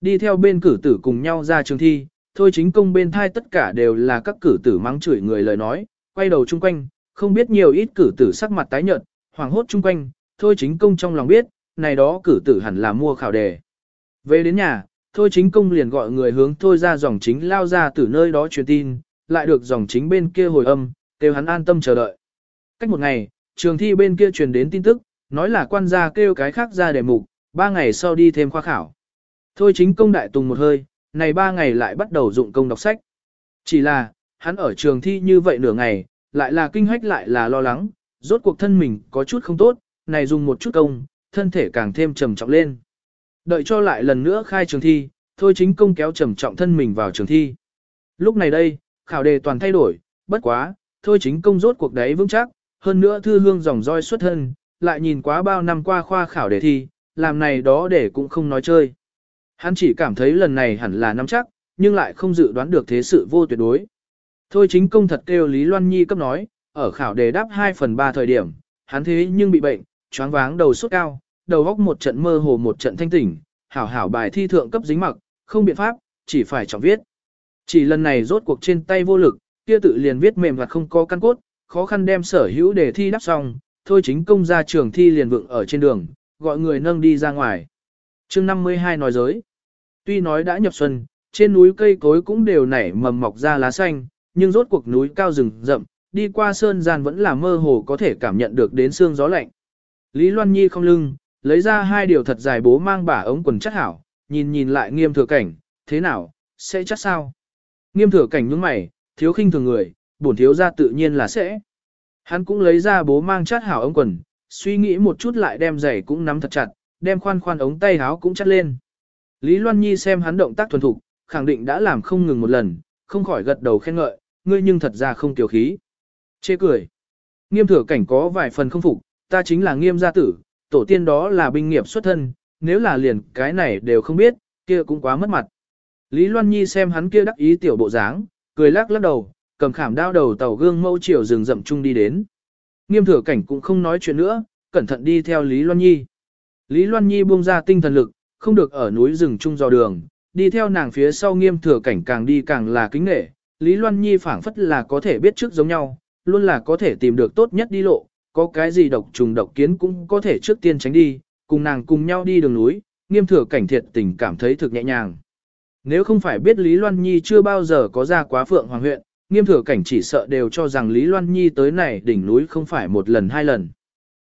Đi theo bên cử tử cùng nhau ra trường thi, thôi chính công bên thai tất cả đều là các cử tử mắng chửi người lời nói, quay đầu chung quanh, không biết nhiều ít cử tử sắc mặt tái nhợt, hoàng hốt chung quanh, thôi chính công trong lòng biết, này đó cử tử hẳn là mua khảo đề. Về đến nhà, thôi chính công liền gọi người hướng thôi ra dòng chính lao ra từ nơi đó truyền tin, lại được dòng chính bên kia hồi âm, kêu hắn an tâm chờ đợi. Cách một ngày, trường thi bên kia truyền đến tin tức, nói là quan gia kêu cái khác ra đề mục, ba ngày sau đi thêm khoa khảo. Thôi chính công đại tùng một hơi, này ba ngày lại bắt đầu dụng công đọc sách. Chỉ là, hắn ở trường thi như vậy nửa ngày, lại là kinh hách lại là lo lắng, rốt cuộc thân mình có chút không tốt, này dùng một chút công, thân thể càng thêm trầm trọng lên. Đợi cho lại lần nữa khai trường thi, thôi chính công kéo trầm trọng thân mình vào trường thi. Lúc này đây, khảo đề toàn thay đổi, bất quá, thôi chính công rốt cuộc đấy vững chắc, hơn nữa thư hương dòng roi xuất thân, lại nhìn quá bao năm qua khoa khảo đề thi, làm này đó để cũng không nói chơi. Hắn chỉ cảm thấy lần này hẳn là nắm chắc, nhưng lại không dự đoán được thế sự vô tuyệt đối. Thôi chính công thật kêu Lý Loan Nhi cấp nói, ở khảo đề đáp 2 phần 3 thời điểm, hắn thế nhưng bị bệnh, choáng váng đầu sốt cao, đầu góc một trận mơ hồ một trận thanh tỉnh, hảo hảo bài thi thượng cấp dính mặc, không biện pháp, chỉ phải trọng viết. Chỉ lần này rốt cuộc trên tay vô lực, kia tự liền viết mềm và không có căn cốt, khó khăn đem sở hữu đề thi đáp xong, thôi chính công ra trường thi liền vượng ở trên đường, gọi người nâng đi ra ngoài chương 52 nói giới. Tuy nói đã nhập xuân, trên núi cây cối cũng đều nảy mầm mọc ra lá xanh, nhưng rốt cuộc núi cao rừng rậm, đi qua sơn gian vẫn là mơ hồ có thể cảm nhận được đến xương gió lạnh. Lý Loan Nhi không lưng, lấy ra hai điều thật dài bố mang bả ống quần chắc hảo, nhìn nhìn lại nghiêm thừa cảnh, thế nào, sẽ chắc sao? Nghiêm thừa cảnh nhướng mày, thiếu khinh thường người, bổn thiếu ra tự nhiên là sẽ. Hắn cũng lấy ra bố mang chát hảo ống quần, suy nghĩ một chút lại đem giày cũng nắm thật chặt, đem khoan khoan ống tay háo cũng chắt lên. Lý Loan Nhi xem hắn động tác thuần thục, khẳng định đã làm không ngừng một lần, không khỏi gật đầu khen ngợi, ngươi nhưng thật ra không tiểu khí. Chê cười. Nghiêm thừa cảnh có vài phần không phục, ta chính là nghiêm gia tử, tổ tiên đó là binh nghiệp xuất thân, nếu là liền cái này đều không biết, kia cũng quá mất mặt. Lý Loan Nhi xem hắn kia đắc ý tiểu bộ dáng, cười lắc lắc đầu, cầm khảm đao đầu tàu gương mâu chiều rừng rậm chung đi đến. Nghiêm thừa cảnh cũng không nói chuyện nữa, cẩn thận đi theo Lý Loan Nhi. Lý Loan Nhi buông ra tinh thần lực, không được ở núi rừng chung dò đường, đi theo nàng phía sau nghiêm thừa cảnh càng đi càng là kính nghệ. Lý Loan Nhi phảng phất là có thể biết trước giống nhau, luôn là có thể tìm được tốt nhất đi lộ, có cái gì độc trùng độc kiến cũng có thể trước tiên tránh đi, cùng nàng cùng nhau đi đường núi, nghiêm thừa cảnh thiệt tình cảm thấy thực nhẹ nhàng. Nếu không phải biết Lý Loan Nhi chưa bao giờ có ra quá phượng hoàng huyện, nghiêm thừa cảnh chỉ sợ đều cho rằng Lý Loan Nhi tới này đỉnh núi không phải một lần hai lần.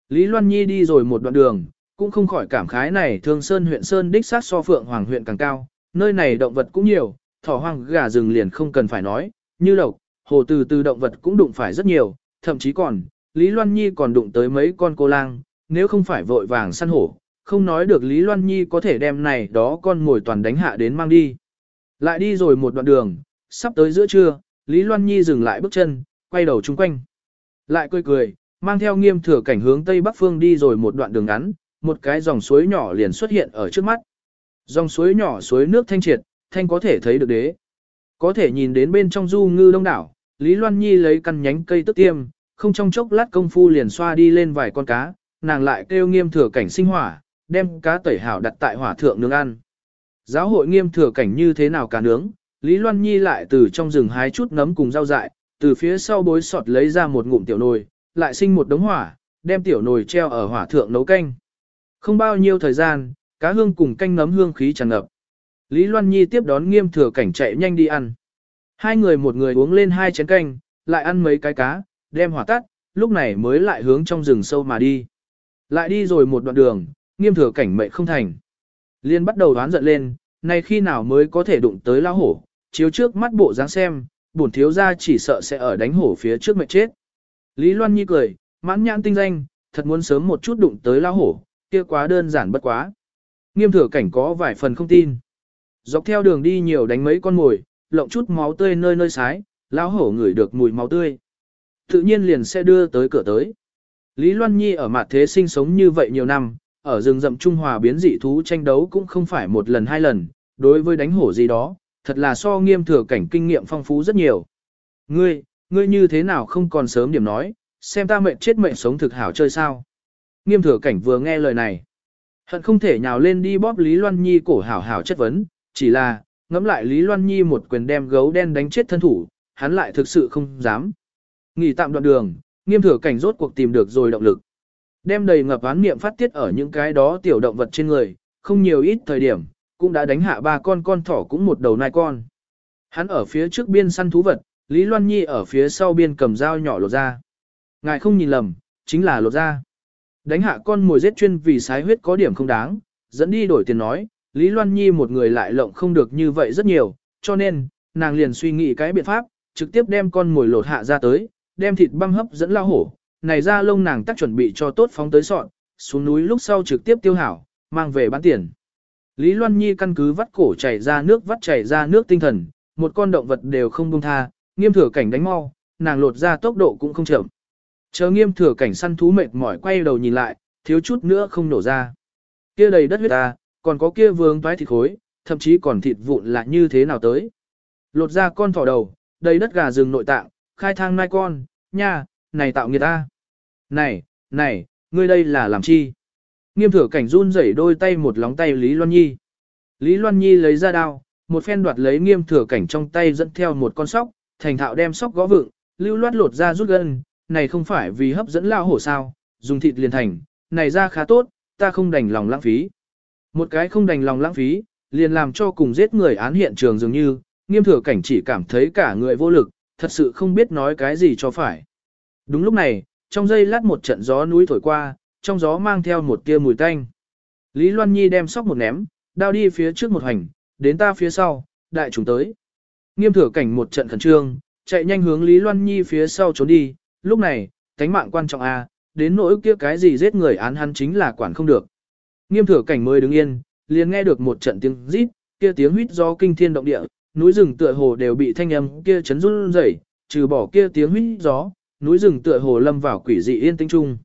Lý Loan Nhi đi rồi một đoạn đường, cũng không khỏi cảm khái này thương sơn huyện sơn đích sát so phượng hoàng huyện càng cao, nơi này động vật cũng nhiều, thỏ hoang gà rừng liền không cần phải nói, như lộc, hồ từ từ động vật cũng đụng phải rất nhiều, thậm chí còn, Lý Loan Nhi còn đụng tới mấy con cô lang, nếu không phải vội vàng săn hổ, không nói được Lý Loan Nhi có thể đem này đó con ngồi toàn đánh hạ đến mang đi. Lại đi rồi một đoạn đường, sắp tới giữa trưa, Lý Loan Nhi dừng lại bước chân, quay đầu chung quanh. Lại cười cười, mang theo nghiêm thừa cảnh hướng tây bắc phương đi rồi một đoạn đường ngắn, một cái dòng suối nhỏ liền xuất hiện ở trước mắt. Dòng suối nhỏ suối nước thanh triệt, thanh có thể thấy được đế. Có thể nhìn đến bên trong du ngư đông đảo, Lý Loan Nhi lấy căn nhánh cây tức tiêm, không trong chốc lát công phu liền xoa đi lên vài con cá, nàng lại kêu nghiêm thừa cảnh sinh hỏa, đem cá tẩy hảo đặt tại hỏa thượng nướng ăn. Giáo hội nghiêm thừa cảnh như thế nào cả nướng, Lý Loan Nhi lại từ trong rừng hái chút nấm cùng rau dại, từ phía sau bối sọt lấy ra một ngụm tiểu nồi, lại sinh một đống hỏa, đem tiểu nồi treo ở hỏa thượng nấu canh. Không bao nhiêu thời gian, cá hương cùng canh nấm hương khí tràn ngập. Lý Loan Nhi tiếp đón nghiêm thừa cảnh chạy nhanh đi ăn. Hai người một người uống lên hai chén canh, lại ăn mấy cái cá, đem hỏa tắt, lúc này mới lại hướng trong rừng sâu mà đi. Lại đi rồi một đoạn đường, nghiêm thừa cảnh mệnh không thành. Liên bắt đầu đoán giận lên, này khi nào mới có thể đụng tới lão hổ, chiếu trước mắt bộ dáng xem, bổn thiếu gia chỉ sợ sẽ ở đánh hổ phía trước mệnh chết. Lý Loan Nhi cười, mãn nhãn tinh danh, thật muốn sớm một chút đụng tới lão hổ, kia quá đơn giản bất quá. Nghiêm thừa cảnh có vài phần không tin. Dọc theo đường đi nhiều đánh mấy con mồi, lộng chút máu tươi nơi nơi sái, lão hổ ngửi được mùi máu tươi. Tự nhiên liền sẽ đưa tới cửa tới. Lý Loan Nhi ở mặt thế sinh sống như vậy nhiều năm, ở rừng rậm Trung Hòa biến dị thú tranh đấu cũng không phải một lần hai lần, đối với đánh hổ gì đó, thật là so nghiêm thừa cảnh kinh nghiệm phong phú rất nhiều. Ngươi, ngươi như thế nào không còn sớm điểm nói, xem ta mệnh chết mệnh sống thực hảo chơi sao. Nghiêm thừa cảnh vừa nghe lời này. Hận không thể nhào lên đi bóp Lý Loan Nhi cổ hảo hảo chất vấn, chỉ là, ngẫm lại Lý Loan Nhi một quyền đem gấu đen đánh chết thân thủ, hắn lại thực sự không dám. Nghỉ tạm đoạn đường, nghiêm thừa cảnh rốt cuộc tìm được rồi động lực. Đem đầy ngập án niệm phát tiết ở những cái đó tiểu động vật trên người, không nhiều ít thời điểm, cũng đã đánh hạ ba con con thỏ cũng một đầu nai con. Hắn ở phía trước biên săn thú vật, Lý Loan Nhi ở phía sau biên cầm dao nhỏ lột ra. Ngài không nhìn lầm, chính là lột ra. Đánh hạ con mồi giết chuyên vì sái huyết có điểm không đáng, dẫn đi đổi tiền nói, Lý Loan Nhi một người lại lộng không được như vậy rất nhiều, cho nên, nàng liền suy nghĩ cái biện pháp, trực tiếp đem con mồi lột hạ ra tới, đem thịt băm hấp dẫn lao hổ, này ra lông nàng tắc chuẩn bị cho tốt phóng tới sọn, xuống núi lúc sau trực tiếp tiêu hảo, mang về bán tiền. Lý Loan Nhi căn cứ vắt cổ chảy ra nước vắt chảy ra nước tinh thần, một con động vật đều không buông tha, nghiêm thừa cảnh đánh mau, nàng lột ra tốc độ cũng không chậm. Chờ nghiêm thừa cảnh săn thú mệt mỏi quay đầu nhìn lại, thiếu chút nữa không nổ ra. Kia đầy đất huyết ta, còn có kia vương toái thịt khối, thậm chí còn thịt vụn là như thế nào tới. Lột ra con thỏ đầu, đầy đất gà rừng nội tạng, khai thang nai con, nha, này tạo người ta. Này, này, ngươi đây là làm chi? Nghiêm thừa cảnh run rẩy đôi tay một lóng tay Lý Loan Nhi. Lý Loan Nhi lấy ra đao, một phen đoạt lấy nghiêm thừa cảnh trong tay dẫn theo một con sóc, thành thạo đem sóc gõ vựng, lưu loát lột ra rút gân, này không phải vì hấp dẫn lao hổ sao, dùng thịt liền thành, này ra khá tốt, ta không đành lòng lãng phí. Một cái không đành lòng lãng phí, liền làm cho cùng giết người án hiện trường dường như, nghiêm thừa cảnh chỉ cảm thấy cả người vô lực, thật sự không biết nói cái gì cho phải. Đúng lúc này, trong giây lát một trận gió núi thổi qua, trong gió mang theo một tia mùi tanh. Lý Loan Nhi đem sóc một ném, đao đi phía trước một hành, đến ta phía sau, đại chúng tới. Nghiêm thừa cảnh một trận khẩn trương, chạy nhanh hướng Lý Loan Nhi phía sau trốn đi, lúc này, tánh mạng quan trọng a, à, đến nỗi kia cái gì giết người án hắn chính là quản không được. Nghiêm thừa cảnh mới đứng yên, liền nghe được một trận tiếng rít, kia tiếng huýt do kinh thiên động địa, núi rừng tựa hồ đều bị thanh âm kia chấn run rẩy, trừ bỏ kia tiếng huýt gió, núi rừng tựa hồ lâm vào quỷ dị yên tĩnh chung.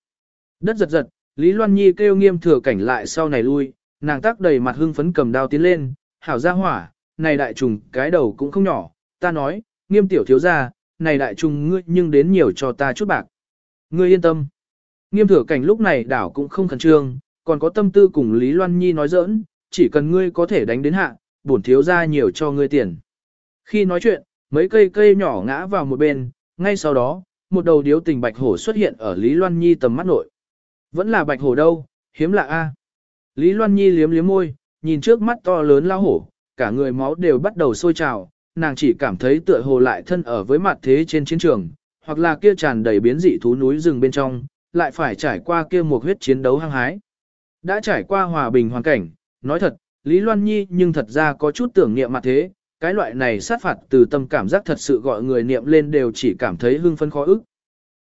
Đất giật giật, Lý Loan Nhi kêu nghiêm thừa cảnh lại sau này lui, nàng tác đầy mặt hưng phấn cầm đao tiến lên, hảo ra hỏa, này đại trùng cái đầu cũng không nhỏ, ta nói, nghiêm tiểu thiếu gia, này đại trùng ngươi nhưng đến nhiều cho ta chút bạc. Ngươi yên tâm. Nghiêm thừa cảnh lúc này đảo cũng không khẩn trương, còn có tâm tư cùng Lý Loan Nhi nói giỡn, chỉ cần ngươi có thể đánh đến hạ, bổn thiếu gia nhiều cho ngươi tiền. Khi nói chuyện, mấy cây cây nhỏ ngã vào một bên, ngay sau đó, một đầu điếu tình bạch hổ xuất hiện ở Lý Loan Nhi tầm mắt nội. Vẫn là bạch hổ đâu, hiếm lạ a. Lý Loan Nhi liếm liếm môi, nhìn trước mắt to lớn lao hổ, cả người máu đều bắt đầu sôi trào, nàng chỉ cảm thấy tựa hồ lại thân ở với mặt thế trên chiến trường, hoặc là kia tràn đầy biến dị thú núi rừng bên trong, lại phải trải qua kia một huyết chiến đấu hăng hái. Đã trải qua hòa bình hoàn cảnh, nói thật, Lý Loan Nhi nhưng thật ra có chút tưởng niệm mặt thế, cái loại này sát phạt từ tâm cảm giác thật sự gọi người niệm lên đều chỉ cảm thấy hưng phấn khó ức.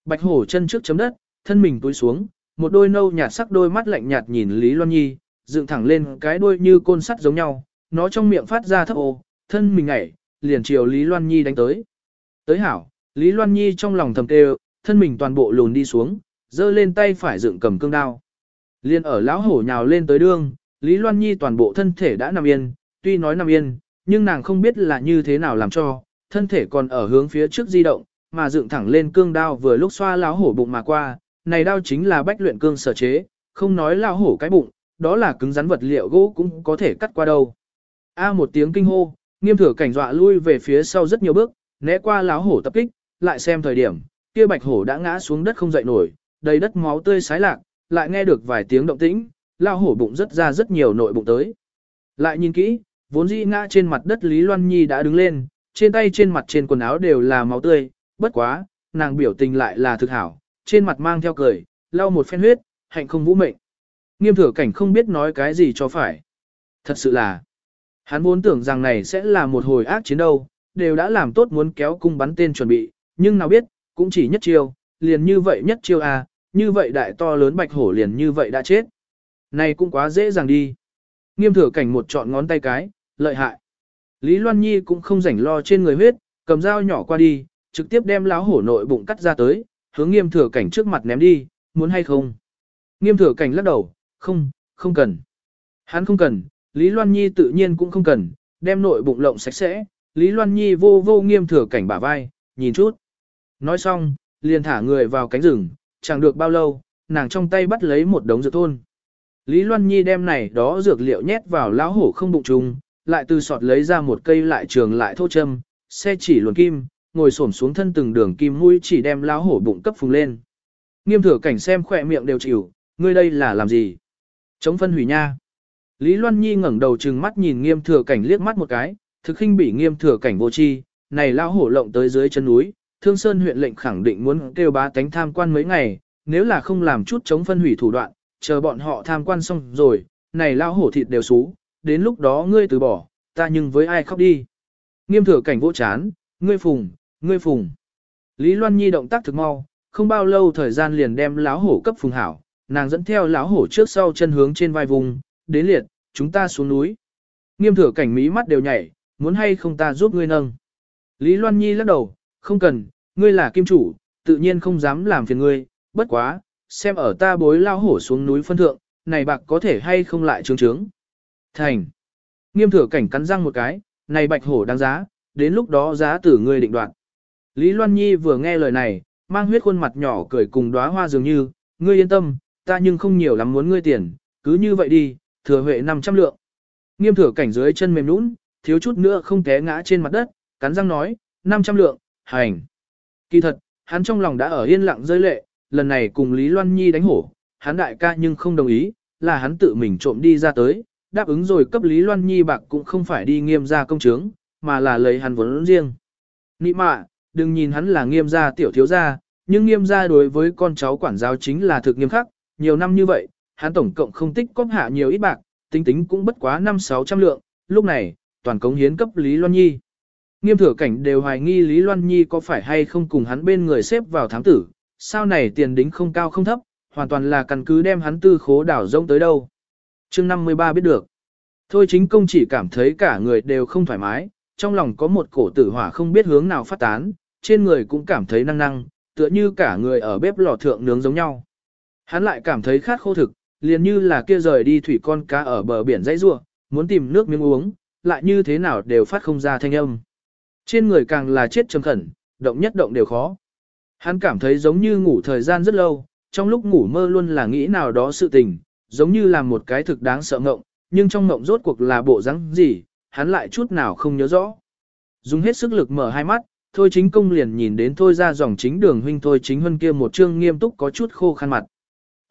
Bạch hổ chân trước chấm đất, thân mình túi xuống, một đôi nâu nhạt sắc đôi mắt lạnh nhạt nhìn Lý Loan Nhi, dựng thẳng lên cái đuôi như côn sắt giống nhau, nó trong miệng phát ra thấp ô, thân mình ngảy, liền chiều Lý Loan Nhi đánh tới. Tới hảo, Lý Loan Nhi trong lòng thầm kêu, thân mình toàn bộ lùn đi xuống, giơ lên tay phải dựng cầm cương đao. Liên ở lão hổ nhào lên tới đương, Lý Loan Nhi toàn bộ thân thể đã nằm yên, tuy nói nằm yên, nhưng nàng không biết là như thế nào làm cho, thân thể còn ở hướng phía trước di động, mà dựng thẳng lên cương đao vừa lúc xoa lão hổ bụng mà qua, này đao chính là bách luyện cương sở chế, không nói lão hổ cái bụng, đó là cứng rắn vật liệu gỗ cũng có thể cắt qua đâu. A một tiếng kinh hô, nghiêm thừa cảnh dọa lui về phía sau rất nhiều bước, né qua lão hổ tập kích, lại xem thời điểm, kia bạch hổ đã ngã xuống đất không dậy nổi, đầy đất máu tươi sái lạc, lại nghe được vài tiếng động tĩnh, lão hổ bụng rất ra rất nhiều nội bụng tới. Lại nhìn kỹ, vốn dĩ ngã trên mặt đất Lý Loan Nhi đã đứng lên, trên tay trên mặt trên quần áo đều là máu tươi, bất quá, nàng biểu tình lại là thực hảo, trên mặt mang theo cười, lau một phen huyết, hạnh không vũ mệnh. Nghiêm thừa cảnh không biết nói cái gì cho phải. Thật sự là, hắn vốn tưởng rằng này sẽ là một hồi ác chiến đâu, đều đã làm tốt muốn kéo cung bắn tên chuẩn bị, nhưng nào biết, cũng chỉ nhất chiêu, liền như vậy nhất chiêu à, như vậy đại to lớn bạch hổ liền như vậy đã chết. Này cũng quá dễ dàng đi. Nghiêm thừa cảnh một chọn ngón tay cái, lợi hại. Lý Loan Nhi cũng không rảnh lo trên người huyết, cầm dao nhỏ qua đi, trực tiếp đem láo hổ nội bụng cắt ra tới, hướng nghiêm thừa cảnh trước mặt ném đi, muốn hay không? Nghiêm thừa cảnh lắc đầu, không, không cần. Hắn không cần, Lý Loan Nhi tự nhiên cũng không cần, đem nội bụng lộng sạch sẽ, Lý Loan Nhi vô vô nghiêm thừa cảnh bả vai, nhìn chút. Nói xong, liền thả người vào cánh rừng, chẳng được bao lâu, nàng trong tay bắt lấy một đống dược thôn. Lý Loan Nhi đem này đó dược liệu nhét vào lão hổ không bụng trùng, lại từ sọt lấy ra một cây lại trường lại thô châm, xe chỉ luồn kim, ngồi xổm xuống thân từng đường kim mũi chỉ đem lão hổ bụng cấp phùng lên. Nghiêm thừa cảnh xem khỏe miệng đều chịu, ngươi đây là làm gì? Chống phân hủy nha. Lý Loan Nhi ngẩng đầu trừng mắt nhìn nghiêm thừa cảnh liếc mắt một cái, thực khinh bị nghiêm thừa cảnh vô chi, này lão hổ lộng tới dưới chân núi, Thương Sơn huyện lệnh khẳng định muốn kêu bá tánh tham quan mấy ngày, nếu là không làm chút chống phân hủy thủ đoạn, chờ bọn họ tham quan xong rồi, này lão hổ thịt đều xú, đến lúc đó ngươi từ bỏ, ta nhưng với ai khóc đi. Nghiêm thừa cảnh vô chán, ngươi phùng, ngươi phùng. Lý Loan Nhi động tác thực mau, không bao lâu thời gian liền đem lão hổ cấp phùng hảo, nàng dẫn theo lão hổ trước sau chân hướng trên vai vùng, đến liệt, chúng ta xuống núi. Nghiêm thừa cảnh mí mắt đều nhảy, muốn hay không ta giúp ngươi nâng. Lý Loan Nhi lắc đầu, không cần, ngươi là kim chủ, tự nhiên không dám làm phiền ngươi, bất quá, xem ở ta bối lao hổ xuống núi phân thượng, này bạc có thể hay không lại trướng trướng. Thành. Nghiêm thừa cảnh cắn răng một cái, này bạch hổ đáng giá, đến lúc đó giá tử ngươi định đoạt. Lý Loan Nhi vừa nghe lời này, mang huyết khuôn mặt nhỏ cười cùng đóa hoa dường như, ngươi yên tâm, ta nhưng không nhiều lắm muốn ngươi tiền, cứ như vậy đi, thừa huệ 500 lượng. Nghiêm thừa cảnh dưới chân mềm nũng, thiếu chút nữa không té ngã trên mặt đất, cắn răng nói, 500 lượng, hành. Kỳ thật, hắn trong lòng đã ở yên lặng rơi lệ, lần này cùng Lý Loan Nhi đánh hổ, hắn đại ca nhưng không đồng ý, là hắn tự mình trộm đi ra tới, đáp ứng rồi cấp Lý Loan Nhi bạc cũng không phải đi nghiêm ra công chứng, mà là lấy hắn vốn riêng. Nị mạ, đừng nhìn hắn là nghiêm gia tiểu thiếu gia, nhưng nghiêm gia đối với con cháu quản giáo chính là thực nghiêm khắc, nhiều năm như vậy, hắn tổng cộng không tích cóp hạ nhiều ít bạc, tính tính cũng bất quá 5-600 lượng, lúc này, toàn cống hiến cấp Lý Loan Nhi. Nghiêm thừa cảnh đều hoài nghi Lý Loan Nhi có phải hay không cùng hắn bên người xếp vào thám tử, sao này tiền đính không cao không thấp, hoàn toàn là căn cứ đem hắn tư khố đảo rông tới đâu. chương 53 biết được. Thôi chính công chỉ cảm thấy cả người đều không thoải mái, trong lòng có một cổ tử hỏa không biết hướng nào phát tán, trên người cũng cảm thấy năng năng, tựa như cả người ở bếp lò thượng nướng giống nhau. Hắn lại cảm thấy khát khô thực, liền như là kia rời đi thủy con cá ở bờ biển dãy rua, muốn tìm nước miếng uống, lại như thế nào đều phát không ra thanh âm. Trên người càng là chết trầm khẩn, động nhất động đều khó. Hắn cảm thấy giống như ngủ thời gian rất lâu, trong lúc ngủ mơ luôn là nghĩ nào đó sự tình, giống như là một cái thực đáng sợ ngộng, nhưng trong ngộng rốt cuộc là bộ rắn gì, hắn lại chút nào không nhớ rõ. Dùng hết sức lực mở hai mắt, thôi chính công liền nhìn đến thôi ra dòng chính đường huynh thôi chính hơn kia một trương nghiêm túc có chút khô khăn mặt.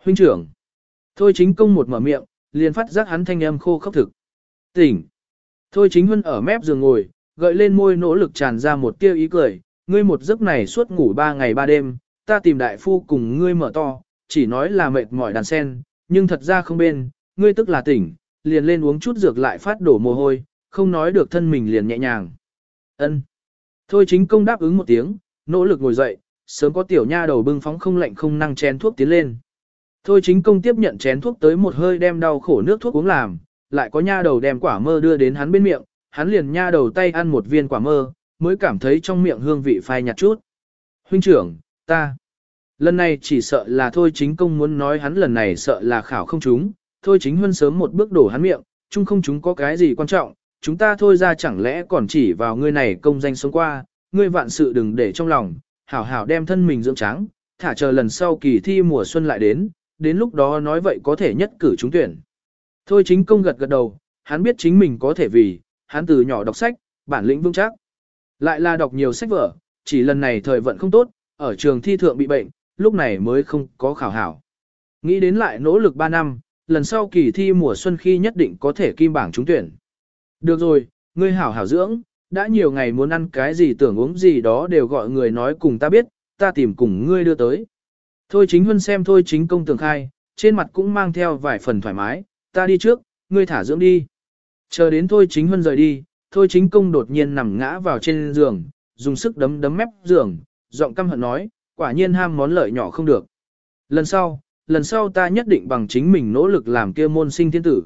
Huynh trưởng. Thôi chính công một mở miệng, liền phát giác hắn thanh âm khô khốc thực. Tỉnh. Thôi chính huân ở mép giường ngồi, gợi lên môi nỗ lực tràn ra một tia ý cười, ngươi một giấc này suốt ngủ ba ngày ba đêm, ta tìm đại phu cùng ngươi mở to, chỉ nói là mệt mỏi đàn sen, nhưng thật ra không bên, ngươi tức là tỉnh, liền lên uống chút dược lại phát đổ mồ hôi, không nói được thân mình liền nhẹ nhàng. Ân. Thôi chính công đáp ứng một tiếng, nỗ lực ngồi dậy, sớm có tiểu nha đầu bưng phóng không lạnh không năng chén thuốc tiến lên. Thôi chính công tiếp nhận chén thuốc tới một hơi đem đau khổ nước thuốc uống làm, lại có nha đầu đem quả mơ đưa đến hắn bên miệng, hắn liền nha đầu tay ăn một viên quả mơ, mới cảm thấy trong miệng hương vị phai nhạt chút. Huynh trưởng, ta. Lần này chỉ sợ là thôi chính công muốn nói hắn lần này sợ là khảo không chúng, thôi chính huân sớm một bước đổ hắn miệng, chung không chúng có cái gì quan trọng, chúng ta thôi ra chẳng lẽ còn chỉ vào ngươi này công danh sống qua, ngươi vạn sự đừng để trong lòng, hảo hảo đem thân mình dưỡng trắng, thả chờ lần sau kỳ thi mùa xuân lại đến, đến lúc đó nói vậy có thể nhất cử trúng tuyển. Thôi chính công gật gật đầu, hắn biết chính mình có thể vì, hắn từ nhỏ đọc sách, bản lĩnh vững chắc. Lại là đọc nhiều sách vở, chỉ lần này thời vận không tốt, ở trường thi thượng bị bệnh, lúc này mới không có khảo hảo. Nghĩ đến lại nỗ lực 3 năm, lần sau kỳ thi mùa xuân khi nhất định có thể kim bảng trúng tuyển. Được rồi, ngươi hảo hảo dưỡng, đã nhiều ngày muốn ăn cái gì tưởng uống gì đó đều gọi người nói cùng ta biết, ta tìm cùng ngươi đưa tới. Thôi chính huân xem thôi chính công tường khai, trên mặt cũng mang theo vài phần thoải mái, ta đi trước, ngươi thả dưỡng đi. Chờ đến thôi chính huân rời đi, thôi chính công đột nhiên nằm ngã vào trên giường, dùng sức đấm đấm mép giường, giọng căm hận nói, quả nhiên ham món lợi nhỏ không được. Lần sau, lần sau ta nhất định bằng chính mình nỗ lực làm kia môn sinh thiên tử.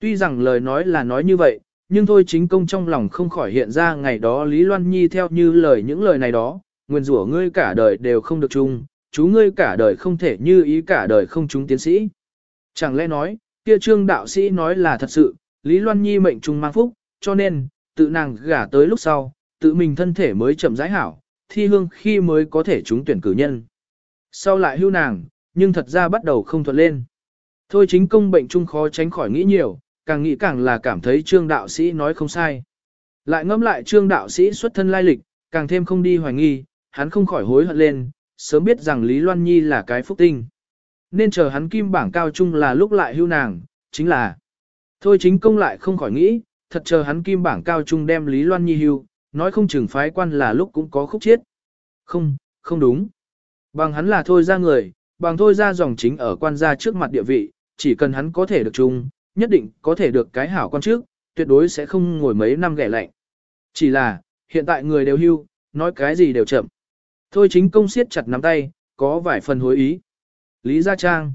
Tuy rằng lời nói là nói như vậy, nhưng thôi chính công trong lòng không khỏi hiện ra ngày đó Lý Loan Nhi theo như lời những lời này đó, nguyên rủa ngươi cả đời đều không được chung, chú ngươi cả đời không thể như ý cả đời không chúng tiến sĩ. Chẳng lẽ nói, kia trương đạo sĩ nói là thật sự, Lý Loan Nhi mệnh trung mang phúc, cho nên, tự nàng gả tới lúc sau, tự mình thân thể mới chậm rãi hảo, thi hương khi mới có thể trúng tuyển cử nhân. Sau lại hưu nàng, nhưng thật ra bắt đầu không thuận lên. Thôi chính công bệnh trung khó tránh khỏi nghĩ nhiều, càng nghĩ càng là cảm thấy trương đạo sĩ nói không sai. Lại ngẫm lại trương đạo sĩ xuất thân lai lịch, càng thêm không đi hoài nghi, hắn không khỏi hối hận lên, sớm biết rằng Lý Loan Nhi là cái phúc tinh. Nên chờ hắn kim bảng cao trung là lúc lại hưu nàng, chính là. Thôi chính công lại không khỏi nghĩ, thật chờ hắn kim bảng cao trung đem Lý Loan Nhi hưu, nói không chừng phái quan là lúc cũng có khúc chiết. Không, không đúng. Bằng hắn là thôi ra người, bằng thôi ra dòng chính ở quan gia trước mặt địa vị, chỉ cần hắn có thể được chung, nhất định có thể được cái hảo quan trước, tuyệt đối sẽ không ngồi mấy năm ghẻ lạnh. Chỉ là, hiện tại người đều hưu, nói cái gì đều chậm. Thôi chính công siết chặt nắm tay, có vài phần hối ý. Lý Gia Trang.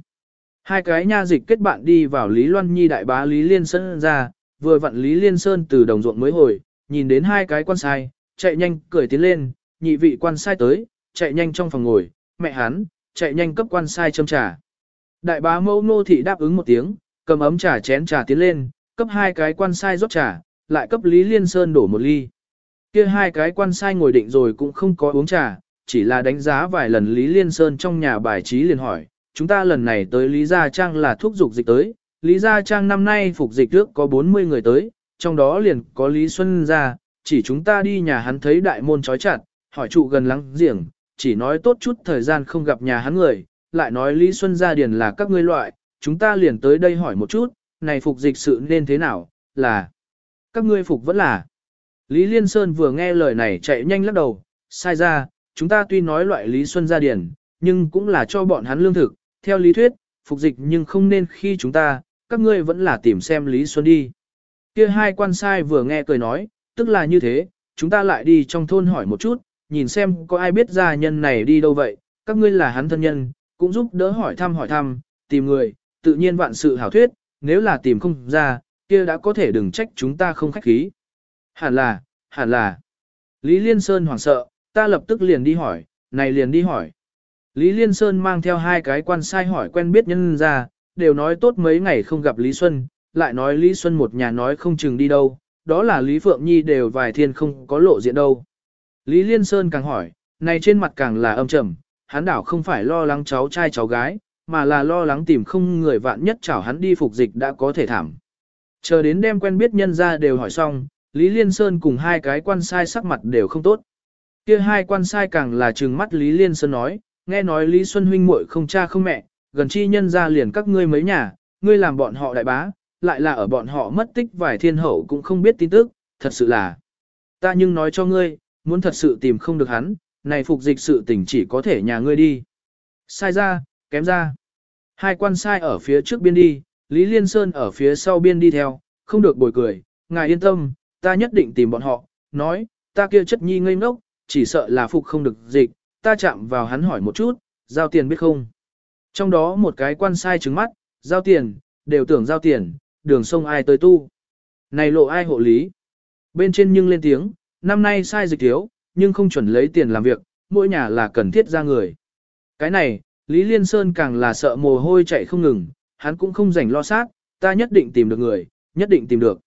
Hai cái nha dịch kết bạn đi vào Lý Loan Nhi đại bá Lý Liên Sơn ra, vừa vặn Lý Liên Sơn từ đồng ruộng mới hồi, nhìn đến hai cái quan sai, chạy nhanh cười tiến lên, nhị vị quan sai tới, chạy nhanh trong phòng ngồi, mẹ hắn, chạy nhanh cấp quan sai châm trà. Đại bá mẫu nô thị đáp ứng một tiếng, cầm ấm trà chén trà tiến lên, cấp hai cái quan sai rót trà, lại cấp Lý Liên Sơn đổ một ly. Kia hai cái quan sai ngồi định rồi cũng không có uống trà, chỉ là đánh giá vài lần Lý Liên Sơn trong nhà bài trí liền hỏi, chúng ta lần này tới Lý Gia Trang là thuốc dục dịch tới, Lý Gia Trang năm nay phục dịch trước có 40 người tới, trong đó liền có Lý Xuân Gia, chỉ chúng ta đi nhà hắn thấy đại môn trói chặt, hỏi trụ gần lắng giềng, chỉ nói tốt chút thời gian không gặp nhà hắn người, lại nói Lý Xuân Gia Điền là các ngươi loại, chúng ta liền tới đây hỏi một chút, này phục dịch sự nên thế nào, là các ngươi phục vẫn là. Lý Liên Sơn vừa nghe lời này chạy nhanh lắc đầu, sai ra, chúng ta tuy nói loại Lý Xuân Gia Điền, nhưng cũng là cho bọn hắn lương thực, theo lý thuyết, phục dịch nhưng không nên khi chúng ta, các ngươi vẫn là tìm xem Lý Xuân đi. Kia hai quan sai vừa nghe cười nói, tức là như thế, chúng ta lại đi trong thôn hỏi một chút, nhìn xem có ai biết gia nhân này đi đâu vậy, các ngươi là hắn thân nhân, cũng giúp đỡ hỏi thăm hỏi thăm, tìm người, tự nhiên vạn sự hảo thuyết, nếu là tìm không ra, kia đã có thể đừng trách chúng ta không khách khí. Hẳn là, hẳn là. Lý Liên Sơn hoảng sợ, ta lập tức liền đi hỏi, này liền đi hỏi. Lý Liên Sơn mang theo hai cái quan sai hỏi quen biết nhân ra, đều nói tốt mấy ngày không gặp Lý Xuân, lại nói Lý Xuân một nhà nói không chừng đi đâu, đó là Lý Phượng Nhi đều vài thiên không có lộ diện đâu. Lý Liên Sơn càng hỏi, này trên mặt càng là âm trầm, hắn đảo không phải lo lắng cháu trai cháu gái, mà là lo lắng tìm không người vạn nhất chảo hắn đi phục dịch đã có thể thảm. Chờ đến đêm quen biết nhân ra đều hỏi xong, Lý Liên Sơn cùng hai cái quan sai sắc mặt đều không tốt. Kia hai quan sai càng là trừng mắt Lý Liên Sơn nói, nghe nói Lý Xuân huynh muội không cha không mẹ, gần chi nhân ra liền các ngươi mấy nhà, ngươi làm bọn họ đại bá, lại là ở bọn họ mất tích vài thiên hậu cũng không biết tin tức, thật sự là. Ta nhưng nói cho ngươi, muốn thật sự tìm không được hắn, này phục dịch sự tình chỉ có thể nhà ngươi đi. Sai ra, kém ra. Hai quan sai ở phía trước biên đi, Lý Liên Sơn ở phía sau biên đi theo, không được bồi cười, ngài yên tâm, ta nhất định tìm bọn họ, nói, ta kia chất nhi ngây ngốc, chỉ sợ là phục không được dịch, ta chạm vào hắn hỏi một chút, giao tiền biết không. Trong đó một cái quan sai trứng mắt, giao tiền, đều tưởng giao tiền, đường sông ai tới tu. Này lộ ai hộ lý. Bên trên nhưng lên tiếng, năm nay sai dịch thiếu, nhưng không chuẩn lấy tiền làm việc, mỗi nhà là cần thiết ra người. Cái này, Lý Liên Sơn càng là sợ mồ hôi chạy không ngừng, hắn cũng không rảnh lo sát, ta nhất định tìm được người, nhất định tìm được.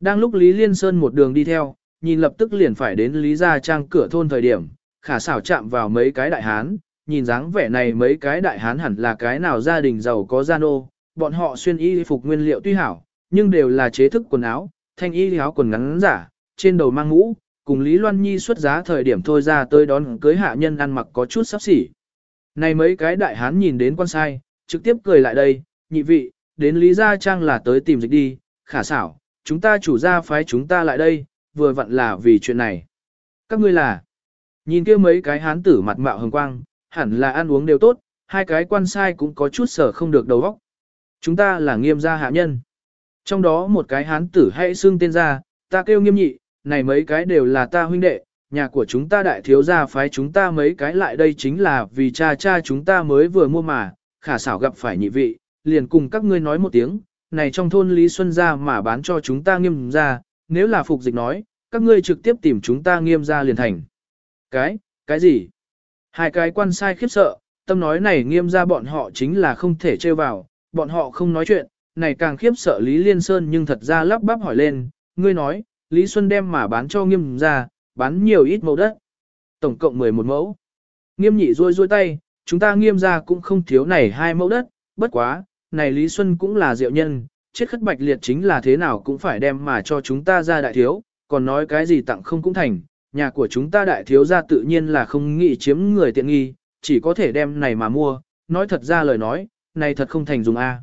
Đang lúc Lý Liên Sơn một đường đi theo, nhìn lập tức liền phải đến Lý Gia Trang cửa thôn thời điểm, khả xảo chạm vào mấy cái đại hán, nhìn dáng vẻ này mấy cái đại hán hẳn là cái nào gia đình giàu có gia nô, bọn họ xuyên y phục nguyên liệu tuy hảo, nhưng đều là chế thức quần áo, thanh y áo quần ngắn giả, trên đầu mang mũ, cùng Lý Loan Nhi xuất giá thời điểm thôi ra tới đón cưới hạ nhân ăn mặc có chút sắp xỉ. Này mấy cái đại hán nhìn đến quan sai, trực tiếp cười lại đây, nhị vị, đến Lý Gia Trang là tới tìm dịch đi, khả xảo, chúng ta chủ gia phái chúng ta lại đây, vừa vặn là vì chuyện này. Các ngươi là, nhìn kia mấy cái hán tử mặt mạo hồng quang, hẳn là ăn uống đều tốt, hai cái quan sai cũng có chút sở không được đầu óc. Chúng ta là nghiêm gia hạ nhân. Trong đó một cái hán tử hãy xưng tên ra, ta kêu nghiêm nhị, này mấy cái đều là ta huynh đệ, nhà của chúng ta đại thiếu gia phái chúng ta mấy cái lại đây chính là vì cha cha chúng ta mới vừa mua mà, khả xảo gặp phải nhị vị, liền cùng các ngươi nói một tiếng, này trong thôn Lý Xuân gia mà bán cho chúng ta nghiêm gia nếu là phục dịch nói, các ngươi trực tiếp tìm chúng ta nghiêm ra liền thành. Cái, Cái gì? Hai cái quan sai khiếp sợ, tâm nói này nghiêm ra bọn họ chính là không thể trêu vào, bọn họ không nói chuyện, này càng khiếp sợ Lý Liên Sơn nhưng thật ra lắp bắp hỏi lên, ngươi nói, Lý Xuân đem mà bán cho nghiêm ra, bán nhiều ít mẫu đất. Tổng cộng 11 mẫu. Nghiêm nhị ruôi ruôi tay, chúng ta nghiêm ra cũng không thiếu này hai mẫu đất, bất quá, này Lý Xuân cũng là diệu nhân, chết khất bạch liệt chính là thế nào cũng phải đem mà cho chúng ta ra đại thiếu, còn nói cái gì tặng không cũng thành, nhà của chúng ta đại thiếu ra tự nhiên là không nghĩ chiếm người tiện nghi, chỉ có thể đem này mà mua, nói thật ra lời nói, này thật không thành dùng A.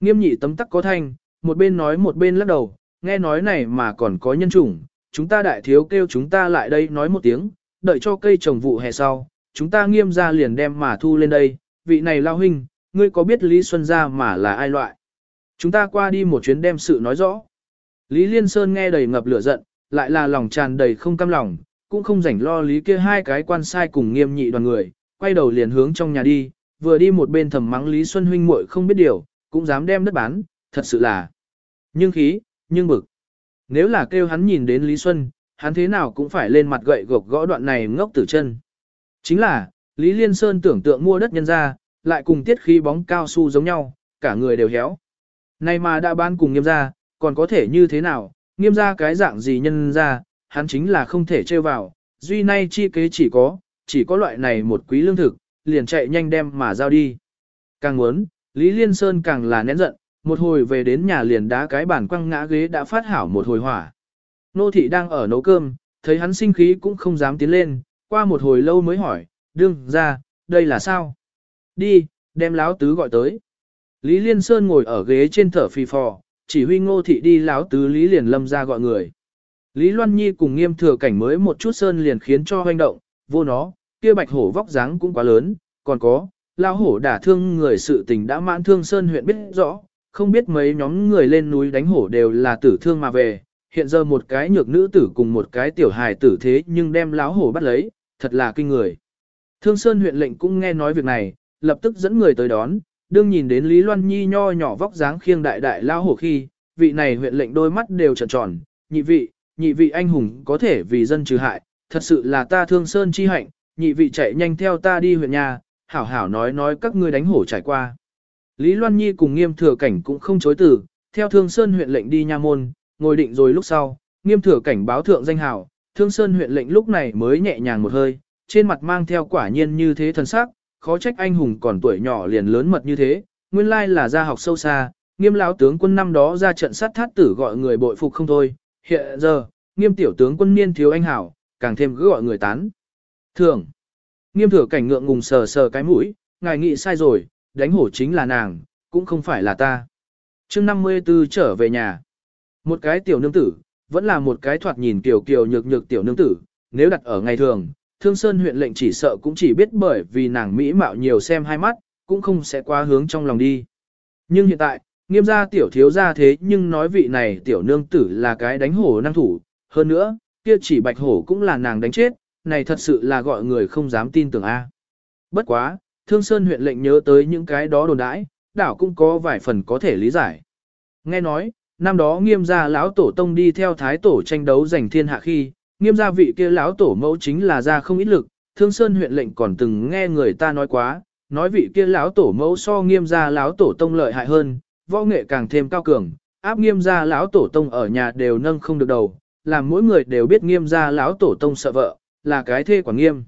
Nghiêm nhị tấm tắc có thanh, một bên nói một bên lắc đầu, nghe nói này mà còn có nhân chủng, chúng ta đại thiếu kêu chúng ta lại đây nói một tiếng, đợi cho cây trồng vụ hè sau, chúng ta nghiêm ra liền đem mà thu lên đây, vị này lao huynh, ngươi có biết Lý Xuân gia mà là ai loại? Chúng ta qua đi một chuyến đem sự nói rõ. Lý Liên Sơn nghe đầy ngập lửa giận, lại là lòng tràn đầy không cam lòng, cũng không rảnh lo lý kia hai cái quan sai cùng nghiêm nhị đoàn người, quay đầu liền hướng trong nhà đi, vừa đi một bên thầm mắng Lý Xuân huynh muội không biết điều, cũng dám đem đất bán, thật sự là. Nhưng khí, nhưng bực. Nếu là kêu hắn nhìn đến Lý Xuân, hắn thế nào cũng phải lên mặt gậy gộc gõ đoạn này ngốc tử chân. Chính là, Lý Liên Sơn tưởng tượng mua đất nhân ra, lại cùng tiết khí bóng cao su giống nhau, cả người đều héo nay mà đã bán cùng nghiêm gia, còn có thể như thế nào, nghiêm gia cái dạng gì nhân ra, hắn chính là không thể trêu vào, duy nay chi kế chỉ có, chỉ có loại này một quý lương thực, liền chạy nhanh đem mà giao đi. Càng muốn, Lý Liên Sơn càng là nén giận, một hồi về đến nhà liền đá cái bàn quăng ngã ghế đã phát hảo một hồi hỏa. Nô thị đang ở nấu cơm, thấy hắn sinh khí cũng không dám tiến lên, qua một hồi lâu mới hỏi, đương ra, đây là sao? Đi, đem láo tứ gọi tới. Lý Liên Sơn ngồi ở ghế trên thở phì phò, chỉ huy ngô thị đi láo tứ Lý liền lâm ra gọi người. Lý Loan Nhi cùng nghiêm thừa cảnh mới một chút sơn liền khiến cho hoành động, vô nó, kia bạch hổ vóc dáng cũng quá lớn, còn có, lao hổ đả thương người sự tình đã mãn thương sơn huyện biết rõ, không biết mấy nhóm người lên núi đánh hổ đều là tử thương mà về, hiện giờ một cái nhược nữ tử cùng một cái tiểu hài tử thế nhưng đem láo hổ bắt lấy, thật là kinh người. Thương Sơn huyện lệnh cũng nghe nói việc này, lập tức dẫn người tới đón, đương nhìn đến Lý Loan Nhi nho nhỏ vóc dáng khiêng đại đại lao hổ khi, vị này huyện lệnh đôi mắt đều tròn tròn, nhị vị, nhị vị anh hùng có thể vì dân trừ hại, thật sự là ta thương sơn chi hạnh, nhị vị chạy nhanh theo ta đi huyện nhà, hảo hảo nói nói các ngươi đánh hổ trải qua. Lý Loan Nhi cùng nghiêm thừa cảnh cũng không chối từ, theo thương sơn huyện lệnh đi nha môn, ngồi định rồi lúc sau, nghiêm thừa cảnh báo thượng danh hảo, thương sơn huyện lệnh lúc này mới nhẹ nhàng một hơi, trên mặt mang theo quả nhiên như thế thần sắc, khó trách anh hùng còn tuổi nhỏ liền lớn mật như thế, nguyên lai là gia học sâu xa, nghiêm lão tướng quân năm đó ra trận sát thát tử gọi người bội phục không thôi, hiện giờ, nghiêm tiểu tướng quân niên thiếu anh hảo, càng thêm cứ gọi người tán. Thường, nghiêm thừa cảnh ngượng ngùng sờ sờ cái mũi, ngài nghĩ sai rồi, đánh hổ chính là nàng, cũng không phải là ta. chương 54 trở về nhà. Một cái tiểu nương tử, vẫn là một cái thoạt nhìn tiểu kiều nhược nhược tiểu nương tử, nếu đặt ở ngày thường, Thương Sơn huyện lệnh chỉ sợ cũng chỉ biết bởi vì nàng Mỹ mạo nhiều xem hai mắt, cũng không sẽ qua hướng trong lòng đi. Nhưng hiện tại, nghiêm gia tiểu thiếu gia thế nhưng nói vị này tiểu nương tử là cái đánh hổ năng thủ, hơn nữa, kia chỉ bạch hổ cũng là nàng đánh chết, này thật sự là gọi người không dám tin tưởng a. Bất quá, Thương Sơn huyện lệnh nhớ tới những cái đó đồn đãi, đảo cũng có vài phần có thể lý giải. Nghe nói, năm đó nghiêm gia lão tổ tông đi theo thái tổ tranh đấu giành thiên hạ khi, Nghiêm gia vị kia lão tổ mẫu chính là ra không ít lực, Thương Sơn huyện lệnh còn từng nghe người ta nói quá, nói vị kia lão tổ mẫu so nghiêm gia lão tổ tông lợi hại hơn, võ nghệ càng thêm cao cường, áp nghiêm gia lão tổ tông ở nhà đều nâng không được đầu, làm mỗi người đều biết nghiêm gia lão tổ tông sợ vợ, là cái thê quản nghiêm.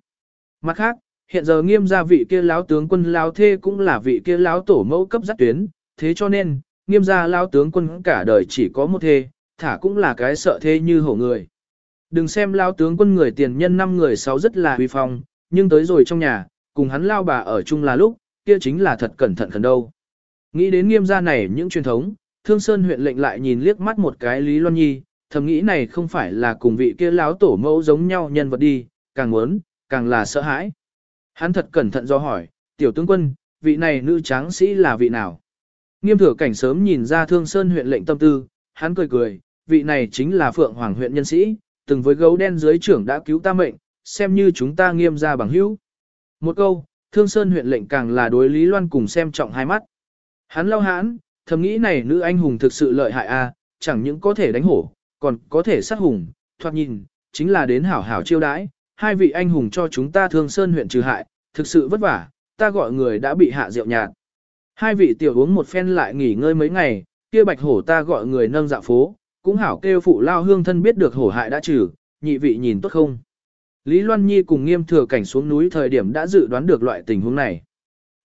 Mặt khác, hiện giờ nghiêm gia vị kia lão tướng quân lão thê cũng là vị kia lão tổ mẫu cấp dắt tuyến, thế cho nên, nghiêm gia lão tướng quân cả đời chỉ có một thê, thả cũng là cái sợ thê như hổ người. Đừng xem lao tướng quân người tiền nhân năm người sáu rất là huy phong, nhưng tới rồi trong nhà, cùng hắn lao bà ở chung là lúc, kia chính là thật cẩn thận khẩn đâu. Nghĩ đến nghiêm gia này những truyền thống, Thương Sơn huyện lệnh lại nhìn liếc mắt một cái Lý Loan Nhi, thầm nghĩ này không phải là cùng vị kia láo tổ mẫu giống nhau nhân vật đi, càng muốn, càng là sợ hãi. Hắn thật cẩn thận do hỏi, tiểu tướng quân, vị này nữ tráng sĩ là vị nào? Nghiêm thừa cảnh sớm nhìn ra Thương Sơn huyện lệnh tâm tư, hắn cười cười, vị này chính là Phượng Hoàng huyện nhân sĩ, từng với gấu đen dưới trưởng đã cứu ta mệnh, xem như chúng ta nghiêm ra bằng hữu. Một câu, Thương Sơn huyện lệnh càng là đối Lý Loan cùng xem trọng hai mắt. Hắn lau hãn, thầm nghĩ này nữ anh hùng thực sự lợi hại a, chẳng những có thể đánh hổ, còn có thể sát hùng, thoạt nhìn, chính là đến hảo hảo chiêu đãi, hai vị anh hùng cho chúng ta thương sơn huyện trừ hại, thực sự vất vả, ta gọi người đã bị hạ rượu nhạt. Hai vị tiểu uống một phen lại nghỉ ngơi mấy ngày, kia bạch hổ ta gọi người nâng dạ phố, cũng hảo kêu phụ lao hương thân biết được hổ hại đã trừ, nhị vị nhìn tốt không. Lý Loan Nhi cùng nghiêm thừa cảnh xuống núi thời điểm đã dự đoán được loại tình huống này.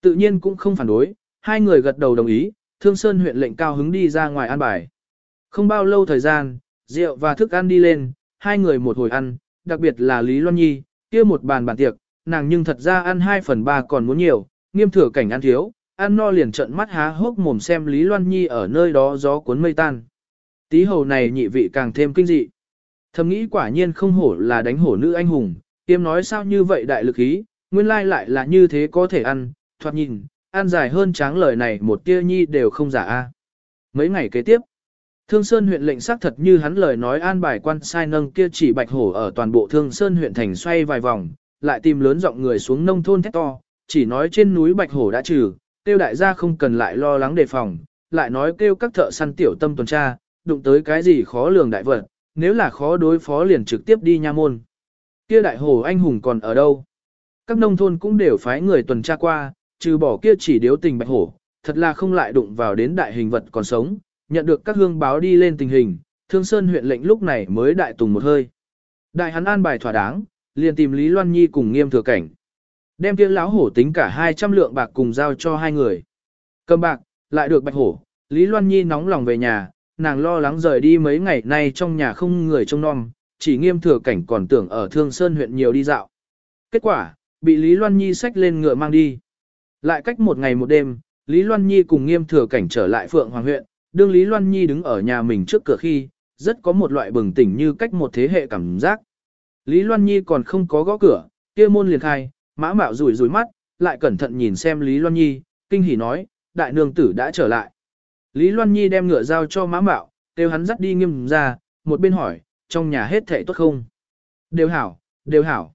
Tự nhiên cũng không phản đối, hai người gật đầu đồng ý, Thương Sơn huyện lệnh cao hứng đi ra ngoài ăn bài. Không bao lâu thời gian, rượu và thức ăn đi lên, hai người một hồi ăn, đặc biệt là Lý Loan Nhi, kia một bàn bàn tiệc, nàng nhưng thật ra ăn 2 phần 3 còn muốn nhiều, nghiêm thừa cảnh ăn thiếu, ăn no liền trận mắt há hốc mồm xem Lý Loan Nhi ở nơi đó gió cuốn mây tan. Tí hầu này nhị vị càng thêm kinh dị. Thầm nghĩ quả nhiên không hổ là đánh hổ nữ anh hùng, tiêm nói sao như vậy đại lực ý, nguyên lai lại là như thế có thể ăn, thoạt nhìn, ăn dài hơn tráng lời này một tia nhi đều không giả a. Mấy ngày kế tiếp, Thương Sơn huyện lệnh xác thật như hắn lời nói an bài quan sai nâng kia chỉ bạch hổ ở toàn bộ Thương Sơn huyện thành xoay vài vòng, lại tìm lớn giọng người xuống nông thôn thét to, chỉ nói trên núi bạch hổ đã trừ, tiêu đại gia không cần lại lo lắng đề phòng, lại nói kêu các thợ săn tiểu tâm tuần tra, đụng tới cái gì khó lường đại vật, nếu là khó đối phó liền trực tiếp đi nha môn. Kia đại hồ anh hùng còn ở đâu? Các nông thôn cũng đều phái người tuần tra qua, trừ bỏ kia chỉ điếu tình bạch hổ, thật là không lại đụng vào đến đại hình vật còn sống, nhận được các hương báo đi lên tình hình, Thương Sơn huyện lệnh lúc này mới đại tùng một hơi. Đại hắn an bài thỏa đáng, liền tìm Lý Loan Nhi cùng nghiêm thừa cảnh. Đem kia lão hổ tính cả 200 lượng bạc cùng giao cho hai người. Cầm bạc, lại được bạch hổ, Lý Loan Nhi nóng lòng về nhà, nàng lo lắng rời đi mấy ngày nay trong nhà không người trông nom, chỉ nghiêm thừa cảnh còn tưởng ở Thương Sơn huyện nhiều đi dạo. Kết quả, bị Lý Loan Nhi xách lên ngựa mang đi. Lại cách một ngày một đêm, Lý Loan Nhi cùng nghiêm thừa cảnh trở lại Phượng Hoàng huyện, đương Lý Loan Nhi đứng ở nhà mình trước cửa khi, rất có một loại bừng tỉnh như cách một thế hệ cảm giác. Lý Loan Nhi còn không có gõ cửa, kia môn liền khai, mã mạo rủi rủi mắt, lại cẩn thận nhìn xem Lý Loan Nhi, kinh hỉ nói, đại nương tử đã trở lại. Lý Loan Nhi đem ngựa giao cho mã mạo, kêu hắn dắt đi nghiêm ra, một bên hỏi, trong nhà hết thảy tốt không? Đều hảo, đều hảo.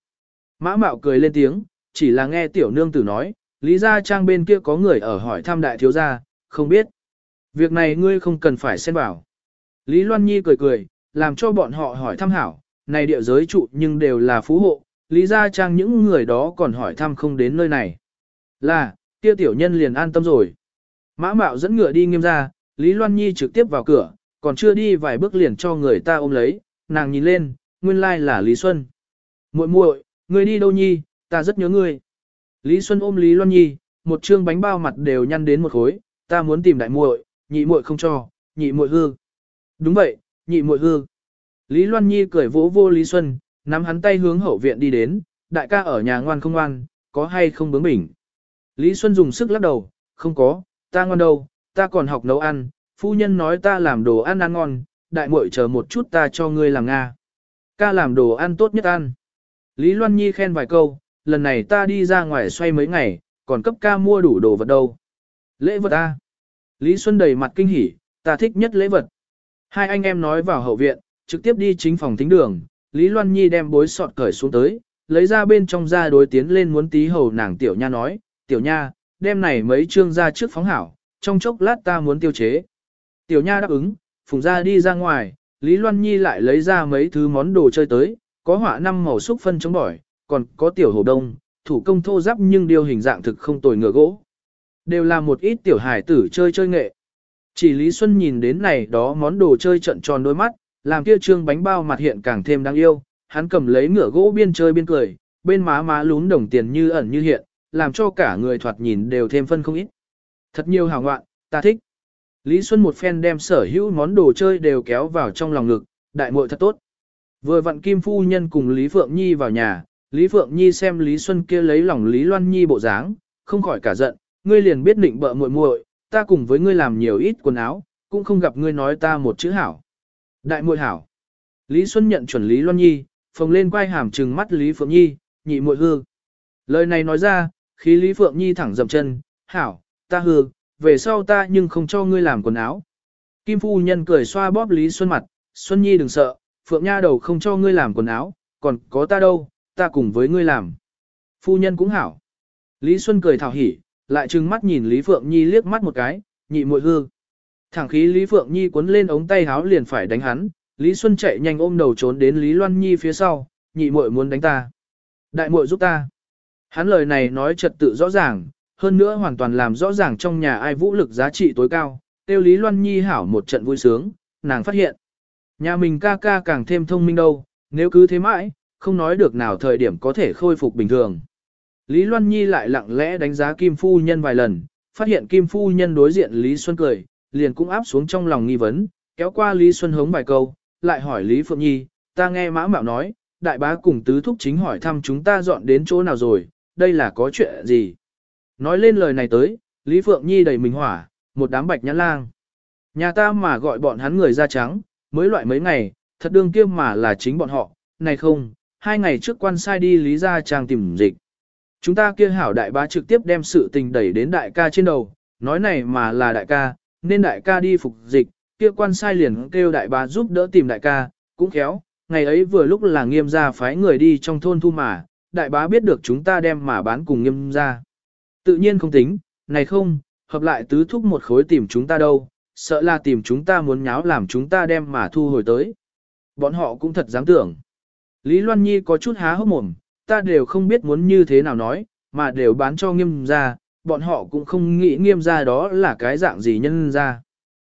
Mã mạo cười lên tiếng, chỉ là nghe tiểu nương tử nói, Lý gia trang bên kia có người ở hỏi thăm đại thiếu gia, không biết. Việc này ngươi không cần phải xen vào. Lý Loan Nhi cười cười, làm cho bọn họ hỏi thăm hảo, này địa giới trụ nhưng đều là phú hộ, Lý gia trang những người đó còn hỏi thăm không đến nơi này. Là, kia tiểu nhân liền an tâm rồi. Mã Mạo dẫn ngựa đi nghiêm ra, Lý Loan Nhi trực tiếp vào cửa, còn chưa đi vài bước liền cho người ta ôm lấy, nàng nhìn lên, nguyên lai là Lý Xuân. muội muội, ngươi đi đâu nhi, ta rất nhớ ngươi. Lý Xuân ôm Lý Loan Nhi, một trương bánh bao mặt đều nhăn đến một khối, ta muốn tìm đại muội, nhị muội không cho, nhị muội hư. Đúng vậy, nhị muội hư. Lý Loan Nhi cười vỗ vô Lý Xuân, nắm hắn tay hướng hậu viện đi đến, đại ca ở nhà ngoan không ngoan, có hay không bướng bỉnh. Lý Xuân dùng sức lắc đầu, không có, ta ngoan đâu, ta còn học nấu ăn, phu nhân nói ta làm đồ ăn ăn ngon, đại muội chờ một chút ta cho ngươi làm Nga. Ca làm đồ ăn tốt nhất ăn. Lý Loan Nhi khen vài câu, lần này ta đi ra ngoài xoay mấy ngày, còn cấp ca mua đủ đồ vật đâu. Lễ vật a. Lý Xuân đầy mặt kinh hỉ, ta thích nhất lễ vật. Hai anh em nói vào hậu viện, trực tiếp đi chính phòng thính đường, Lý Loan Nhi đem bối sọt cởi xuống tới, lấy ra bên trong ra đối tiến lên muốn tí hầu nàng tiểu nha nói, tiểu nha, đem này mấy trương ra trước phóng hảo, trong chốc lát ta muốn tiêu chế. Tiểu nha đáp ứng, phùng ra đi ra ngoài, Lý Loan Nhi lại lấy ra mấy thứ món đồ chơi tới, có họa năm màu xúc phân chống bỏi, còn có tiểu hồ đông, thủ công thô giáp nhưng điều hình dạng thực không tồi ngựa gỗ. Đều là một ít tiểu hải tử chơi chơi nghệ. Chỉ Lý Xuân nhìn đến này đó món đồ chơi trận tròn đôi mắt, làm kia trương bánh bao mặt hiện càng thêm đáng yêu, hắn cầm lấy ngựa gỗ biên chơi biên cười, bên má má lún đồng tiền như ẩn như hiện, làm cho cả người thoạt nhìn đều thêm phân không ít. Thật nhiều hào ngoạn, ta thích. Lý Xuân một phen đem sở hữu món đồ chơi đều kéo vào trong lòng ngực, đại muội thật tốt. Vừa vặn Kim Phu Nhân cùng Lý Phượng Nhi vào nhà, Lý Phượng Nhi xem Lý Xuân kia lấy lòng Lý Loan Nhi bộ dáng, không khỏi cả giận, ngươi liền biết định bợ muội muội, ta cùng với ngươi làm nhiều ít quần áo, cũng không gặp ngươi nói ta một chữ hảo. Đại muội hảo. Lý Xuân nhận chuẩn Lý Loan Nhi, phồng lên quay hàm trừng mắt Lý Phượng Nhi, nhị muội hư. Lời này nói ra, khí Lý Phượng Nhi thẳng dậm chân, hảo, ta hư, về sau ta nhưng không cho ngươi làm quần áo. Kim Phu Nhân cười xoa bóp Lý Xuân mặt, Xuân Nhi đừng sợ, Phượng Nha đầu không cho ngươi làm quần áo, còn có ta đâu, ta cùng với ngươi làm. Phu Nhân cũng hảo. Lý Xuân cười thảo hỉ, lại trừng mắt nhìn Lý Phượng Nhi liếc mắt một cái, nhị muội hư. Thẳng khí Lý Phượng Nhi cuốn lên ống tay háo liền phải đánh hắn, Lý Xuân chạy nhanh ôm đầu trốn đến Lý Loan Nhi phía sau, nhị muội muốn đánh ta. Đại muội giúp ta. Hắn lời này nói trật tự rõ ràng, hơn nữa hoàn toàn làm rõ ràng trong nhà ai vũ lực giá trị tối cao, tiêu Lý Loan Nhi hảo một trận vui sướng, nàng phát hiện. Nhà mình ca ca càng thêm thông minh đâu, nếu cứ thế mãi, không nói được nào thời điểm có thể khôi phục bình thường. Lý Loan Nhi lại lặng lẽ đánh giá Kim Phu Nhân vài lần, phát hiện Kim Phu Nhân đối diện Lý Xuân cười, liền cũng áp xuống trong lòng nghi vấn, kéo qua Lý Xuân hống vài câu, lại hỏi Lý Phượng Nhi, ta nghe mã mạo nói, đại bá cùng tứ thúc chính hỏi thăm chúng ta dọn đến chỗ nào rồi, đây là có chuyện gì. Nói lên lời này tới, Lý Phượng Nhi đầy mình hỏa, một đám bạch nhãn lang. Nhà ta mà gọi bọn hắn người da trắng, mới loại mấy ngày, thật đương kiêm mà là chính bọn họ, này không, hai ngày trước quan sai đi Lý Gia Trang tìm dịch. Chúng ta kia hảo đại bá trực tiếp đem sự tình đẩy đến đại ca trên đầu, nói này mà là đại ca, nên đại ca đi phục dịch, kia quan sai liền kêu đại bá giúp đỡ tìm đại ca, cũng khéo, ngày ấy vừa lúc là nghiêm gia phái người đi trong thôn thu mà, đại bá biết được chúng ta đem mà bán cùng nghiêm gia. Tự nhiên không tính, này không, hợp lại tứ thúc một khối tìm chúng ta đâu, sợ là tìm chúng ta muốn nháo làm chúng ta đem mà thu hồi tới. Bọn họ cũng thật dám tưởng. Lý Loan Nhi có chút há hốc mồm, ta đều không biết muốn như thế nào nói, mà đều bán cho nghiêm gia, bọn họ cũng không nghĩ nghiêm gia đó là cái dạng gì nhân gia.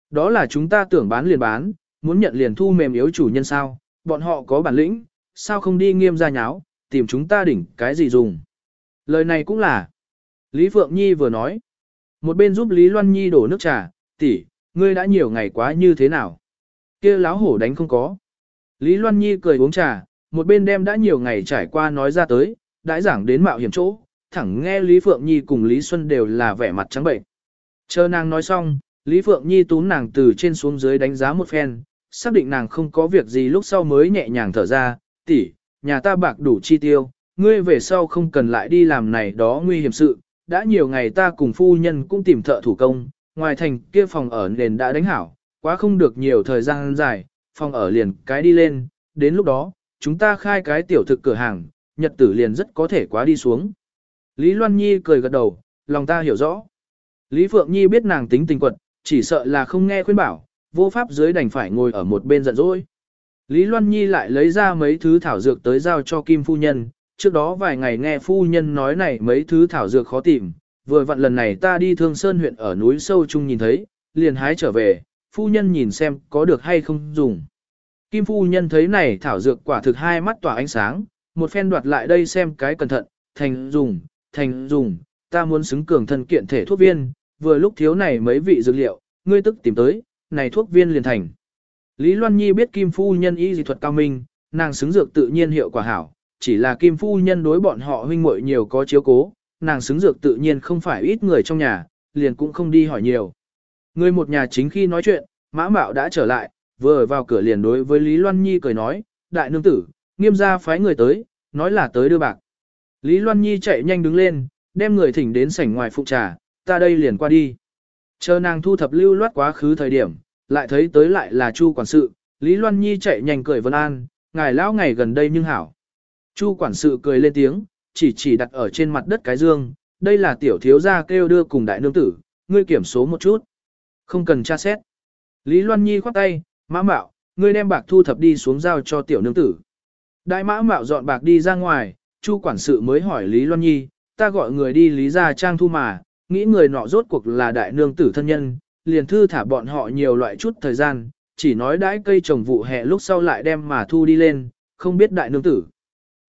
Đó là chúng ta tưởng bán liền bán, muốn nhận liền thu mềm yếu chủ nhân sao, bọn họ có bản lĩnh, sao không đi nghiêm gia nháo, tìm chúng ta đỉnh cái gì dùng. Lời này cũng là, Lý Phượng Nhi vừa nói, một bên giúp Lý Loan Nhi đổ nước trà, tỷ, ngươi đã nhiều ngày quá như thế nào? kia láo hổ đánh không có. Lý Loan Nhi cười uống trà, một bên đem đã nhiều ngày trải qua nói ra tới, đãi giảng đến mạo hiểm chỗ, thẳng nghe Lý Phượng Nhi cùng Lý Xuân đều là vẻ mặt trắng bệnh. Chờ nàng nói xong, Lý Phượng Nhi tún nàng từ trên xuống dưới đánh giá một phen, xác định nàng không có việc gì lúc sau mới nhẹ nhàng thở ra, tỷ, nhà ta bạc đủ chi tiêu, ngươi về sau không cần lại đi làm này đó nguy hiểm sự, đã nhiều ngày ta cùng phu nhân cũng tìm thợ thủ công, ngoài thành kia phòng ở nền đã đánh hảo, quá không được nhiều thời gian dài, phòng ở liền cái đi lên, đến lúc đó, chúng ta khai cái tiểu thực cửa hàng, nhật tử liền rất có thể quá đi xuống. Lý Loan Nhi cười gật đầu, lòng ta hiểu rõ. Lý Phượng Nhi biết nàng tính tình quật, chỉ sợ là không nghe khuyên bảo, vô pháp dưới đành phải ngồi ở một bên giận dỗi. Lý Loan Nhi lại lấy ra mấy thứ thảo dược tới giao cho Kim Phu Nhân, trước đó vài ngày nghe Phu Nhân nói này mấy thứ thảo dược khó tìm, vừa vặn lần này ta đi Thương Sơn huyện ở núi sâu chung nhìn thấy, liền hái trở về, Phu Nhân nhìn xem có được hay không dùng. Kim Phu Nhân thấy này thảo dược quả thực hai mắt tỏa ánh sáng, một phen đoạt lại đây xem cái cẩn thận, thành dùng, thành dùng, ta muốn xứng cường thân kiện thể thuốc viên, vừa lúc thiếu này mấy vị dược liệu, ngươi tức tìm tới, này thuốc viên liền thành. Lý Loan Nhi biết Kim Phu Nhân y dị thuật cao minh, nàng xứng dược tự nhiên hiệu quả hảo, chỉ là Kim Phu Nhân đối bọn họ huynh muội nhiều có chiếu cố, nàng xứng dược tự nhiên không phải ít người trong nhà, liền cũng không đi hỏi nhiều. Người một nhà chính khi nói chuyện, Mã Mạo đã trở lại, vừa vào cửa liền đối với Lý Loan Nhi cười nói, đại nương tử, nghiêm gia phái người tới, nói là tới đưa bạc. Lý Loan Nhi chạy nhanh đứng lên, đem người thỉnh đến sảnh ngoài phụ trà, ta đây liền qua đi. Chờ nàng thu thập lưu loát quá khứ thời điểm, lại thấy tới lại là Chu quản sự, Lý Loan Nhi chạy nhanh cười vân an, ngài lão ngày gần đây nhưng hảo. Chu quản sự cười lên tiếng, chỉ chỉ đặt ở trên mặt đất cái dương, đây là tiểu thiếu gia kêu đưa cùng đại nương tử, ngươi kiểm số một chút. Không cần tra xét. Lý Loan Nhi khoát tay, mã mạo, ngươi đem bạc thu thập đi xuống giao cho tiểu nương tử. Đại mã mạo dọn bạc đi ra ngoài, Chu quản sự mới hỏi Lý Loan Nhi, ta gọi người đi Lý gia trang thu mà, nghĩ người nọ rốt cuộc là đại nương tử thân nhân, liền thư thả bọn họ nhiều loại chút thời gian, chỉ nói đãi cây trồng vụ hè lúc sau lại đem mà thu đi lên, không biết đại nương tử.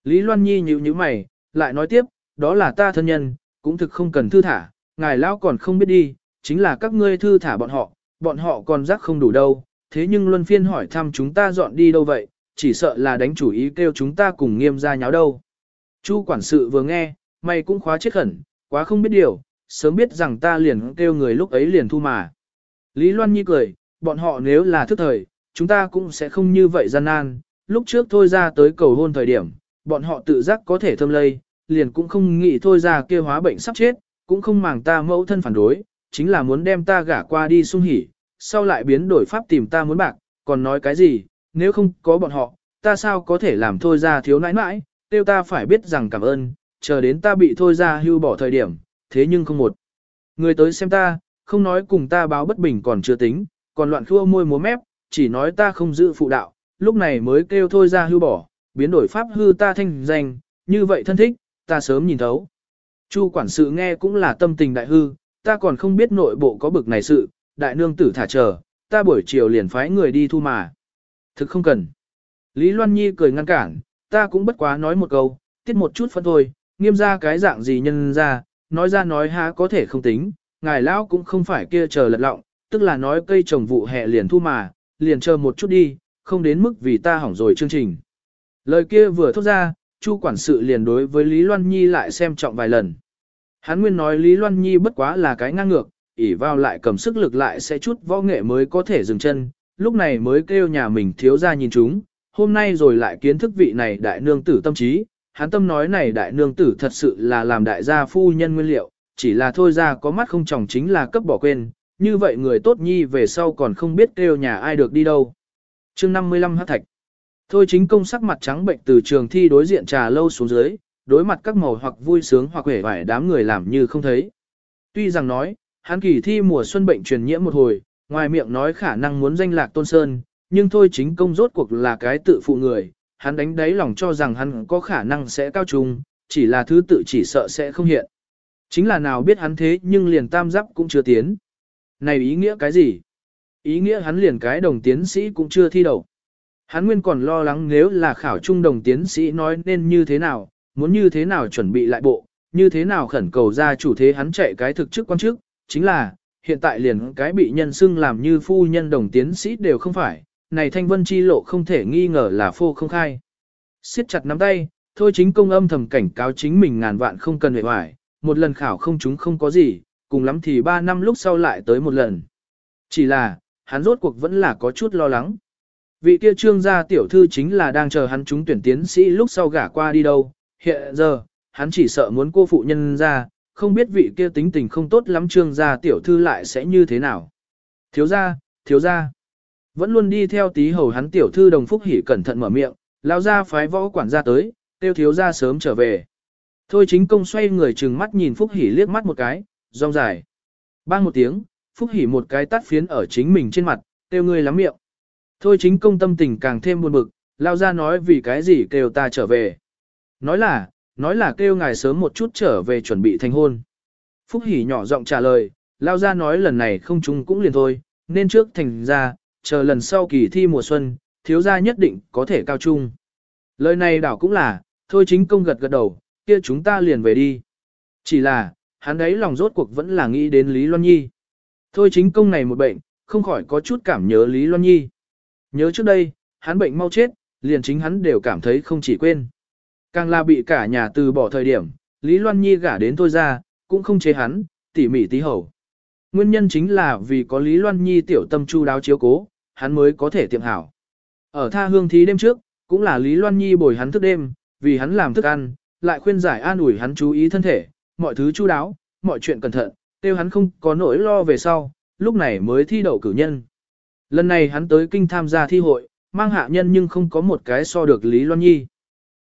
Lý Loan Nhi nhíu nhíu mày, lại nói tiếp, đó là ta thân nhân, cũng thực không cần thư thả, ngài lão còn không biết đi, chính là các ngươi thư thả bọn họ, bọn họ còn rắc không đủ đâu, thế nhưng luân phiên hỏi thăm chúng ta dọn đi đâu vậy, chỉ sợ là đánh chủ ý kêu chúng ta cùng nghiêm ra nháo đâu. Chu quản sự vừa nghe, mày cũng khóa chết khẩn, quá không biết điều, sớm biết rằng ta liền kêu người lúc ấy liền thu mà. Lý Loan Nhi cười, bọn họ nếu là thức thời, chúng ta cũng sẽ không như vậy gian nan, lúc trước thôi ra tới cầu hôn thời điểm, bọn họ tự giác có thể thâm lây, liền cũng không nghĩ thôi ra kia hóa bệnh sắp chết, cũng không màng ta mẫu thân phản đối, chính là muốn đem ta gả qua đi sung hỉ, sau lại biến đổi pháp tìm ta muốn bạc, còn nói cái gì, nếu không có bọn họ, ta sao có thể làm thôi ra thiếu nãi nãi, tiêu ta phải biết rằng cảm ơn, chờ đến ta bị thôi ra hưu bỏ thời điểm, thế nhưng không một. Người tới xem ta, không nói cùng ta báo bất bình còn chưa tính, còn loạn khua môi múa mép, chỉ nói ta không giữ phụ đạo, lúc này mới kêu thôi ra hưu bỏ, biến đổi pháp hư ta thanh danh, như vậy thân thích, ta sớm nhìn thấu. Chu quản sự nghe cũng là tâm tình đại hư, ta còn không biết nội bộ có bực này sự, đại nương tử thả chờ, ta buổi chiều liền phái người đi thu mà. Thực không cần. Lý Loan Nhi cười ngăn cản, ta cũng bất quá nói một câu, tiết một chút phân thôi, nghiêm ra cái dạng gì nhân ra, nói ra nói há có thể không tính, ngài lão cũng không phải kia chờ lật lọng, tức là nói cây trồng vụ hè liền thu mà, liền chờ một chút đi, không đến mức vì ta hỏng rồi chương trình. Lời kia vừa thốt ra, Chu quản sự liền đối với Lý Loan Nhi lại xem trọng vài lần. Hắn nguyên nói Lý Loan Nhi bất quá là cái ngang ngược, ỉ vào lại cầm sức lực lại sẽ chút võ nghệ mới có thể dừng chân, lúc này mới kêu nhà mình thiếu ra nhìn chúng, hôm nay rồi lại kiến thức vị này đại nương tử tâm trí, hắn tâm nói này đại nương tử thật sự là làm đại gia phu nhân nguyên liệu, chỉ là thôi ra có mắt không chồng chính là cấp bỏ quên, như vậy người tốt nhi về sau còn không biết kêu nhà ai được đi đâu. chương 55 hát thạch Thôi chính công sắc mặt trắng bệnh từ trường thi đối diện trà lâu xuống dưới, đối mặt các màu hoặc vui sướng hoặc vẻ vải đám người làm như không thấy. Tuy rằng nói, hắn kỳ thi mùa xuân bệnh truyền nhiễm một hồi, ngoài miệng nói khả năng muốn danh lạc tôn sơn, nhưng thôi chính công rốt cuộc là cái tự phụ người, hắn đánh đáy lòng cho rằng hắn có khả năng sẽ cao trung, chỉ là thứ tự chỉ sợ sẽ không hiện. Chính là nào biết hắn thế nhưng liền tam giáp cũng chưa tiến. Này ý nghĩa cái gì? Ý nghĩa hắn liền cái đồng tiến sĩ cũng chưa thi đầu. Hắn nguyên còn lo lắng nếu là khảo trung đồng tiến sĩ nói nên như thế nào, muốn như thế nào chuẩn bị lại bộ, như thế nào khẩn cầu ra chủ thế hắn chạy cái thực chức quan chức, chính là, hiện tại liền cái bị nhân xưng làm như phu nhân đồng tiến sĩ đều không phải, này thanh vân chi lộ không thể nghi ngờ là phô không khai. siết chặt nắm tay, thôi chính công âm thầm cảnh cáo chính mình ngàn vạn không cần hề hoài, một lần khảo không chúng không có gì, cùng lắm thì ba năm lúc sau lại tới một lần. Chỉ là, hắn rốt cuộc vẫn là có chút lo lắng. Vị kia trương gia tiểu thư chính là đang chờ hắn chúng tuyển tiến sĩ lúc sau gả qua đi đâu, hiện giờ, hắn chỉ sợ muốn cô phụ nhân ra, không biết vị kia tính tình không tốt lắm trương gia tiểu thư lại sẽ như thế nào. Thiếu gia, thiếu gia. Vẫn luôn đi theo tí hầu hắn tiểu thư đồng phúc hỉ cẩn thận mở miệng, lao ra phái võ quản gia tới, tiêu thiếu gia sớm trở về. Thôi chính công xoay người trừng mắt nhìn phúc hỷ liếc mắt một cái, rong dài. Bang một tiếng, phúc hỷ một cái tắt phiến ở chính mình trên mặt, kêu người lắm miệng. Thôi chính công tâm tình càng thêm buồn bực, lao ra nói vì cái gì kêu ta trở về. Nói là, nói là kêu ngài sớm một chút trở về chuẩn bị thành hôn. Phúc hỷ nhỏ giọng trả lời, lao ra nói lần này không chung cũng liền thôi, nên trước thành ra, chờ lần sau kỳ thi mùa xuân, thiếu gia nhất định có thể cao trung. Lời này đảo cũng là, thôi chính công gật gật đầu, kia chúng ta liền về đi. Chỉ là, hắn đấy lòng rốt cuộc vẫn là nghĩ đến Lý Loan Nhi. Thôi chính công này một bệnh, không khỏi có chút cảm nhớ Lý Loan Nhi. Nhớ trước đây, hắn bệnh mau chết, liền chính hắn đều cảm thấy không chỉ quên. Càng là bị cả nhà từ bỏ thời điểm, Lý Loan Nhi gả đến thôi ra, cũng không chế hắn, tỉ mỉ tí hầu. Nguyên nhân chính là vì có Lý Loan Nhi tiểu tâm chu đáo chiếu cố, hắn mới có thể tiệm hảo. Ở tha hương thí đêm trước, cũng là Lý Loan Nhi bồi hắn thức đêm, vì hắn làm thức ăn, lại khuyên giải an ủi hắn chú ý thân thể, mọi thứ chu đáo, mọi chuyện cẩn thận, tiêu hắn không có nỗi lo về sau, lúc này mới thi đậu cử nhân. Lần này hắn tới kinh tham gia thi hội, mang hạ nhân nhưng không có một cái so được Lý Loan Nhi.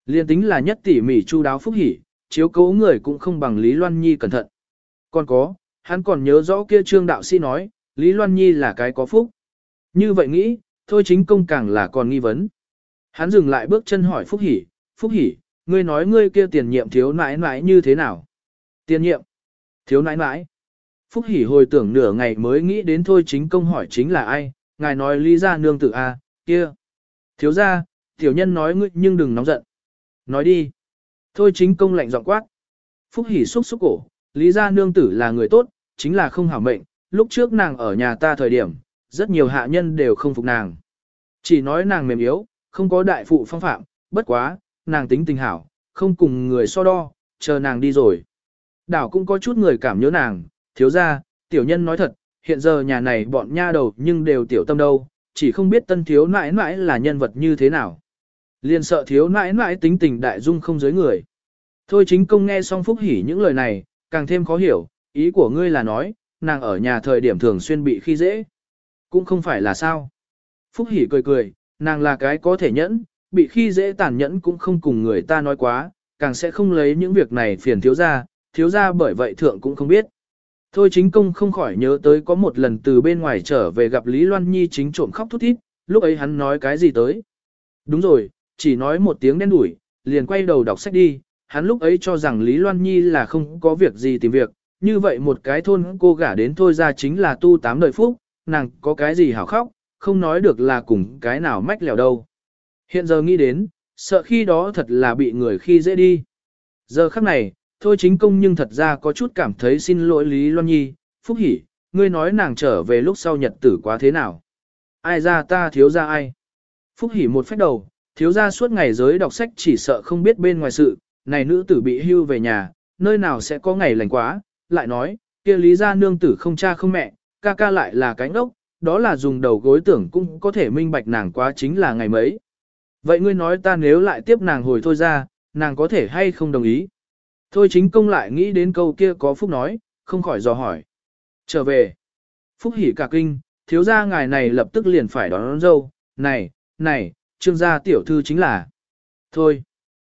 Liên tính là nhất tỉ mỉ chu đáo phúc hỉ, chiếu cố người cũng không bằng Lý Loan Nhi cẩn thận. Còn có, hắn còn nhớ rõ kia trương đạo sĩ nói, Lý Loan Nhi là cái có phúc. Như vậy nghĩ, thôi chính công càng là còn nghi vấn. Hắn dừng lại bước chân hỏi Phúc Hỷ, Phúc Hỷ, ngươi nói ngươi kia tiền nhiệm thiếu nãi nãi như thế nào? Tiền nhiệm, thiếu nãi nãi. Phúc Hỷ hồi tưởng nửa ngày mới nghĩ đến thôi chính công hỏi chính là ai, ngài nói lý ra nương tử A, kia. Thiếu ra, tiểu nhân nói ngươi nhưng đừng nóng giận. Nói đi. Thôi chính công lạnh giọng quát. Phúc Hỷ xúc xúc cổ, lý ra nương tử là người tốt, chính là không hảo mệnh, lúc trước nàng ở nhà ta thời điểm, rất nhiều hạ nhân đều không phục nàng. Chỉ nói nàng mềm yếu, không có đại phụ phong phạm, bất quá, nàng tính tình hảo, không cùng người so đo, chờ nàng đi rồi. Đảo cũng có chút người cảm nhớ nàng, thiếu ra, tiểu nhân nói thật, hiện giờ nhà này bọn nha đầu nhưng đều tiểu tâm đâu, chỉ không biết tân thiếu nãi nãi là nhân vật như thế nào. Liên sợ thiếu nãi nãi tính tình đại dung không giới người. Thôi chính công nghe xong phúc hỉ những lời này, càng thêm khó hiểu, ý của ngươi là nói, nàng ở nhà thời điểm thường xuyên bị khi dễ. Cũng không phải là sao. Phúc hỉ cười cười, nàng là cái có thể nhẫn, bị khi dễ tàn nhẫn cũng không cùng người ta nói quá, càng sẽ không lấy những việc này phiền thiếu ra, thiếu ra bởi vậy thượng cũng không biết. Thôi chính công không khỏi nhớ tới có một lần từ bên ngoài trở về gặp Lý Loan Nhi chính trộm khóc thút thít, lúc ấy hắn nói cái gì tới. Đúng rồi, chỉ nói một tiếng đen đủi, liền quay đầu đọc sách đi, hắn lúc ấy cho rằng Lý Loan Nhi là không có việc gì tìm việc, như vậy một cái thôn cô gả đến thôi ra chính là tu tám đời phúc, nàng có cái gì hảo khóc, không nói được là cùng cái nào mách lèo đâu. Hiện giờ nghĩ đến, sợ khi đó thật là bị người khi dễ đi. Giờ khắc này, thôi chính công nhưng thật ra có chút cảm thấy xin lỗi Lý Loan Nhi, Phúc Hỷ, ngươi nói nàng trở về lúc sau nhật tử quá thế nào. Ai ra ta thiếu ra ai. Phúc Hỷ một phép đầu, thiếu ra suốt ngày giới đọc sách chỉ sợ không biết bên ngoài sự, này nữ tử bị hưu về nhà, nơi nào sẽ có ngày lành quá, lại nói, kia lý ra nương tử không cha không mẹ, ca ca lại là cánh ốc, đó là dùng đầu gối tưởng cũng có thể minh bạch nàng quá chính là ngày mấy. Vậy ngươi nói ta nếu lại tiếp nàng hồi thôi ra, nàng có thể hay không đồng ý? Thôi chính công lại nghĩ đến câu kia có phúc nói, không khỏi dò hỏi. Trở về. Phúc hỉ cả kinh, thiếu gia ngài này lập tức liền phải đón, đón dâu, này, này, trương gia tiểu thư chính là. Thôi.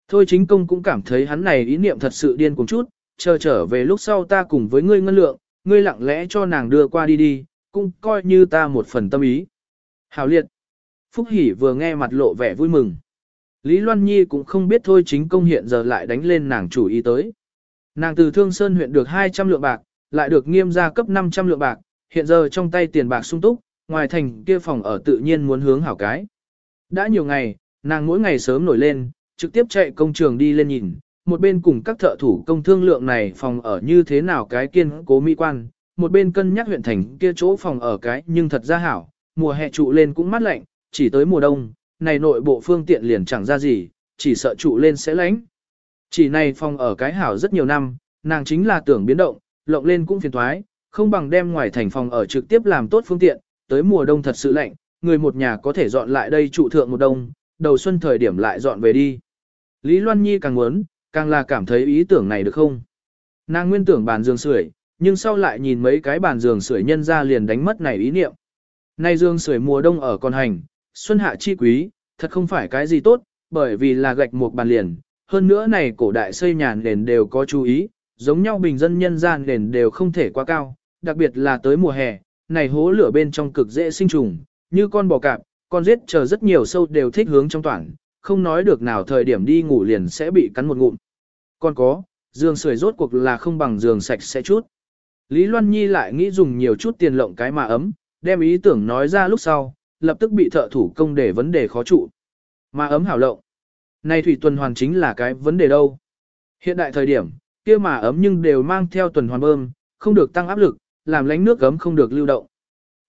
Thôi chính công cũng cảm thấy hắn này ý niệm thật sự điên cùng chút, chờ trở về lúc sau ta cùng với ngươi ngân lượng, ngươi lặng lẽ cho nàng đưa qua đi đi, cũng coi như ta một phần tâm ý. hảo liệt. Phúc Hỷ vừa nghe mặt lộ vẻ vui mừng. Lý Loan Nhi cũng không biết thôi chính công hiện giờ lại đánh lên nàng chủ ý tới. Nàng từ Thương Sơn huyện được 200 lượng bạc, lại được nghiêm gia cấp 500 lượng bạc, hiện giờ trong tay tiền bạc sung túc, ngoài thành kia phòng ở tự nhiên muốn hướng hảo cái. Đã nhiều ngày, nàng mỗi ngày sớm nổi lên, trực tiếp chạy công trường đi lên nhìn, một bên cùng các thợ thủ công thương lượng này phòng ở như thế nào cái kiên cố mỹ quan, một bên cân nhắc huyện thành kia chỗ phòng ở cái nhưng thật ra hảo, mùa hè trụ lên cũng mát lạnh, chỉ tới mùa đông, này nội bộ phương tiện liền chẳng ra gì, chỉ sợ trụ lên sẽ lánh. Chỉ này phòng ở cái hảo rất nhiều năm, nàng chính là tưởng biến động, lộng lên cũng phiền thoái, không bằng đem ngoài thành phòng ở trực tiếp làm tốt phương tiện, tới mùa đông thật sự lạnh, người một nhà có thể dọn lại đây trụ thượng một đông, đầu xuân thời điểm lại dọn về đi. Lý Loan Nhi càng muốn, càng là cảm thấy ý tưởng này được không? Nàng nguyên tưởng bàn giường sưởi, nhưng sau lại nhìn mấy cái bàn giường sưởi nhân ra liền đánh mất này ý niệm. Nay giường sưởi mùa đông ở con hành, xuân hạ chi quý, thật không phải cái gì tốt, bởi vì là gạch một bàn liền. Hơn nữa này cổ đại xây nhà nền đều có chú ý, giống nhau bình dân nhân gian nền đều không thể quá cao, đặc biệt là tới mùa hè, này hố lửa bên trong cực dễ sinh trùng, như con bò cạp, con giết chờ rất nhiều sâu đều thích hướng trong toàn, không nói được nào thời điểm đi ngủ liền sẽ bị cắn một ngụm. Còn có, giường sưởi rốt cuộc là không bằng giường sạch sẽ chút. Lý Loan Nhi lại nghĩ dùng nhiều chút tiền lộng cái mà ấm, đem ý tưởng nói ra lúc sau, lập tức bị thợ thủ công để vấn đề khó trụ. Mà ấm hảo lộng. Này thủy tuần hoàn chính là cái vấn đề đâu. Hiện đại thời điểm, kia mà ấm nhưng đều mang theo tuần hoàn bơm, không được tăng áp lực, làm lánh nước ấm không được lưu động.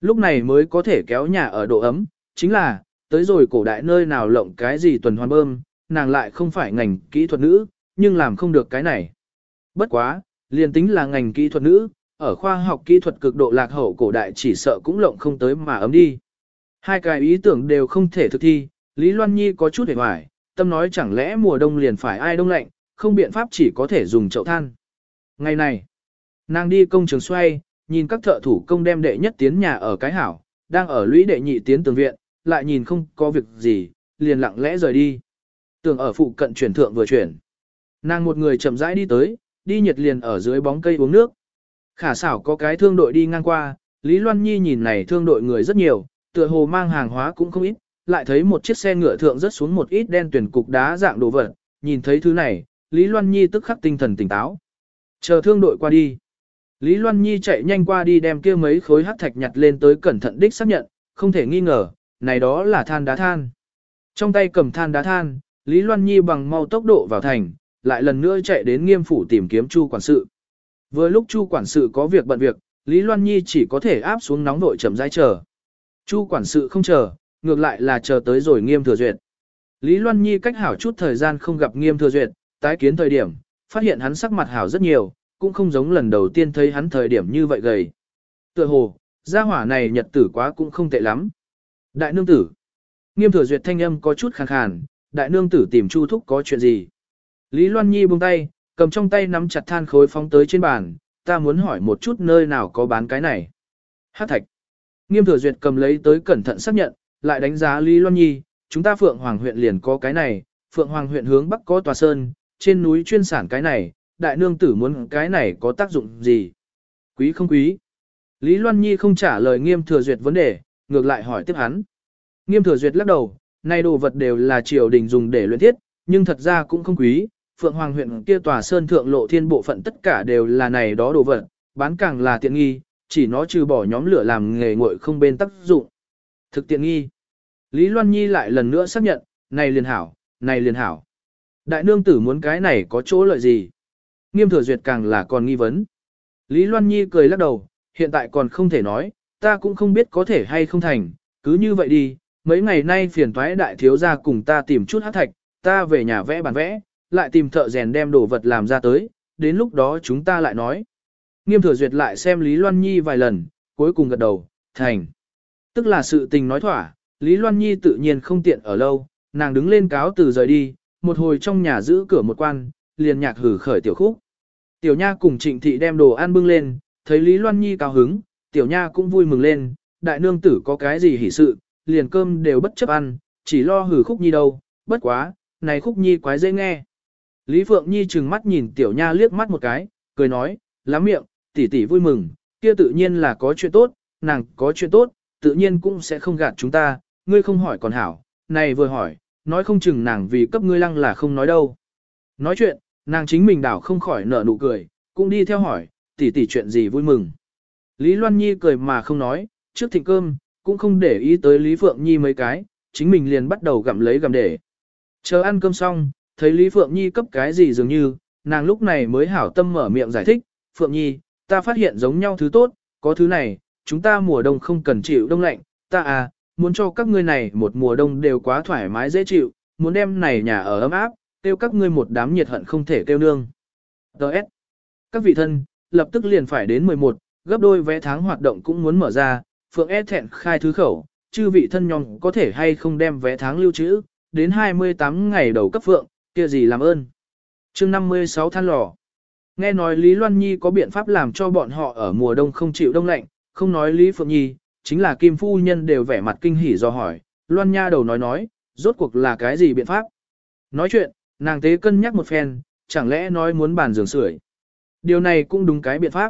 Lúc này mới có thể kéo nhà ở độ ấm, chính là, tới rồi cổ đại nơi nào lộng cái gì tuần hoàn bơm, nàng lại không phải ngành kỹ thuật nữ, nhưng làm không được cái này. Bất quá, liền tính là ngành kỹ thuật nữ, ở khoa học kỹ thuật cực độ lạc hậu cổ đại chỉ sợ cũng lộng không tới mà ấm đi. Hai cái ý tưởng đều không thể thực thi, Lý Loan Nhi có chút hề hoài, tâm nói chẳng lẽ mùa đông liền phải ai đông lạnh, không biện pháp chỉ có thể dùng chậu than. Ngày này, nàng đi công trường xoay, nhìn các thợ thủ công đem đệ nhất tiến nhà ở cái hảo, đang ở lũy đệ nhị tiến tường viện, lại nhìn không có việc gì, liền lặng lẽ rời đi. Tường ở phụ cận chuyển thượng vừa chuyển. Nàng một người chậm rãi đi tới, đi nhiệt liền ở dưới bóng cây uống nước. Khả xảo có cái thương đội đi ngang qua, Lý Loan Nhi nhìn này thương đội người rất nhiều, tựa hồ mang hàng hóa cũng không ít, lại thấy một chiếc xe ngựa thượng rớt xuống một ít đen tuyển cục đá dạng đồ vật, nhìn thấy thứ này, Lý Loan Nhi tức khắc tinh thần tỉnh táo. Chờ thương đội qua đi. Lý Loan Nhi chạy nhanh qua đi đem kia mấy khối hắc thạch nhặt lên tới cẩn thận đích xác nhận, không thể nghi ngờ, này đó là than đá than. Trong tay cầm than đá than, Lý Loan Nhi bằng mau tốc độ vào thành, lại lần nữa chạy đến nghiêm phủ tìm kiếm Chu quản sự. Vừa lúc Chu quản sự có việc bận việc, Lý Loan Nhi chỉ có thể áp xuống nóng vội chậm rãi chờ. Chu quản sự không chờ, ngược lại là chờ tới rồi nghiêm thừa duyệt. Lý Loan Nhi cách hảo chút thời gian không gặp nghiêm thừa duyệt, tái kiến thời điểm, phát hiện hắn sắc mặt hảo rất nhiều, cũng không giống lần đầu tiên thấy hắn thời điểm như vậy gầy. Tựa hồ, gia hỏa này nhật tử quá cũng không tệ lắm. Đại nương tử. Nghiêm thừa duyệt thanh âm có chút khàn khàn, đại nương tử tìm Chu thúc có chuyện gì. Lý Loan Nhi buông tay, cầm trong tay nắm chặt than khối phóng tới trên bàn, ta muốn hỏi một chút nơi nào có bán cái này. Hát thạch. Nghiêm thừa duyệt cầm lấy tới cẩn thận xác nhận, lại đánh giá Lý Loan Nhi, chúng ta Phượng Hoàng huyện liền có cái này, Phượng Hoàng huyện hướng bắc có tòa sơn, trên núi chuyên sản cái này, đại nương tử muốn cái này có tác dụng gì? Quý không quý? Lý Loan Nhi không trả lời nghiêm thừa duyệt vấn đề, ngược lại hỏi tiếp hắn. Nghiêm thừa duyệt lắc đầu, này đồ vật đều là triều đình dùng để luyện thiết, nhưng thật ra cũng không quý, Phượng Hoàng huyện kia tòa sơn thượng lộ thiên bộ phận tất cả đều là này đó đồ vật, bán càng là tiện nghi, chỉ nó trừ bỏ nhóm lửa làm nghề nguội không bên tác dụng. Thực tiện nghi. Lý Loan Nhi lại lần nữa xác nhận, này liền hảo, này liền hảo. Đại nương tử muốn cái này có chỗ lợi gì? Nghiêm thừa duyệt càng là còn nghi vấn. Lý Loan Nhi cười lắc đầu, hiện tại còn không thể nói, ta cũng không biết có thể hay không thành, cứ như vậy đi, mấy ngày nay phiền thoái đại thiếu gia cùng ta tìm chút hát thạch, ta về nhà vẽ bản vẽ, lại tìm thợ rèn đem đồ vật làm ra tới, đến lúc đó chúng ta lại nói. Nghiêm thừa duyệt lại xem Lý Loan Nhi vài lần, cuối cùng gật đầu, thành. Tức là sự tình nói thỏa, Lý Loan Nhi tự nhiên không tiện ở lâu, nàng đứng lên cáo từ rời đi, một hồi trong nhà giữ cửa một quan, liền nhạc hử khởi tiểu khúc. Tiểu Nha cùng Trịnh Thị đem đồ ăn bưng lên, thấy Lý Loan Nhi cao hứng, Tiểu Nha cũng vui mừng lên, đại nương tử có cái gì hỉ sự, liền cơm đều bất chấp ăn, chỉ lo hử khúc nhi đâu, bất quá, này khúc nhi quái dễ nghe. Lý Phượng Nhi trừng mắt nhìn Tiểu Nha liếc mắt một cái, cười nói, lắm miệng, tỷ tỷ vui mừng, kia tự nhiên là có chuyện tốt, nàng có chuyện tốt, tự nhiên cũng sẽ không gạt chúng ta, ngươi không hỏi còn hảo, này vừa hỏi, nói không chừng nàng vì cấp ngươi lăng là không nói đâu. Nói chuyện, nàng chính mình đảo không khỏi nở nụ cười, cũng đi theo hỏi, tỷ tỷ chuyện gì vui mừng. Lý Loan Nhi cười mà không nói, trước thịnh cơm, cũng không để ý tới Lý Phượng Nhi mấy cái, chính mình liền bắt đầu gặm lấy gặm để. Chờ ăn cơm xong, thấy Lý Phượng Nhi cấp cái gì dường như, nàng lúc này mới hảo tâm mở miệng giải thích, Phượng Nhi, ta phát hiện giống nhau thứ tốt, có thứ này, chúng ta mùa đông không cần chịu đông lạnh, ta à, muốn cho các ngươi này một mùa đông đều quá thoải mái dễ chịu, muốn đem này nhà ở ấm áp, tiêu các ngươi một đám nhiệt hận không thể kêu nương. Đợt. Các vị thân, lập tức liền phải đến 11, gấp đôi vé tháng hoạt động cũng muốn mở ra, Phượng E thẹn khai thứ khẩu, chư vị thân nhóm có thể hay không đem vé tháng lưu trữ, đến 28 ngày đầu cấp Phượng, kia gì làm ơn. chương 56 than lò. Nghe nói Lý Loan Nhi có biện pháp làm cho bọn họ ở mùa đông không chịu đông lạnh, không nói Lý Phượng Nhi, chính là Kim Phu Nhân đều vẻ mặt kinh hỉ do hỏi, Loan Nha đầu nói nói, rốt cuộc là cái gì biện pháp. Nói chuyện, nàng tế cân nhắc một phen, chẳng lẽ nói muốn bàn giường sưởi. Điều này cũng đúng cái biện pháp.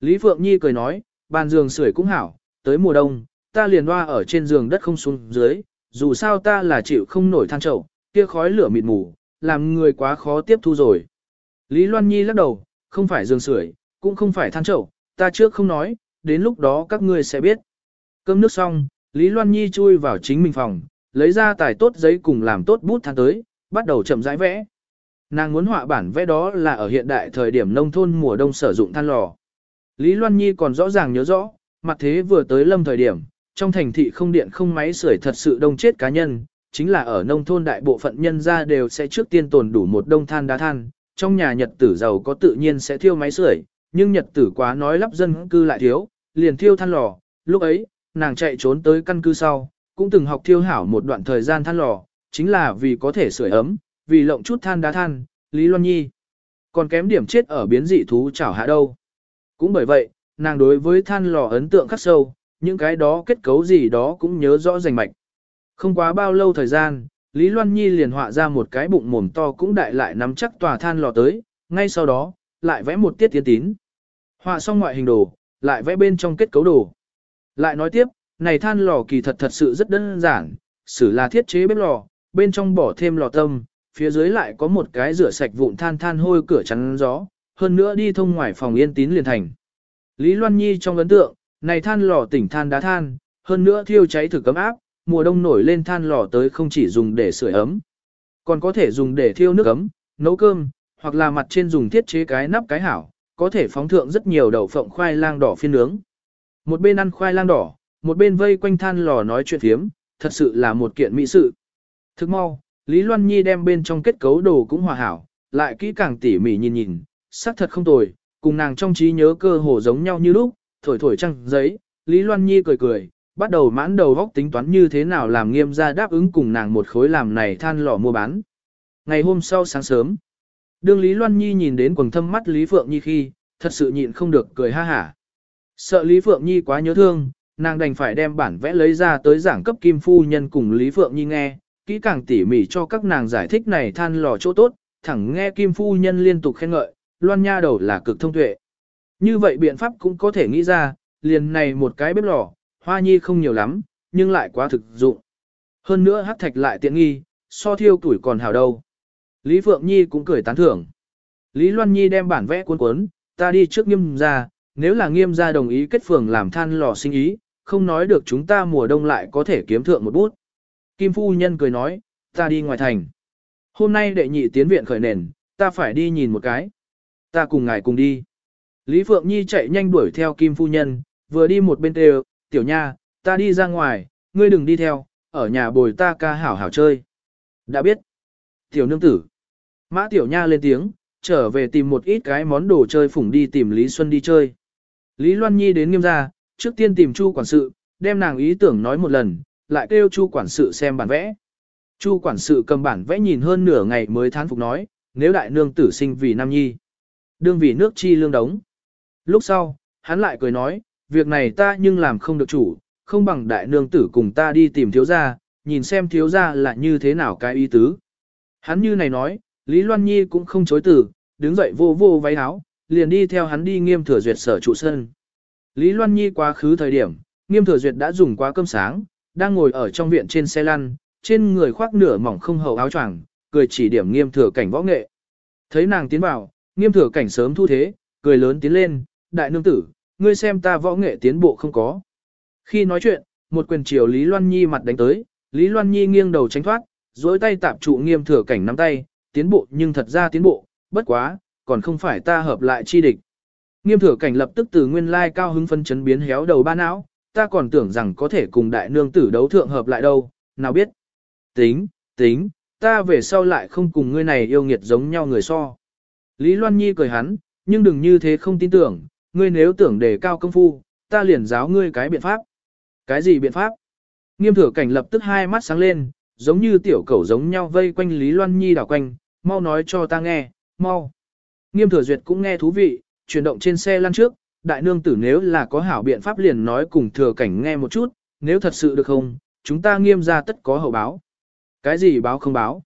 Lý Phượng Nhi cười nói, bàn giường sưởi cũng hảo, tới mùa đông, ta liền hoa ở trên giường đất không xuống dưới, dù sao ta là chịu không nổi than trầu, kia khói lửa mịt mù, làm người quá khó tiếp thu rồi. Lý Loan Nhi lắc đầu, không phải giường sưởi, cũng không phải than trậu, ta trước không nói, đến lúc đó các ngươi sẽ biết. Cơm nước xong, Lý Loan Nhi chui vào chính mình phòng, lấy ra tài tốt giấy cùng làm tốt bút than tới, bắt đầu chậm rãi vẽ. Nàng muốn họa bản vẽ đó là ở hiện đại thời điểm nông thôn mùa đông sử dụng than lò. Lý Loan Nhi còn rõ ràng nhớ rõ, mặt thế vừa tới lâm thời điểm, trong thành thị không điện không máy sưởi thật sự đông chết cá nhân, chính là ở nông thôn đại bộ phận nhân gia đều sẽ trước tiên tồn đủ một đông than đá than, trong nhà nhật tử giàu có tự nhiên sẽ thiêu máy sưởi, nhưng nhật tử quá nói lắp dân cư lại thiếu, liền thiêu than lò, lúc ấy, nàng chạy trốn tới căn cứ sau, cũng từng học thiêu hảo một đoạn thời gian than lò, chính là vì có thể sưởi ấm, vì lộng chút than đá than, Lý Loan Nhi. Còn kém điểm chết ở biến dị thú chảo hạ đâu. Cũng bởi vậy, nàng đối với than lò ấn tượng khắc sâu, những cái đó kết cấu gì đó cũng nhớ rõ rành mạch. Không quá bao lâu thời gian, Lý Loan Nhi liền họa ra một cái bụng mồm to cũng đại lại nắm chắc tòa than lò tới, ngay sau đó, lại vẽ một tiết tiến tín. Họa xong ngoại hình đồ, lại vẽ bên trong kết cấu đồ. Lại nói tiếp, này than lò kỳ thật thật sự rất đơn giản, xử là thiết chế bếp lò, bên trong bỏ thêm lò tâm, phía dưới lại có một cái rửa sạch vụn than than hôi cửa chắn gió, hơn nữa đi thông ngoài phòng yên tín liền thành. Lý Loan Nhi trong ấn tượng, này than lò tỉnh than đá than, hơn nữa thiêu cháy thử cấm áp, mùa đông nổi lên than lò tới không chỉ dùng để sưởi ấm, còn có thể dùng để thiêu nước ấm, nấu cơm, hoặc là mặt trên dùng thiết chế cái nắp cái hảo, có thể phóng thượng rất nhiều đậu phộng khoai lang đỏ phiên nướng. Một bên ăn khoai lang đỏ, một bên vây quanh than lò nói chuyện phiếm, thật sự là một kiện mỹ sự. Thức mau, Lý Loan Nhi đem bên trong kết cấu đồ cũng hòa hảo, lại kỹ càng tỉ mỉ nhìn nhìn, sắc thật không tồi, cùng nàng trong trí nhớ cơ hồ giống nhau như lúc, thổi thổi trăng giấy, Lý Loan Nhi cười cười, bắt đầu mãn đầu góc tính toán như thế nào làm nghiêm ra đáp ứng cùng nàng một khối làm này than lò mua bán. Ngày hôm sau sáng sớm, đương Lý Loan Nhi nhìn đến quần thâm mắt Lý Phượng Nhi khi, thật sự nhịn không được cười ha hả. Sợ Lý Phượng Nhi quá nhớ thương, nàng đành phải đem bản vẽ lấy ra tới giảng cấp Kim Phu Nhân cùng Lý Phượng Nhi nghe, kỹ càng tỉ mỉ cho các nàng giải thích này than lò chỗ tốt, thẳng nghe Kim Phu Nhân liên tục khen ngợi, loan nha đầu là cực thông tuệ. Như vậy biện pháp cũng có thể nghĩ ra, liền này một cái bếp lò, hoa nhi không nhiều lắm, nhưng lại quá thực dụng. Hơn nữa hắc thạch lại tiện nghi, so thiêu tuổi còn hào đâu. Lý Phượng Nhi cũng cười tán thưởng. Lý Loan Nhi đem bản vẽ cuốn cuốn, ta đi trước nghiêm ra, nếu là nghiêm gia đồng ý kết phường làm than lò sinh ý, không nói được chúng ta mùa đông lại có thể kiếm thượng một bút. Kim Phu Nhân cười nói, ta đi ngoài thành. Hôm nay đệ nhị tiến viện khởi nền, ta phải đi nhìn một cái. Ta cùng ngài cùng đi. Lý Phượng Nhi chạy nhanh đuổi theo Kim Phu Nhân, vừa đi một bên đều, tiểu nha, ta đi ra ngoài, ngươi đừng đi theo, ở nhà bồi ta ca hảo hảo chơi. Đã biết. Tiểu nương tử. Mã tiểu nha lên tiếng, trở về tìm một ít cái món đồ chơi phủng đi tìm Lý Xuân đi chơi. Lý Loan Nhi đến nghiêm gia, trước tiên tìm Chu quản sự, đem nàng ý tưởng nói một lần, lại kêu Chu quản sự xem bản vẽ. Chu quản sự cầm bản vẽ nhìn hơn nửa ngày mới thán phục nói, nếu đại nương tử sinh vì nam nhi, đương vì nước chi lương đống. Lúc sau, hắn lại cười nói, việc này ta nhưng làm không được chủ, không bằng đại nương tử cùng ta đi tìm thiếu gia, nhìn xem thiếu gia là như thế nào cái ý tứ. Hắn như này nói, Lý Loan Nhi cũng không chối từ, đứng dậy vô vô váy áo, liền đi theo hắn đi nghiêm thừa duyệt sở trụ sân. Lý Loan Nhi quá khứ thời điểm, nghiêm thừa duyệt đã dùng quá cơm sáng, đang ngồi ở trong viện trên xe lăn, trên người khoác nửa mỏng không hầu áo choàng, cười chỉ điểm nghiêm thừa cảnh võ nghệ. Thấy nàng tiến vào, nghiêm thừa cảnh sớm thu thế, cười lớn tiến lên, đại nương tử, ngươi xem ta võ nghệ tiến bộ không có. Khi nói chuyện, một quyền chiều Lý Loan Nhi mặt đánh tới, Lý Loan Nhi nghiêng đầu tránh thoát, dối tay tạp trụ nghiêm thừa cảnh nắm tay, tiến bộ nhưng thật ra tiến bộ, bất quá, còn không phải ta hợp lại chi địch. Nghiêm thừa cảnh lập tức từ nguyên lai cao hứng phân chấn biến héo đầu ba não, ta còn tưởng rằng có thể cùng đại nương tử đấu thượng hợp lại đâu, nào biết. Tính, tính, ta về sau lại không cùng ngươi này yêu nghiệt giống nhau người so. Lý Loan Nhi cười hắn, nhưng đừng như thế không tin tưởng, ngươi nếu tưởng đề cao công phu, ta liền giáo ngươi cái biện pháp. Cái gì biện pháp? Nghiêm thừa cảnh lập tức hai mắt sáng lên, giống như tiểu cẩu giống nhau vây quanh Lý Loan Nhi đảo quanh, mau nói cho ta nghe, mau. Nghiêm thừa duyệt cũng nghe thú vị, chuyển động trên xe lăn trước, đại nương tử nếu là có hảo biện pháp liền nói cùng thừa cảnh nghe một chút, nếu thật sự được không, chúng ta nghiêm ra tất có hậu báo. Cái gì báo không báo?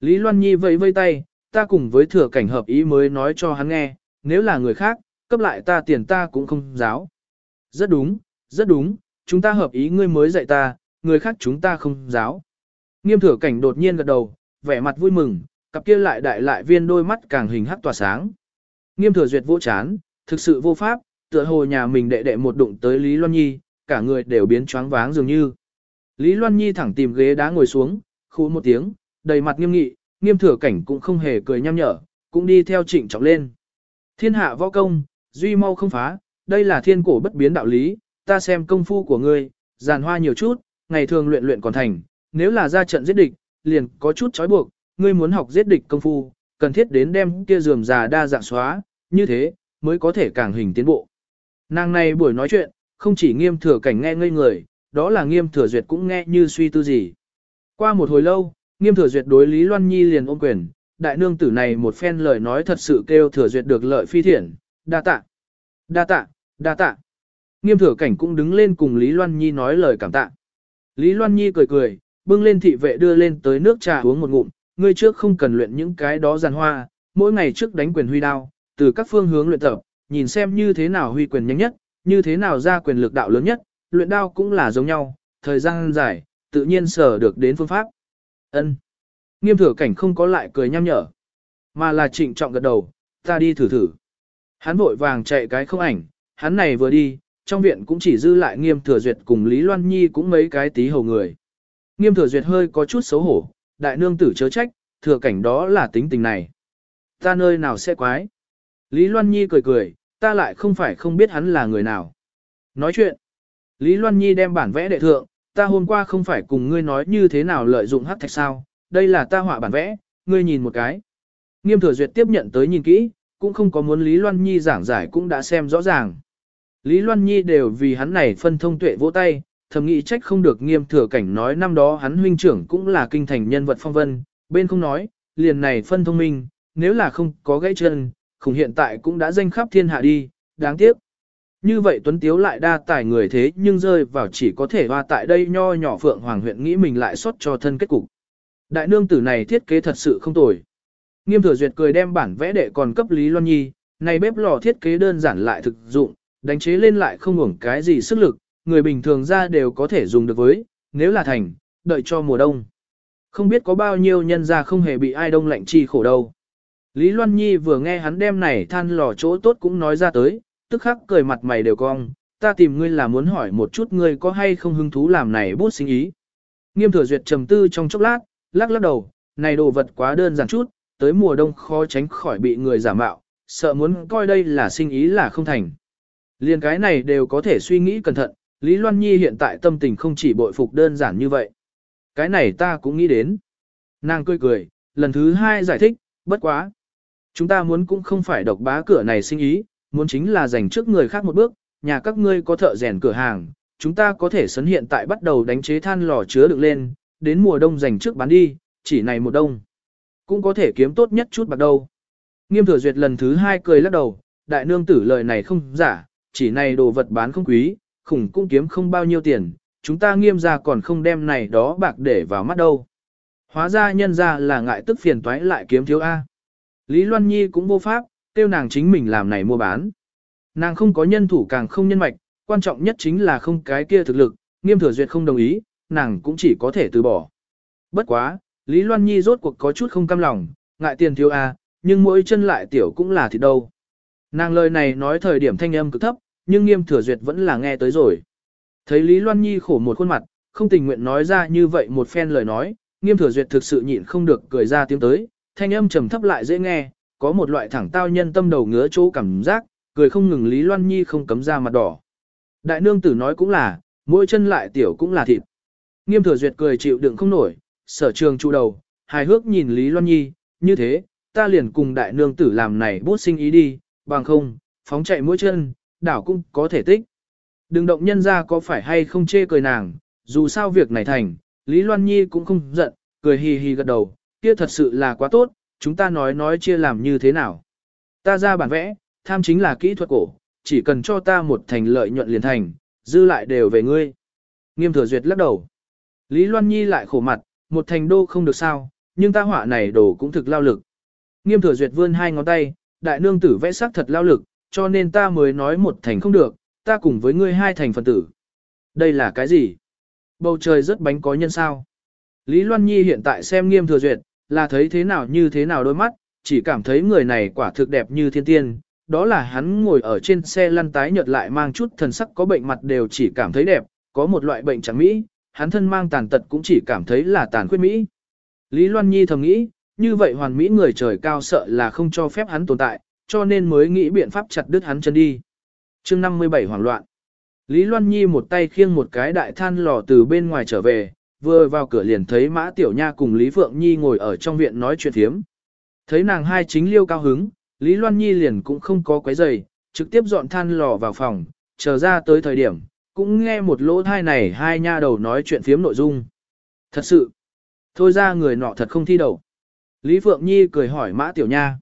Lý Loan Nhi vẫy vây tay, ta cùng với thừa cảnh hợp ý mới nói cho hắn nghe, nếu là người khác, cấp lại ta tiền ta cũng không giáo. Rất đúng, rất đúng, chúng ta hợp ý ngươi mới dạy ta, người khác chúng ta không giáo. Nghiêm thừa cảnh đột nhiên gật đầu, vẻ mặt vui mừng, cặp kia lại đại lại viên đôi mắt càng hình hắc tỏa sáng. Nghiêm thừa duyệt vô chán, thực sự vô pháp, tựa hồ nhà mình đệ đệ một đụng tới Lý Loan Nhi, cả người đều biến choáng váng dường như. Lý Loan Nhi thẳng tìm ghế đá ngồi xuống, khu một tiếng, đầy mặt nghiêm nghị, nghiêm thừa cảnh cũng không hề cười nhăm nhở, cũng đi theo trịnh trọng lên. Thiên hạ võ công, duy mau không phá, đây là thiên cổ bất biến đạo lý, ta xem công phu của ngươi, giàn hoa nhiều chút, ngày thường luyện luyện còn thành, nếu là ra trận giết địch, liền có chút trói buộc, ngươi muốn học giết địch công phu, cần thiết đến đem kia giường già đa dạng xóa, như thế, mới có thể càng hình tiến bộ. Nàng này buổi nói chuyện, không chỉ nghiêm thừa cảnh nghe ngây người, đó là nghiêm thừa duyệt cũng nghe như suy tư gì. Qua một hồi lâu, nghiêm thừa duyệt đối Lý Loan Nhi liền ôm quyền, đại nương tử này một phen lời nói thật sự kêu thừa duyệt được lợi phi thiện, đa tạ, đa tạ, đa tạ. Nghiêm thừa cảnh cũng đứng lên cùng Lý Loan Nhi nói lời cảm tạ. Lý Loan Nhi cười cười, bưng lên thị vệ đưa lên tới nước trà uống một ngụm, ngươi trước không cần luyện những cái đó giàn hoa, mỗi ngày trước đánh quyền huy đao, từ các phương hướng luyện tập, nhìn xem như thế nào huy quyền nhanh nhất, như thế nào ra quyền lực đạo lớn nhất, luyện đao cũng là giống nhau, thời gian dài, tự nhiên sở được đến phương pháp. Ân. Nghiêm thừa cảnh không có lại cười nham nhở, mà là trịnh trọng gật đầu, ta đi thử thử. Hắn vội vàng chạy cái không ảnh, hắn này vừa đi, trong viện cũng chỉ dư lại nghiêm thừa duyệt cùng Lý Loan Nhi cũng mấy cái tí hầu người. Nghiêm thừa duyệt hơi có chút xấu hổ, đại nương tử chớ trách, thừa cảnh đó là tính tình này. Ta nơi nào sẽ quái. Lý Loan Nhi cười cười, ta lại không phải không biết hắn là người nào. Nói chuyện. Lý Loan Nhi đem bản vẽ đệ thượng, ta hôm qua không phải cùng ngươi nói như thế nào lợi dụng hắc thạch sao, đây là ta họa bản vẽ, ngươi nhìn một cái. Nghiêm thừa duyệt tiếp nhận tới nhìn kỹ, cũng không có muốn Lý Loan Nhi giảng giải cũng đã xem rõ ràng. Lý Loan Nhi đều vì hắn này phân thông tuệ vỗ tay, thầm nghĩ trách không được nghiêm thừa cảnh nói năm đó hắn huynh trưởng cũng là kinh thành nhân vật phong vân, bên không nói, liền này phân thông minh, nếu là không có gãy chân, khủng hiện tại cũng đã danh khắp thiên hạ đi, đáng tiếc. Như vậy Tuấn Tiếu lại đa tài người thế nhưng rơi vào chỉ có thể hoa tại đây nho nhỏ Phượng Hoàng huyện nghĩ mình lại xuất cho thân kết cục. Đại nương tử này thiết kế thật sự không tồi. Nghiêm thừa duyệt cười đem bản vẽ đệ còn cấp Lý Loan Nhi, này bếp lò thiết kế đơn giản lại thực dụng, đánh chế lên lại không hưởng cái gì sức lực, người bình thường ra đều có thể dùng được với, nếu là thành, đợi cho mùa đông. Không biết có bao nhiêu nhân ra không hề bị ai đông lạnh chi khổ đâu. Lý Loan Nhi vừa nghe hắn đem này than lò chỗ tốt cũng nói ra tới, tức khắc cười mặt mày đều cong, ta tìm ngươi là muốn hỏi một chút ngươi có hay không hứng thú làm này bút sinh ý. Nghiêm thừa duyệt trầm tư trong chốc lát, lắc lắc đầu, này đồ vật quá đơn giản chút, tới mùa đông khó tránh khỏi bị người giả mạo, sợ muốn coi đây là sinh ý là không thành. Liên cái này đều có thể suy nghĩ cẩn thận, Lý Loan Nhi hiện tại tâm tình không chỉ bội phục đơn giản như vậy. Cái này ta cũng nghĩ đến. Nàng cười cười, lần thứ hai giải thích, bất quá. Chúng ta muốn cũng không phải độc bá cửa này sinh ý, muốn chính là dành trước người khác một bước, nhà các ngươi có thợ rèn cửa hàng, chúng ta có thể sấn hiện tại bắt đầu đánh chế than lò chứa được lên, đến mùa đông dành trước bán đi, chỉ này một đông. Cũng có thể kiếm tốt nhất chút bạc đâu. Nghiêm thừa duyệt lần thứ hai cười lắc đầu, đại nương tử lời này không giả, chỉ này đồ vật bán không quý, khủng cũng kiếm không bao nhiêu tiền, chúng ta nghiêm ra còn không đem này đó bạc để vào mắt đâu. Hóa ra nhân ra là ngại tức phiền toái lại kiếm thiếu A. Lý Loan Nhi cũng vô pháp, tiêu nàng chính mình làm này mua bán. Nàng không có nhân thủ càng không nhân mạch, quan trọng nhất chính là không cái kia thực lực, nghiêm thừa duyệt không đồng ý, nàng cũng chỉ có thể từ bỏ. Bất quá, Lý Loan Nhi rốt cuộc có chút không cam lòng, ngại tiền thiếu A, nhưng mỗi chân lại tiểu cũng là thịt đâu. Nàng lời này nói thời điểm thanh âm cực thấp, nhưng nghiêm thừa duyệt vẫn là nghe tới rồi. Thấy Lý Loan Nhi khổ một khuôn mặt, không tình nguyện nói ra như vậy một phen lời nói, nghiêm thừa duyệt thực sự nhịn không được cười ra tiếng tới, thanh âm trầm thấp lại dễ nghe, có một loại thẳng tao nhân tâm đầu ngứa chỗ cảm giác, cười không ngừng Lý Loan Nhi không cấm ra mặt đỏ. Đại nương tử nói cũng là, mỗi chân lại tiểu cũng là thịt. Nghiêm thừa duyệt cười chịu đựng không nổi, sở trường trụ đầu, hài hước nhìn Lý Loan Nhi, như thế, ta liền cùng đại nương tử làm này bút sinh ý đi, bằng không, phóng chạy mỗi chân, đảo cũng có thể tích. Đừng động nhân ra có phải hay không chê cười nàng, dù sao việc này thành, Lý Loan Nhi cũng không giận, cười hì hì gật đầu, kia thật sự là quá tốt, chúng ta nói nói chia làm như thế nào. Ta ra bản vẽ, tham chính là kỹ thuật cổ, chỉ cần cho ta một thành lợi nhuận liền thành, dư lại đều về ngươi. Nghiêm thừa duyệt lắc đầu. Lý Loan Nhi lại khổ mặt, một thành đô không được sao, nhưng ta họa này đồ cũng thực lao lực. Nghiêm thừa duyệt vươn hai ngón tay, đại nương tử vẽ sắc thật lao lực, cho nên ta mới nói một thành không được, ta cùng với ngươi hai thành phần tử. Đây là cái gì? Bầu trời rất bánh có nhân sao. Lý Loan Nhi hiện tại xem nghiêm thừa duyệt, là thấy thế nào như thế nào đôi mắt, chỉ cảm thấy người này quả thực đẹp như thiên tiên. Đó là hắn ngồi ở trên xe lăn tái nhợt lại mang chút thần sắc có bệnh mặt đều chỉ cảm thấy đẹp, có một loại bệnh chẳng mỹ, hắn thân mang tàn tật cũng chỉ cảm thấy là tàn khuyết mỹ. Lý Loan Nhi thầm nghĩ, như vậy hoàn mỹ người trời cao sợ là không cho phép hắn tồn tại, cho nên mới nghĩ biện pháp chặt đứt hắn chân đi. chương 57 hoảng loạn. Lý Loan Nhi một tay khiêng một cái đại than lò từ bên ngoài trở về, vừa vào cửa liền thấy Mã Tiểu Nha cùng Lý Phượng Nhi ngồi ở trong viện nói chuyện thiếm. Thấy nàng hai chính liêu cao hứng, Lý Loan Nhi liền cũng không có quấy giày, trực tiếp dọn than lò vào phòng, chờ ra tới thời điểm, cũng nghe một lỗ thai này hai nha đầu nói chuyện phiếm nội dung. Thật sự, thôi ra người nọ thật không thi đầu. Lý Phượng Nhi cười hỏi Mã Tiểu Nha.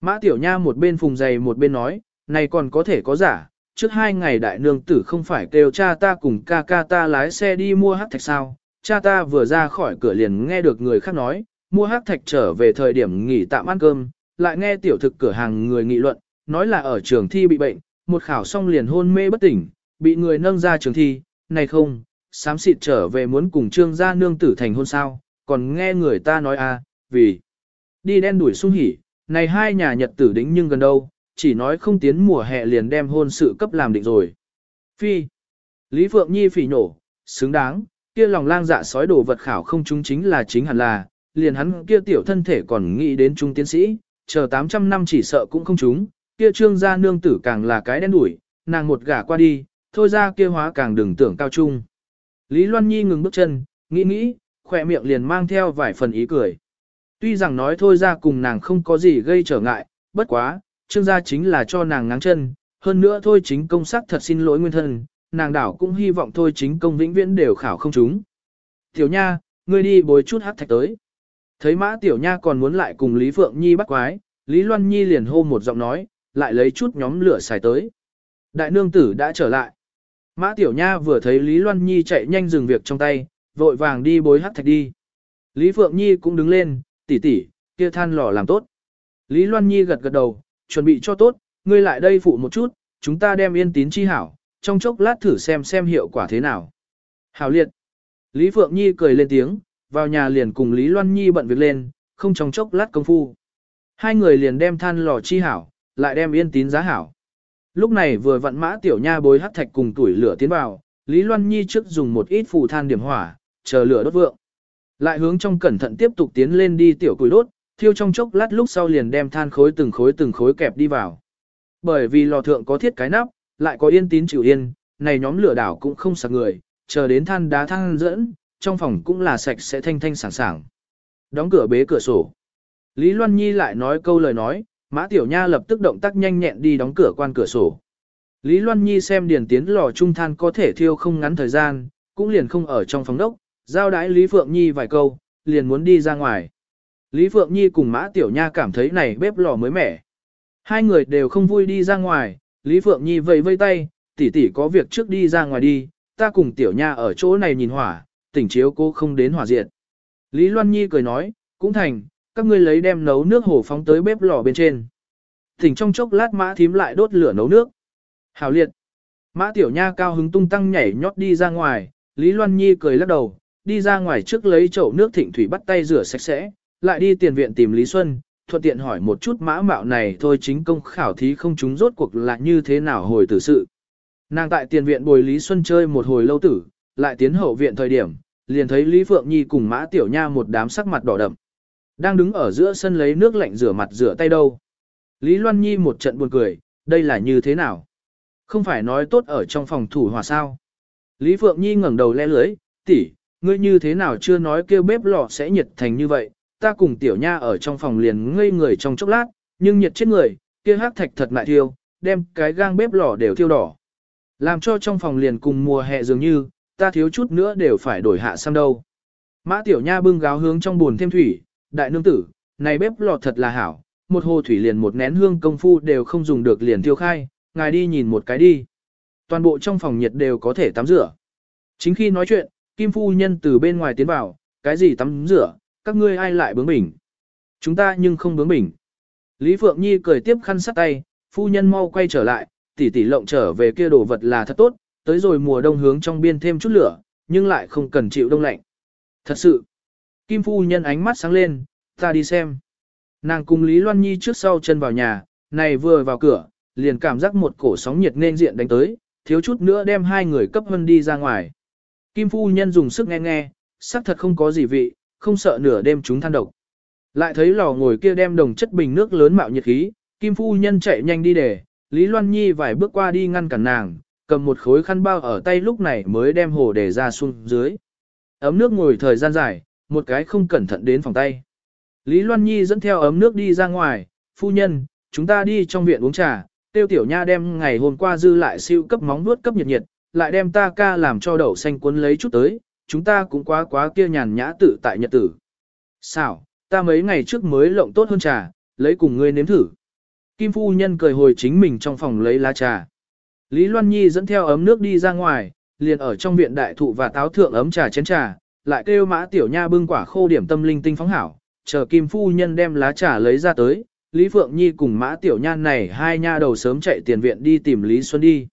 Mã Tiểu Nha một bên phùng giày một bên nói, này còn có thể có giả, trước hai ngày đại nương tử không phải kêu cha ta cùng ca ca ta lái xe đi mua hắc thạch sao, cha ta vừa ra khỏi cửa liền nghe được người khác nói, mua hắc thạch trở về thời điểm nghỉ tạm ăn cơm, lại nghe tiểu thực cửa hàng người nghị luận, nói là ở trường thi bị bệnh, một khảo xong liền hôn mê bất tỉnh, bị người nâng ra trường thi, này không, sám xịt trở về muốn cùng trương gia nương tử thành hôn sao, còn nghe người ta nói à, vì đi đen đuổi sung hỉ, này hai nhà nhật tử đính nhưng gần đâu, chỉ nói không tiến mùa hè liền đem hôn sự cấp làm định rồi. Phi. Lý Phượng Nhi phỉ nổ, xứng đáng, kia lòng lang dạ sói đồ vật khảo không chúng chính là chính hẳn là, liền hắn kia tiểu thân thể còn nghĩ đến trung tiến sĩ, chờ 800 năm chỉ sợ cũng không chúng, kia trương gia nương tử càng là cái đen đuổi, nàng một gả qua đi, thôi ra kia hóa càng đừng tưởng cao trung. Lý Loan Nhi ngừng bước chân, nghĩ nghĩ, khỏe miệng liền mang theo vài phần ý cười. Tuy rằng nói thôi ra cùng nàng không có gì gây trở ngại, bất quá, trương gia chính là cho nàng ngáng chân, hơn nữa thôi chính công sắc thật xin lỗi nguyên thân, nàng đảo cũng hy vọng thôi chính công vĩnh viễn đều khảo không chúng. Tiểu nha, ngươi đi bồi chút hát thạch tới. Thấy mã tiểu nha còn muốn lại cùng Lý Phượng Nhi bắt quái, Lý Loan Nhi liền hô một giọng nói, lại lấy chút nhóm lửa xài tới. Đại nương tử đã trở lại. Mã tiểu nha vừa thấy Lý Loan Nhi chạy nhanh dừng việc trong tay, vội vàng đi bối hát thạch đi. Lý Phượng Nhi cũng đứng lên, tỷ tỷ, kia than lò làm tốt. Lý Loan Nhi gật gật đầu, chuẩn bị cho tốt, ngươi lại đây phụ một chút, chúng ta đem yên tín chi hảo, trong chốc lát thử xem xem hiệu quả thế nào. Hảo liệt. Lý Phượng Nhi cười lên tiếng, vào nhà liền cùng Lý Loan Nhi bận việc lên, không trong chốc lát công phu. Hai người liền đem than lò chi hảo, lại đem yên tín giá hảo. Lúc này vừa vặn mã tiểu nha bối hắc thạch cùng tuổi lửa tiến vào, Lý Loan Nhi trước dùng một ít phù than điểm hỏa, chờ lửa đốt vượng. Lại hướng trong cẩn thận tiếp tục tiến lên đi tiểu củi đốt, thiêu trong chốc lát lúc sau liền đem than khối từng khối từng khối kẹp đi vào. Bởi vì lò thượng có thiết cái nắp, lại có yên tín chịu yên, này nhóm lửa đảo cũng không sạc người, chờ đến than đá than dẫn, trong phòng cũng là sạch sẽ thanh thanh sảng sảng. Đóng cửa bế cửa sổ. Lý Loan Nhi lại nói câu lời nói, Mã Tiểu Nha lập tức động tác nhanh nhẹn đi đóng cửa quan cửa sổ. Lý Loan Nhi xem điền tiến lò trung than có thể thiêu không ngắn thời gian, cũng liền không ở trong phòng đốc, giao đái Lý Phượng Nhi vài câu, liền muốn đi ra ngoài. Lý Phượng Nhi cùng Mã Tiểu Nha cảm thấy này bếp lò mới mẻ. Hai người đều không vui đi ra ngoài, Lý Phượng Nhi vẫy vây tay, tỷ tỷ có việc trước đi ra ngoài đi, ta cùng Tiểu Nha ở chỗ này nhìn hỏa, tỉnh chiếu cô không đến hỏa diện. Lý Loan Nhi cười nói, cũng thành, các ngươi lấy đem nấu nước hổ phóng tới bếp lò bên trên. Thỉnh trong chốc lát mã thím lại đốt lửa nấu nước. Hảo liệt. Mã Tiểu Nha cao hứng tung tăng nhảy nhót đi ra ngoài, Lý Loan Nhi cười lắc đầu, đi ra ngoài trước lấy chậu nước thịnh thủy bắt tay rửa sạch sẽ, lại đi tiền viện tìm Lý Xuân, thuận tiện hỏi một chút mã mạo này thôi chính công khảo thí không chúng rốt cuộc là như thế nào hồi tử sự. Nàng tại tiền viện bồi Lý Xuân chơi một hồi lâu tử, lại tiến hậu viện thời điểm, liền thấy Lý Phượng Nhi cùng mã tiểu nha một đám sắc mặt đỏ đậm. Đang đứng ở giữa sân lấy nước lạnh rửa mặt rửa tay đâu. Lý Loan Nhi một trận buồn cười, đây là như thế nào? Không phải nói tốt ở trong phòng thủ hòa sao? Lý Phượng Nhi ngẩng đầu le lưới, tỷ, ngươi như thế nào chưa nói kêu bếp lò sẽ nhiệt thành như vậy, ta cùng tiểu nha ở trong phòng liền ngây người trong chốc lát, nhưng nhiệt chết người, kia hắc thạch thật lại thiêu, đem cái gang bếp lò đều thiêu đỏ. Làm cho trong phòng liền cùng mùa hè dường như, ta thiếu chút nữa đều phải đổi hạ sang đâu. Mã tiểu nha bưng gáo hướng trong buồn thêm thủy, đại nương tử, này bếp lò thật là hảo, một hồ thủy liền một nén hương công phu đều không dùng được liền tiêu khai, ngài đi nhìn một cái đi. Toàn bộ trong phòng nhiệt đều có thể tắm rửa. Chính khi nói chuyện, Kim Phu Nhân từ bên ngoài tiến vào, cái gì tắm rửa, các ngươi ai lại bướng bỉnh. Chúng ta nhưng không bướng bỉnh. Lý Phượng Nhi cười tiếp khăn sắt tay, Phu Nhân mau quay trở lại, tỷ tỷ lộng trở về kia đồ vật là thật tốt, tới rồi mùa đông hướng trong biên thêm chút lửa, nhưng lại không cần chịu đông lạnh. Thật sự, Kim Phu Nhân ánh mắt sáng lên, ta đi xem. Nàng cùng Lý Loan Nhi trước sau chân vào nhà, này vừa vào cửa, liền cảm giác một cổ sóng nhiệt nên diện đánh tới, thiếu chút nữa đem hai người cấp hơn đi ra ngoài. Kim Phu Nhân dùng sức nghe nghe, xác thật không có gì vị, không sợ nửa đêm chúng than độc. Lại thấy lò ngồi kia đem đồng chất bình nước lớn mạo nhiệt khí, Kim Phu Nhân chạy nhanh đi để, Lý Loan Nhi vài bước qua đi ngăn cản nàng, cầm một khối khăn bao ở tay lúc này mới đem hồ để ra xuống dưới. Ấm nước ngồi thời gian dài, một cái không cẩn thận đến phòng tay. Lý Loan Nhi dẫn theo ấm nước đi ra ngoài, phu nhân, chúng ta đi trong viện uống trà, tiêu tiểu nha đem ngày hôm qua dư lại siêu cấp móng nuốt cấp nhiệt nhiệt, lại đem ta ca làm cho đậu xanh cuốn lấy chút tới, chúng ta cũng quá quá kia nhàn nhã tự tại nhật tử. Sao, ta mấy ngày trước mới lộng tốt hơn trà, lấy cùng ngươi nếm thử. Kim phu nhân cười hồi chính mình trong phòng lấy lá trà. Lý Loan Nhi dẫn theo ấm nước đi ra ngoài, liền ở trong viện đại thụ và táo thượng ấm trà chén trà, lại kêu mã tiểu nha bưng quả khô điểm tâm linh tinh phóng hảo, chờ Kim phu nhân đem lá trà lấy ra tới, Lý Phượng Nhi cùng mã tiểu nha này hai nha đầu sớm chạy tiền viện đi tìm Lý Xuân đi.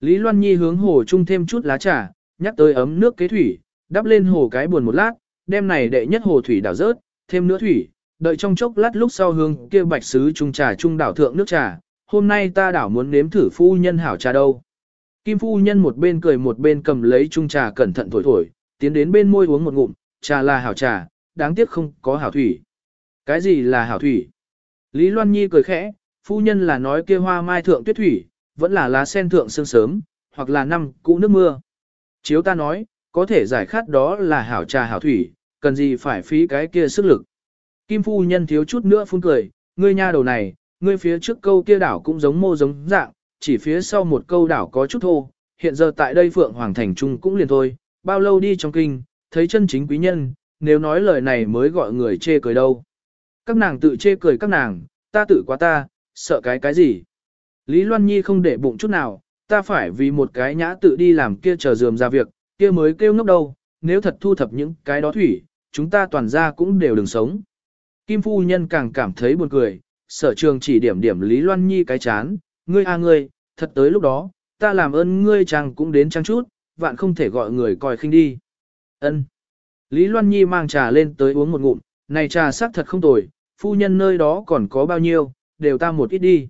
Lý Loan Nhi hướng hồ chung thêm chút lá trà, nhắc tới ấm nước kế thủy, đắp lên hồ cái buồn một lát, đem này đệ nhất hồ thủy đảo rớt, thêm nữa thủy, đợi trong chốc lát lúc sau hướng kia bạch sứ trung trà trung đảo thượng nước trà, hôm nay ta đảo muốn nếm thử phu nhân hảo trà đâu. Kim phu nhân một bên cười một bên cầm lấy trung trà cẩn thận thổi thổi, tiến đến bên môi uống một ngụm, trà là hảo trà, đáng tiếc không có hảo thủy. Cái gì là hảo thủy? Lý Loan Nhi cười khẽ, phu nhân là nói kia hoa mai thượng tuyết thủy, vẫn là lá sen thượng sương sớm, hoặc là năm cũ nước mưa. Chiếu ta nói, có thể giải khát đó là hảo trà hảo thủy, cần gì phải phí cái kia sức lực. Kim phu nhân thiếu chút nữa phun cười, ngươi nha đầu này, ngươi phía trước câu kia đảo cũng giống mô giống dạng, chỉ phía sau một câu đảo có chút thô, hiện giờ tại đây Phượng Hoàng Thành Trung cũng liền thôi, bao lâu đi trong kinh, thấy chân chính quý nhân, nếu nói lời này mới gọi người chê cười đâu. Các nàng tự chê cười các nàng, ta tự quá ta, sợ cái cái gì. Lý Loan Nhi không để bụng chút nào, ta phải vì một cái nhã tự đi làm kia chờ dườm ra việc, kia mới kêu ngốc đâu, nếu thật thu thập những cái đó thủy, chúng ta toàn ra cũng đều đừng sống. Kim Phu Nhân càng cảm thấy buồn cười, sở trường chỉ điểm điểm Lý Loan Nhi cái chán, ngươi à ngươi, thật tới lúc đó, ta làm ơn ngươi chàng cũng đến trang chút, vạn không thể gọi người coi khinh đi. Ân. Lý Loan Nhi mang trà lên tới uống một ngụm, này trà sắc thật không tồi, phu nhân nơi đó còn có bao nhiêu, đều ta một ít đi.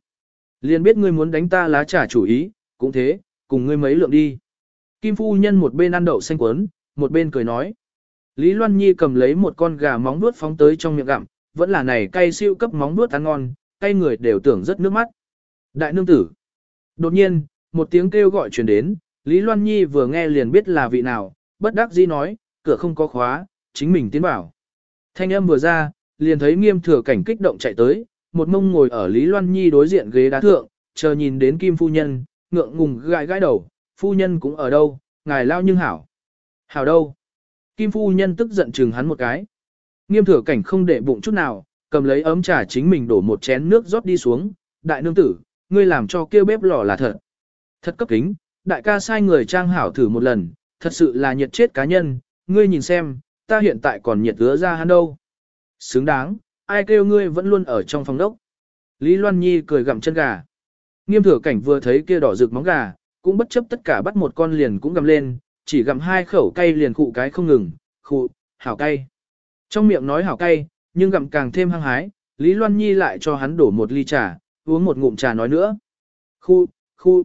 Liền biết ngươi muốn đánh ta lá trà chủ ý, cũng thế, cùng ngươi mấy lượng đi. Kim phu nhân một bên ăn đậu xanh quấn, một bên cười nói. Lý Loan Nhi cầm lấy một con gà móng nuốt phóng tới trong miệng gặm, vẫn là này cay siêu cấp móng nuốt ăn ngon, cay người đều tưởng rất nước mắt. Đại nương tử. Đột nhiên, một tiếng kêu gọi truyền đến, Lý Loan Nhi vừa nghe liền biết là vị nào, bất đắc dĩ nói, cửa không có khóa, chính mình tiến vào. Thanh âm vừa ra, liền thấy nghiêm thừa cảnh kích động chạy tới, một mông ngồi ở Lý Loan Nhi đối diện ghế đá thượng, chờ nhìn đến Kim Phu Nhân, ngượng ngùng gãi gãi đầu, Phu Nhân cũng ở đâu, ngài lao nhưng hảo. Hảo đâu? Kim Phu Nhân tức giận chừng hắn một cái. Nghiêm thừa cảnh không để bụng chút nào, cầm lấy ấm trà chính mình đổ một chén nước rót đi xuống, đại nương tử, ngươi làm cho kêu bếp lò là thật. Thật cấp kính, đại ca sai người trang hảo thử một lần, thật sự là nhiệt chết cá nhân, ngươi nhìn xem, ta hiện tại còn nhiệt ứa ra hắn đâu. Xứng đáng, ai kêu ngươi vẫn luôn ở trong phòng đốc. Lý Loan Nhi cười gặm chân gà. Nghiêm thừa cảnh vừa thấy kia đỏ rực móng gà, cũng bất chấp tất cả bắt một con liền cũng gặm lên, chỉ gặm hai khẩu cay liền khụ cái không ngừng, khụ, hảo cay. Trong miệng nói hảo cay, nhưng gặm càng thêm hăng hái, Lý Loan Nhi lại cho hắn đổ một ly trà, uống một ngụm trà nói nữa. Khu, khu.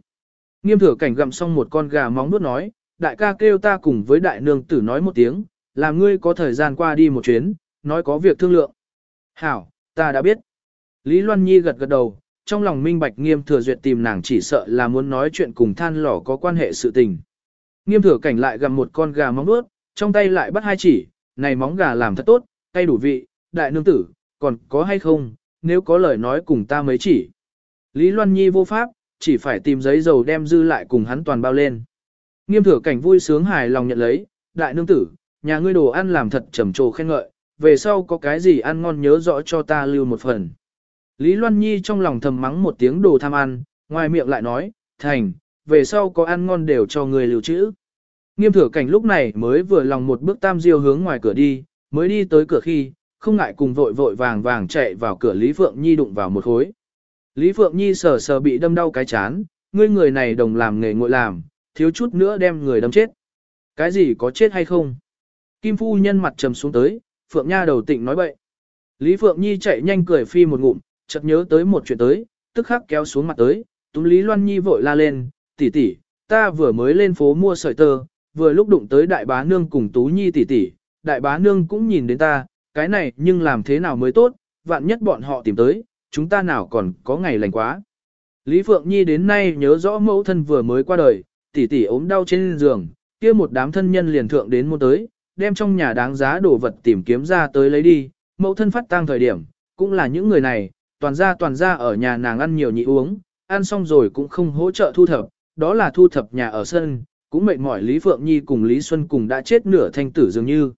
Nghiêm thừa cảnh gặm xong một con gà móng nuốt nói, đại ca kêu ta cùng với đại nương tử nói một tiếng, làm ngươi có thời gian qua đi một chuyến, nói có việc thương lượng. Hảo, ta đã biết. Lý Loan Nhi gật gật đầu, trong lòng minh bạch nghiêm thừa duyệt tìm nàng chỉ sợ là muốn nói chuyện cùng than lỏ có quan hệ sự tình. Nghiêm thừa cảnh lại gặm một con gà móng nuốt, trong tay lại bắt hai chỉ, này móng gà làm thật tốt, cay đủ vị, đại nương tử, còn có hay không, nếu có lời nói cùng ta mấy chỉ. Lý Loan Nhi vô pháp, chỉ phải tìm giấy dầu đem dư lại cùng hắn toàn bao lên. Nghiêm thừa cảnh vui sướng hài lòng nhận lấy, đại nương tử, nhà ngươi đồ ăn làm thật trầm trồ khen ngợi, về sau có cái gì ăn ngon nhớ rõ cho ta lưu một phần. Lý Loan Nhi trong lòng thầm mắng một tiếng đồ tham ăn, ngoài miệng lại nói, thành, về sau có ăn ngon đều cho người lưu trữ. Nghiêm thừa cảnh lúc này mới vừa lòng một bước tam diêu hướng ngoài cửa đi, mới đi tới cửa khi, không ngại cùng vội vội vàng vàng chạy vào cửa Lý Phượng Nhi đụng vào một khối. Lý Phượng Nhi sờ sờ bị đâm đau cái chán, ngươi người này đồng làm nghề ngội làm, thiếu chút nữa đem người đâm chết. Cái gì có chết hay không? Kim phu nhân mặt trầm xuống tới, Phượng Nha đầu tịnh nói bậy. Lý Phượng Nhi chạy nhanh cười phi một ngụm, chợt nhớ tới một chuyện tới, tức khắc kéo xuống mặt tới, túm Lý Loan Nhi vội la lên, tỷ tỷ, ta vừa mới lên phố mua sợi tơ, vừa lúc đụng tới đại bá nương cùng Tú Nhi tỷ tỷ, đại bá nương cũng nhìn đến ta, cái này nhưng làm thế nào mới tốt, vạn nhất bọn họ tìm tới, chúng ta nào còn có ngày lành quá. Lý Phượng Nhi đến nay nhớ rõ mẫu thân vừa mới qua đời, tỷ tỷ ốm đau trên giường, kia một đám thân nhân liền thượng đến mua tới, đem trong nhà đáng giá đồ vật tìm kiếm ra tới lấy đi, mẫu thân phát tang thời điểm, cũng là những người này, toàn ra toàn ra ở nhà nàng ăn nhiều nhị uống, ăn xong rồi cũng không hỗ trợ thu thập, đó là thu thập nhà ở sân, cũng mệt mỏi Lý Phượng Nhi cùng Lý Xuân cùng đã chết nửa thanh tử dường như.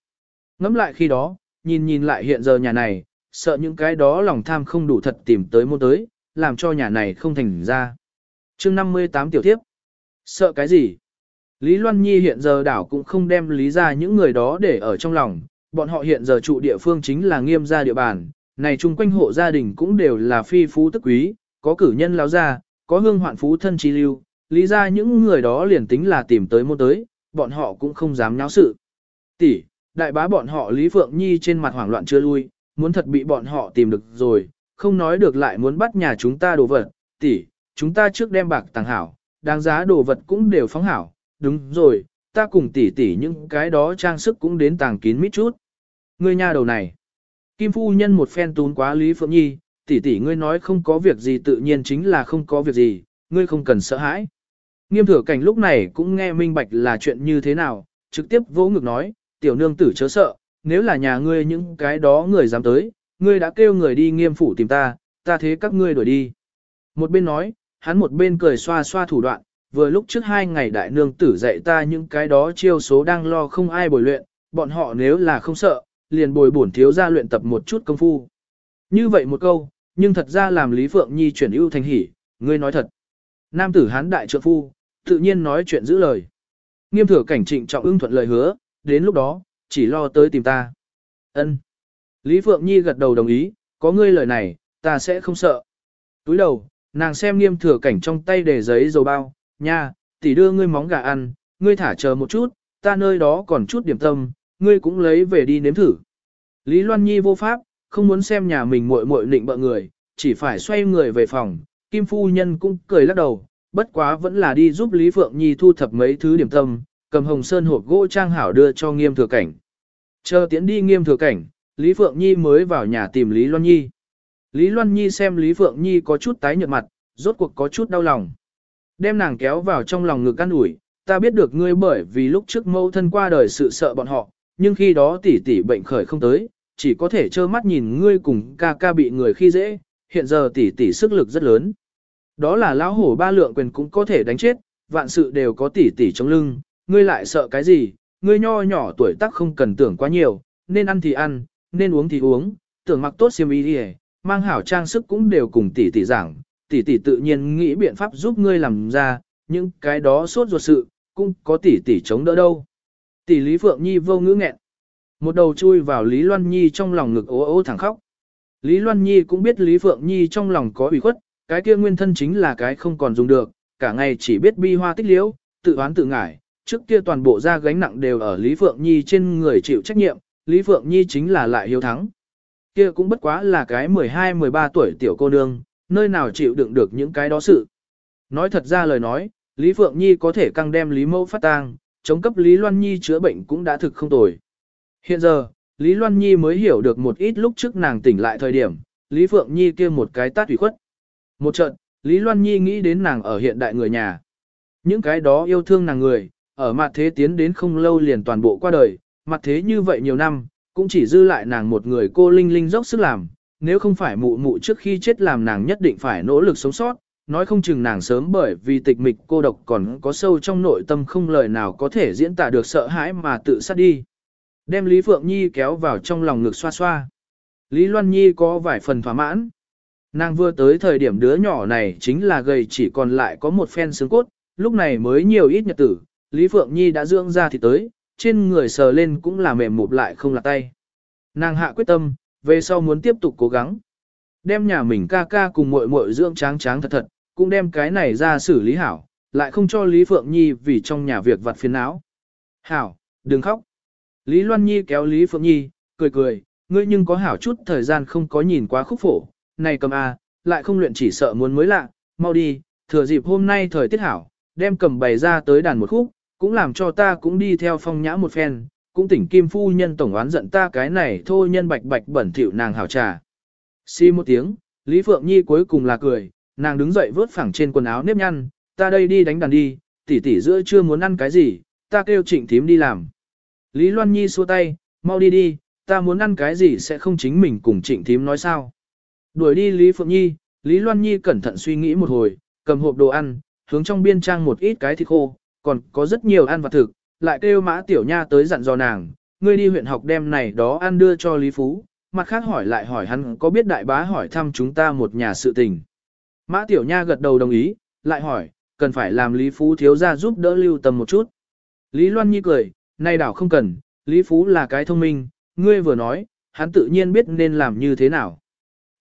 Ngắm lại khi đó, nhìn nhìn lại hiện giờ nhà này, sợ những cái đó lòng tham không đủ thật tìm tới mua tới, làm cho nhà này không thành ra. chương 58 tiểu thiếp. Sợ cái gì? Lý Loan Nhi hiện giờ đảo cũng không đem lý ra những người đó để ở trong lòng, bọn họ hiện giờ trụ địa phương chính là nghiêm gia địa bàn, này chung quanh hộ gia đình cũng đều là phi phú tức quý, có cử nhân lão gia, có hương hoạn phú thân chi lưu, lý ra những người đó liền tính là tìm tới mua tới, bọn họ cũng không dám nháo sự. Tỷ, đại bá bọn họ Lý Phượng Nhi trên mặt hoảng loạn chưa lui, muốn thật bị bọn họ tìm được rồi, không nói được lại muốn bắt nhà chúng ta đồ vật, tỷ, chúng ta trước đem bạc tàng hảo, đáng giá đồ vật cũng đều phóng hảo, đúng rồi, ta cùng tỷ tỷ những cái đó trang sức cũng đến tàng kín mít chút. Ngươi nha đầu này. Kim phu nhân một phen tún quá Lý Phượng Nhi, tỷ tỷ ngươi nói không có việc gì tự nhiên chính là không có việc gì, ngươi không cần sợ hãi. Nghiêm thừa cảnh lúc này cũng nghe minh bạch là chuyện như thế nào, trực tiếp vỗ ngực nói, tiểu nương tử chớ sợ, nếu là nhà ngươi những cái đó người dám tới, ngươi đã kêu người đi nghiêm phủ tìm ta, ta thế các ngươi đuổi đi. Một bên nói, hắn một bên cười xoa xoa thủ đoạn, vừa lúc trước hai ngày đại nương tử dạy ta những cái đó chiêu số đang lo không ai bồi luyện, bọn họ nếu là không sợ, liền bồi bổn thiếu ra luyện tập một chút công phu. Như vậy một câu, nhưng thật ra làm Lý Phượng Nhi chuyển ưu thành hỉ, ngươi nói thật. Nam tử hán đại trượng phu, tự nhiên nói chuyện giữ lời. Nghiêm thừa cảnh trịnh trọng ưng thuận lời hứa, đến lúc đó, chỉ lo tới tìm ta. Ân. Lý Phượng Nhi gật đầu đồng ý, có ngươi lời này, ta sẽ không sợ. Túi đầu, nàng xem nghiêm thừa cảnh trong tay để giấy dầu bao, nha, tỷ đưa ngươi móng gà ăn, ngươi thả chờ một chút, ta nơi đó còn chút điểm tâm, ngươi cũng lấy về đi nếm thử. Lý Loan Nhi vô pháp, không muốn xem nhà mình muội muội nịnh bợ người, chỉ phải xoay người về phòng, Kim Phu Nhân cũng cười lắc đầu, bất quá vẫn là đi giúp Lý Phượng Nhi thu thập mấy thứ điểm tâm, cầm hồng sơn hộp gỗ trang hảo đưa cho nghiêm thừa cảnh. Chờ tiến đi nghiêm thừa cảnh, Lý Phượng Nhi mới vào nhà tìm Lý Loan Nhi. Lý Loan Nhi xem Lý Phượng Nhi có chút tái nhợt mặt, rốt cuộc có chút đau lòng. Đem nàng kéo vào trong lòng ngực ăn ủi, ta biết được ngươi bởi vì lúc trước mâu thân qua đời sự sợ bọn họ, nhưng khi đó tỷ tỷ bệnh khởi không tới, chỉ có thể trơ mắt nhìn ngươi cùng ca ca bị người khi dễ, hiện giờ tỷ tỷ sức lực rất lớn. Đó là lão hổ ba lượng quyền cũng có thể đánh chết, vạn sự đều có tỷ tỷ trong lưng, ngươi lại sợ cái gì, ngươi nho nhỏ tuổi tác không cần tưởng quá nhiều, nên ăn thì ăn, nên uống thì uống, tưởng mặc tốt xiêm y đi mang hảo trang sức cũng đều cùng tỷ tỷ giảng, tỷ tỷ tự nhiên nghĩ biện pháp giúp ngươi làm ra, những cái đó sốt ruột sự, cũng có tỷ tỷ chống đỡ đâu. Tỷ Lý Phượng Nhi vô ngữ nghẹn. Một đầu chui vào Lý Loan Nhi trong lòng ngực ố ố thẳng khóc. Lý Loan Nhi cũng biết Lý Phượng Nhi trong lòng có ủy khuất, cái kia nguyên thân chính là cái không còn dùng được, cả ngày chỉ biết bi hoa tích liễu, tự oán tự ngải, trước kia toàn bộ ra gánh nặng đều ở Lý Phượng Nhi trên người chịu trách nhiệm, Lý Phượng Nhi chính là lại hiếu thắng. Kia cũng bất quá là cái 12-13 tuổi tiểu cô nương, nơi nào chịu đựng được những cái đó sự. Nói thật ra lời nói, Lý Phượng Nhi có thể căng đem Lý Mẫu phát tang, chống cấp Lý Loan Nhi chữa bệnh cũng đã thực không tồi. Hiện giờ, Lý Loan Nhi mới hiểu được một ít lúc trước nàng tỉnh lại thời điểm, Lý Phượng Nhi kia một cái tát ủy khuất. Một trận, Lý Loan Nhi nghĩ đến nàng ở hiện đại người nhà. Những cái đó yêu thương nàng người, ở mặt thế tiến đến không lâu liền toàn bộ qua đời, mặt thế như vậy nhiều năm, cũng chỉ dư lại nàng một người cô Linh Linh dốc sức làm, nếu không phải mụ mụ trước khi chết làm nàng nhất định phải nỗ lực sống sót, nói không chừng nàng sớm bởi vì tịch mịch cô độc còn có sâu trong nội tâm không lời nào có thể diễn tả được sợ hãi mà tự sát đi. Đem Lý Phượng Nhi kéo vào trong lòng ngực xoa xoa. Lý Loan Nhi có vài phần thỏa mãn. Nàng vừa tới thời điểm đứa nhỏ này chính là gầy chỉ còn lại có một phen xương cốt, lúc này mới nhiều ít nhật tử, Lý Phượng Nhi đã dưỡng ra thì tới, trên người sờ lên cũng là mềm mụp lại không là tay. Nàng hạ quyết tâm, về sau muốn tiếp tục cố gắng. Đem nhà mình ca ca cùng muội muội dưỡng tráng tráng thật thật, cũng đem cái này ra xử lý hảo, lại không cho Lý Phượng Nhi vì trong nhà việc vặt phiền não. Hảo, đừng khóc. Lý Loan Nhi kéo Lý Phượng Nhi, cười cười, ngươi nhưng có hảo chút thời gian không có nhìn quá khúc phổ, này cầm a, lại không luyện chỉ sợ muốn mới lạ, mau đi, thừa dịp hôm nay thời tiết hảo, đem cầm bày ra tới đàn một khúc, cũng làm cho ta cũng đi theo phong nhã một phen, cũng tỉnh kim phu nhân tổng oán giận ta cái này thôi nhân bạch bạch bẩn thỉu nàng hảo trà. Xi một tiếng, Lý Phượng Nhi cuối cùng là cười, nàng đứng dậy vớt phẳng trên quần áo nếp nhăn, ta đây đi đánh đàn đi, tỷ tỷ giữa chưa muốn ăn cái gì, ta kêu trịnh thím đi làm. Lý Loan Nhi xua tay, mau đi đi, ta muốn ăn cái gì sẽ không chính mình cùng trịnh thím nói sao. Đuổi đi Lý Phượng Nhi, Lý Loan Nhi cẩn thận suy nghĩ một hồi, cầm hộp đồ ăn, hướng trong biên trang một ít cái thịt khô, còn có rất nhiều ăn vặt thực, lại kêu mã tiểu nha tới dặn dò nàng, ngươi đi huyện học đem này đó ăn đưa cho Lý Phú, mặt khác hỏi lại hỏi hắn có biết đại bá hỏi thăm chúng ta một nhà sự tình. Mã tiểu nha gật đầu đồng ý, lại hỏi, cần phải làm Lý Phú thiếu ra giúp đỡ lưu tâm một chút. Lý Loan Nhi cười, nay đảo không cần, Lý Phú là cái thông minh, ngươi vừa nói, hắn tự nhiên biết nên làm như thế nào.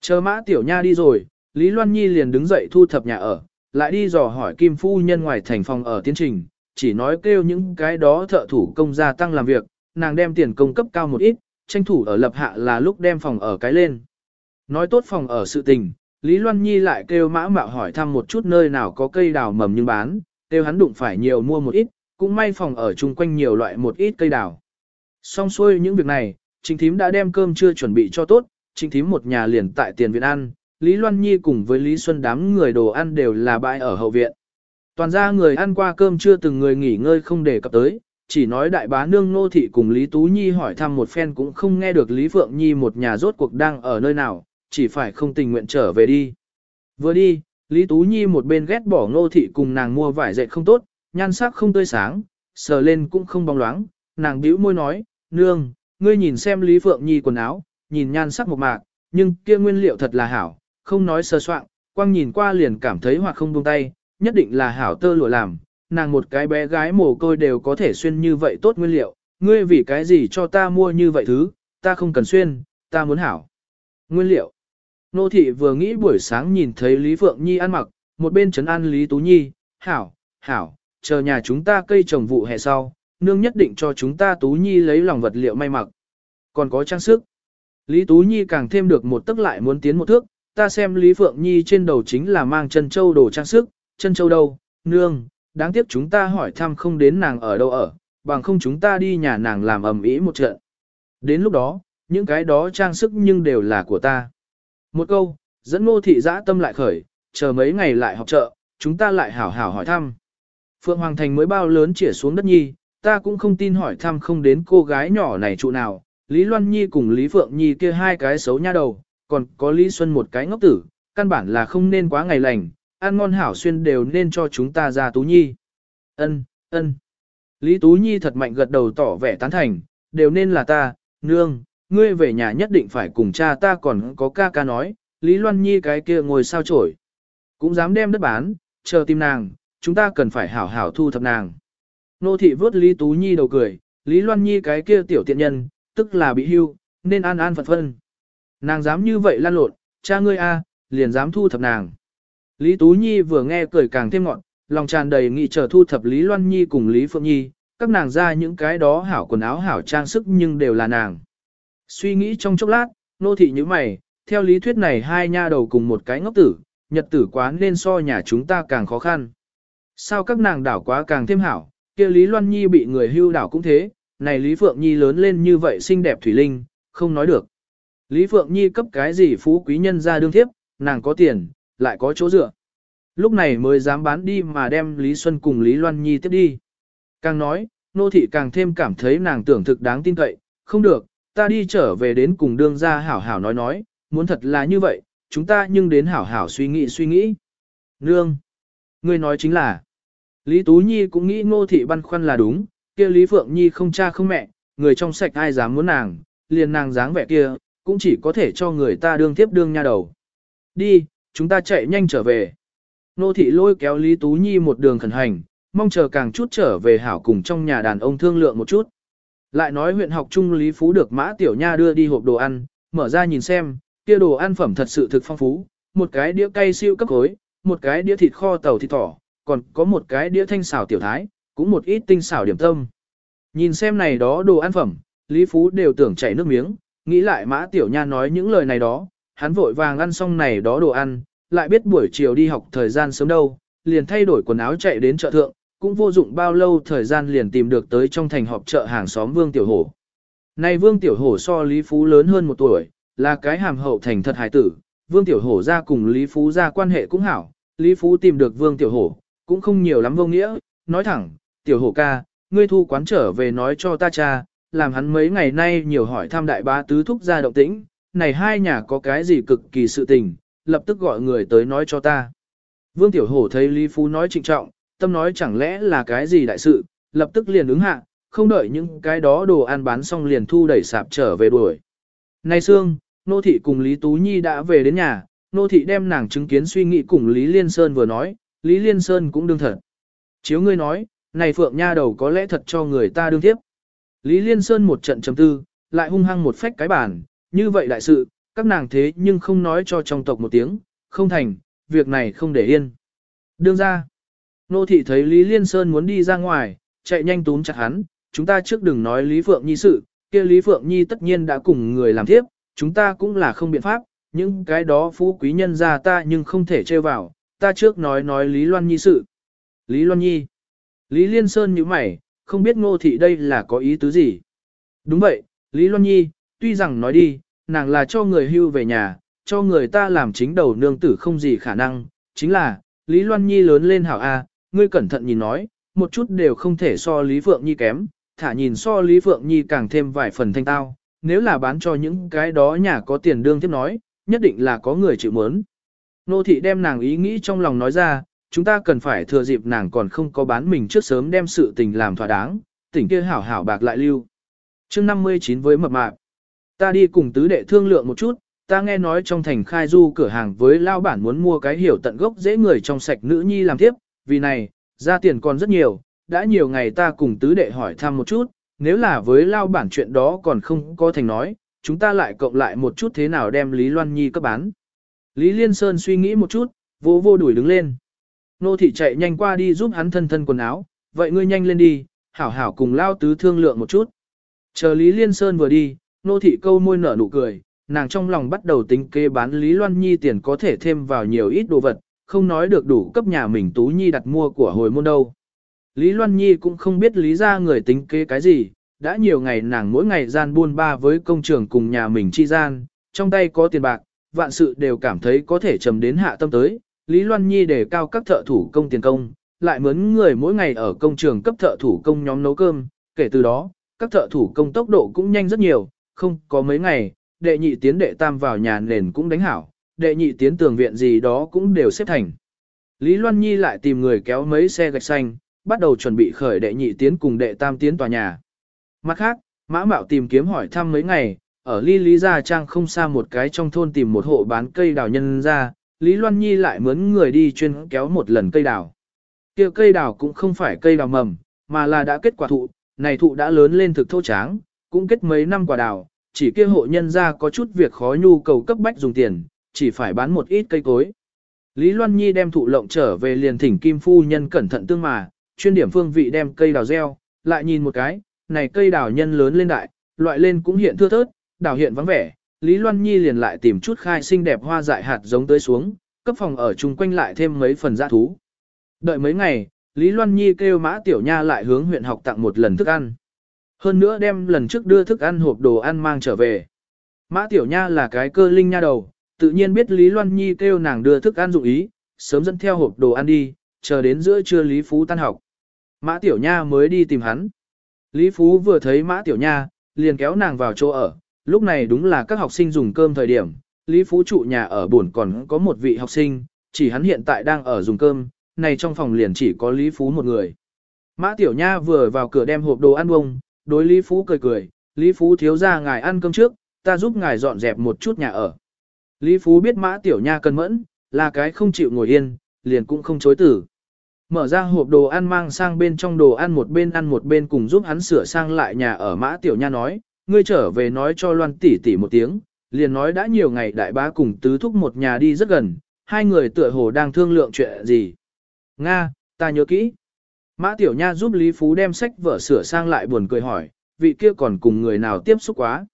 Chờ mã tiểu nha đi rồi, Lý Loan Nhi liền đứng dậy thu thập nhà ở, lại đi dò hỏi Kim Phu Nhân ngoài thành phòng ở tiến trình, chỉ nói kêu những cái đó thợ thủ công gia tăng làm việc, nàng đem tiền công cấp cao một ít, tranh thủ ở lập hạ là lúc đem phòng ở cái lên. Nói tốt phòng ở sự tình, Lý Loan Nhi lại kêu mã mạo hỏi thăm một chút nơi nào có cây đào mầm nhưng bán, kêu hắn đụng phải nhiều mua một ít, cũng may phòng ở chung quanh nhiều loại một ít cây đào. Xong xuôi những việc này, Trình Thím đã đem cơm chưa chuẩn bị cho tốt, Trình Thím một nhà liền tại tiền viện ăn, Lý Loan Nhi cùng với Lý Xuân đám người đồ ăn đều là bãi ở hậu viện. Toàn ra người ăn qua cơm chưa từng người nghỉ ngơi không để cập tới, chỉ nói đại bá nương nô thị cùng Lý Tú Nhi hỏi thăm một phen cũng không nghe được Lý Phượng Nhi một nhà rốt cuộc đang ở nơi nào, chỉ phải không tình nguyện trở về đi. Vừa đi, Lý Tú Nhi một bên ghét bỏ nô thị cùng nàng mua vải dệt không tốt, nhan sắc không tươi sáng, sờ lên cũng không bóng loáng, nàng bĩu môi nói, nương, ngươi nhìn xem Lý Phượng Nhi quần áo, nhìn nhan sắc một mạc, nhưng kia nguyên liệu thật là hảo, không nói sơ soạn, quang nhìn qua liền cảm thấy hoặc không buông tay, nhất định là hảo tơ lụa làm, nàng một cái bé gái mồ côi đều có thể xuyên như vậy tốt nguyên liệu, ngươi vì cái gì cho ta mua như vậy thứ, ta không cần xuyên, ta muốn hảo. Nguyên liệu. Nô thị vừa nghĩ buổi sáng nhìn thấy Lý Phượng Nhi ăn mặc, một bên trấn an Lý Tú Nhi, hảo, hảo, chờ nhà chúng ta cây trồng vụ hè sau, nương nhất định cho chúng ta Tú Nhi lấy lòng vật liệu may mặc. Còn có trang sức. Lý Tú Nhi càng thêm được một tức lại muốn tiến một thước, ta xem Lý Phượng Nhi trên đầu chính là mang chân châu đồ trang sức, chân châu đâu, nương, đáng tiếc chúng ta hỏi thăm không đến nàng ở đâu ở, bằng không chúng ta đi nhà nàng làm ầm ĩ một trận. Đến lúc đó, những cái đó trang sức nhưng đều là của ta. Một câu, dẫn ngô thị giã tâm lại khởi, chờ mấy ngày lại học chợ, chúng ta lại hảo hảo hỏi thăm. Phượng Hoàng Thành mới bao lớn chỉa xuống đất nhi, ta cũng không tin hỏi thăm không đến cô gái nhỏ này trụ nào, Lý Loan Nhi cùng Lý Phượng Nhi kia hai cái xấu nha đầu, còn có Lý Xuân một cái ngốc tử, căn bản là không nên quá ngày lành, ăn ngon hảo xuyên đều nên cho chúng ta ra Tú Nhi. Ân, ân. Lý Tú Nhi thật mạnh gật đầu tỏ vẻ tán thành, đều nên là ta, nương, ngươi về nhà nhất định phải cùng cha ta còn có ca ca nói, Lý Loan Nhi cái kia ngồi sao chổi. Cũng dám đem đất bán, chờ tìm nàng, chúng ta cần phải hảo hảo thu thập nàng. Nô thị vớt Lý Tú Nhi đầu cười, Lý Loan Nhi cái kia tiểu tiện nhân, tức là bị hưu, nên an an phận phân. Nàng dám như vậy lan lộn, cha ngươi a, liền dám thu thập nàng. Lý Tú Nhi vừa nghe cười càng thêm ngọn, lòng tràn đầy nghị chờ thu thập Lý Loan Nhi cùng Lý Phượng Nhi, các nàng ra những cái đó hảo quần áo hảo trang sức nhưng đều là nàng. Suy nghĩ trong chốc lát, nô thị như mày, theo lý thuyết này hai nha đầu cùng một cái ngốc tử, nhật tử quá nên so nhà chúng ta càng khó khăn. Sao các nàng đảo quá càng thêm hảo, kia Lý Loan Nhi bị người hưu đảo cũng thế, này Lý Phượng Nhi lớn lên như vậy xinh đẹp thủy linh, không nói được. Lý Phượng Nhi cấp cái gì phú quý nhân ra đương thiếp, nàng có tiền, lại có chỗ dựa. Lúc này mới dám bán đi mà đem Lý Xuân cùng Lý Loan Nhi tiếp đi. Càng nói, nô thị càng thêm cảm thấy nàng tưởng thực đáng tin cậy, không được, ta đi trở về đến cùng đương gia hảo hảo nói nói, muốn thật là như vậy, chúng ta nhưng đến hảo hảo suy nghĩ suy nghĩ. Nương, ngươi nói chính là, Lý Tú Nhi cũng nghĩ ngô thị băn khoăn là đúng, kia Lý Phượng Nhi không cha không mẹ, người trong sạch ai dám muốn nàng, liền nàng dáng vẻ kia, cũng chỉ có thể cho người ta đương tiếp đương nha đầu. Đi, chúng ta chạy nhanh trở về. Nô thị lôi kéo Lý Tú Nhi một đường khẩn hành, mong chờ càng chút trở về hảo cùng trong nhà đàn ông thương lượng một chút. Lại nói huyện học trung Lý Phú được Mã Tiểu Nha đưa đi hộp đồ ăn, mở ra nhìn xem, kia đồ ăn phẩm thật sự thực phong phú, một cái đĩa cay siêu cấp khối, một cái đĩa thịt kho tàu thịt thỏ, còn có một cái đĩa thanh xào tiểu thái, cũng một ít tinh xào điểm tâm. Nhìn xem này đó đồ ăn phẩm, Lý Phú đều tưởng chảy nước miếng, nghĩ lại Mã Tiểu Nha nói những lời này đó, hắn vội vàng ăn xong này đó đồ ăn, lại biết buổi chiều đi học thời gian sớm đâu, liền thay đổi quần áo chạy đến chợ thượng, cũng vô dụng bao lâu thời gian liền tìm được tới trong thành họp chợ hàng xóm Vương Tiểu Hổ. Này Vương Tiểu Hổ so Lý Phú lớn hơn một tuổi, là cái hàm hậu thành thật hài tử, Vương Tiểu Hổ ra cùng Lý Phú ra quan hệ cũng hảo, Lý Phú tìm được Vương Tiểu Hổ, cũng không nhiều lắm vô nghĩa, nói thẳng, Tiểu Hổ ca, ngươi thu quán trở về nói cho ta cha, làm hắn mấy ngày nay nhiều hỏi thăm đại bá tứ thúc ra động tĩnh, này hai nhà có cái gì cực kỳ sự tình, lập tức gọi người tới nói cho ta. Vương Tiểu Hổ thấy Lý Phú nói trịnh trọng, tâm nói chẳng lẽ là cái gì đại sự, lập tức liền ứng hạ, không đợi những cái đó đồ ăn bán xong liền thu đẩy sạp trở về đuổi. Nay Sương, Nô Thị cùng Lý Tú Nhi đã về đến nhà, Nô Thị đem nàng chứng kiến suy nghĩ cùng Lý Liên Sơn vừa nói, Lý Liên Sơn cũng đương thật. Chiếu ngươi nói, này Phượng Nha đầu có lẽ thật cho người ta đương tiếp. Lý Liên Sơn một trận chấm tư, lại hung hăng một phách cái bản, như vậy đại sự, các nàng thế nhưng không nói cho trong tộc một tiếng, không thành, việc này không để yên. Đương ra, nô thị thấy Lý Liên Sơn muốn đi ra ngoài, chạy nhanh túm chặt hắn, chúng ta trước đừng nói Lý Phượng Nhi sự, kia Lý Phượng Nhi tất nhiên đã cùng người làm tiếp, chúng ta cũng là không biện pháp, những cái đó phú quý nhân ra ta nhưng không thể trêu vào, ta trước nói nói Lý Loan Nhi sự. Lý Loan Nhi. Lý Liên Sơn như mày, không biết ngô thị đây là có ý tứ gì. Đúng vậy, Lý Loan Nhi, tuy rằng nói đi, nàng là cho người hưu về nhà, cho người ta làm chính đầu nương tử không gì khả năng, chính là, Lý Loan Nhi lớn lên hảo A, ngươi cẩn thận nhìn nói, một chút đều không thể so Lý Phượng Nhi kém, thả nhìn so Lý Phượng Nhi càng thêm vài phần thanh tao, nếu là bán cho những cái đó nhà có tiền đương tiếp nói, nhất định là có người chịu mớn. Nô thị đem nàng ý nghĩ trong lòng nói ra, chúng ta cần phải thừa dịp nàng còn không có bán mình trước sớm đem sự tình làm thỏa đáng, tỉnh kia hảo hảo bạc lại lưu. chương 59 với mập mạp, ta đi cùng tứ đệ thương lượng một chút, ta nghe nói trong thành khai du cửa hàng với lao bản muốn mua cái hiểu tận gốc dễ người trong sạch nữ nhi làm tiếp, vì này, ra tiền còn rất nhiều, đã nhiều ngày ta cùng tứ đệ hỏi thăm một chút, nếu là với lao bản chuyện đó còn không có thành nói, chúng ta lại cộng lại một chút thế nào đem Lý Loan Nhi cấp bán. Lý Liên Sơn suy nghĩ một chút, vô vô đuổi đứng lên. Nô thị chạy nhanh qua đi giúp hắn thân thân quần áo, vậy ngươi nhanh lên đi, hảo hảo cùng lao tứ thương lượng một chút. Chờ Lý Liên Sơn vừa đi, nô thị câu môi nở nụ cười, nàng trong lòng bắt đầu tính kế bán Lý Loan Nhi tiền có thể thêm vào nhiều ít đồ vật, không nói được đủ cấp nhà mình Tú Nhi đặt mua của hồi môn đâu. Lý Loan Nhi cũng không biết lý ra người tính kế cái gì, đã nhiều ngày nàng mỗi ngày gian buôn ba với công trường cùng nhà mình chi gian, trong tay có tiền bạc, vạn sự đều cảm thấy có thể trầm đến hạ tâm tới. Lý Loan Nhi đề cao các thợ thủ công tiền công, lại mướn người mỗi ngày ở công trường cấp thợ thủ công nhóm nấu cơm, kể từ đó, các thợ thủ công tốc độ cũng nhanh rất nhiều, không có mấy ngày, đệ nhị tiến đệ tam vào nhà nền cũng đánh hảo, đệ nhị tiến tường viện gì đó cũng đều xếp thành. Lý Loan Nhi lại tìm người kéo mấy xe gạch xanh, bắt đầu chuẩn bị khởi đệ nhị tiến cùng đệ tam tiến tòa nhà. Mặt khác, Mã Mạo tìm kiếm hỏi thăm mấy ngày, ở Ly Lý Gia Trang không xa một cái trong thôn tìm một hộ bán cây đào nhân ra, Lý Loan Nhi lại mướn người đi chuyên kéo một lần cây đào. kia cây đào cũng không phải cây đào mầm, mà là đã kết quả thụ, này thụ đã lớn lên thực thô tráng, cũng kết mấy năm quả đào, chỉ kia hộ nhân ra có chút việc khó nhu cầu cấp bách dùng tiền, chỉ phải bán một ít cây cối. Lý Loan Nhi đem thụ lộng trở về liền thỉnh Kim Phu Nhân cẩn thận tương mà, chuyên điểm phương vị đem cây đào gieo, lại nhìn một cái, này cây đào nhân lớn lên đại, loại lên cũng hiện thưa thớt, đào hiện vắng vẻ, Lý Loan Nhi liền lại tìm chút khai xinh đẹp hoa dại hạt giống tới xuống, cấp phòng ở chung quanh lại thêm mấy phần dã thú. Đợi mấy ngày, Lý Loan Nhi kêu Mã Tiểu Nha lại hướng huyện học tặng một lần thức ăn. Hơn nữa đem lần trước đưa thức ăn hộp đồ ăn mang trở về. Mã Tiểu Nha là cái cơ linh nha đầu, tự nhiên biết Lý Loan Nhi kêu nàng đưa thức ăn dụng ý, sớm dẫn theo hộp đồ ăn đi, chờ đến giữa trưa Lý Phú tan học. Mã Tiểu Nha mới đi tìm hắn. Lý Phú vừa thấy Mã Tiểu Nha, liền kéo nàng vào chỗ ở, lúc này đúng là các học sinh dùng cơm thời điểm. Lý Phú trụ nhà ở buồn còn có một vị học sinh, chỉ hắn hiện tại đang ở dùng cơm, này trong phòng liền chỉ có Lý Phú một người. Mã Tiểu Nha vừa vào cửa đem hộp đồ ăn bông, đối Lý Phú cười cười, Lý Phú thiếu ra ngài ăn cơm trước, ta giúp ngài dọn dẹp một chút nhà ở. Lý Phú biết Mã Tiểu Nha cân mẫn, là cái không chịu ngồi yên, liền cũng không chối tử. Mở ra hộp đồ ăn mang sang bên trong đồ ăn một bên ăn một bên cùng giúp hắn sửa sang lại nhà ở Mã Tiểu Nha nói, ngươi trở về nói cho Loan tỷ tỷ một tiếng, liền nói đã nhiều ngày đại bá cùng tứ thúc một nhà đi rất gần, hai người tựa hồ đang thương lượng chuyện gì. Nga, ta nhớ kỹ. Mã Tiểu Nha giúp Lý Phú đem sách vở sửa sang lại buồn cười hỏi, vị kia còn cùng người nào tiếp xúc quá.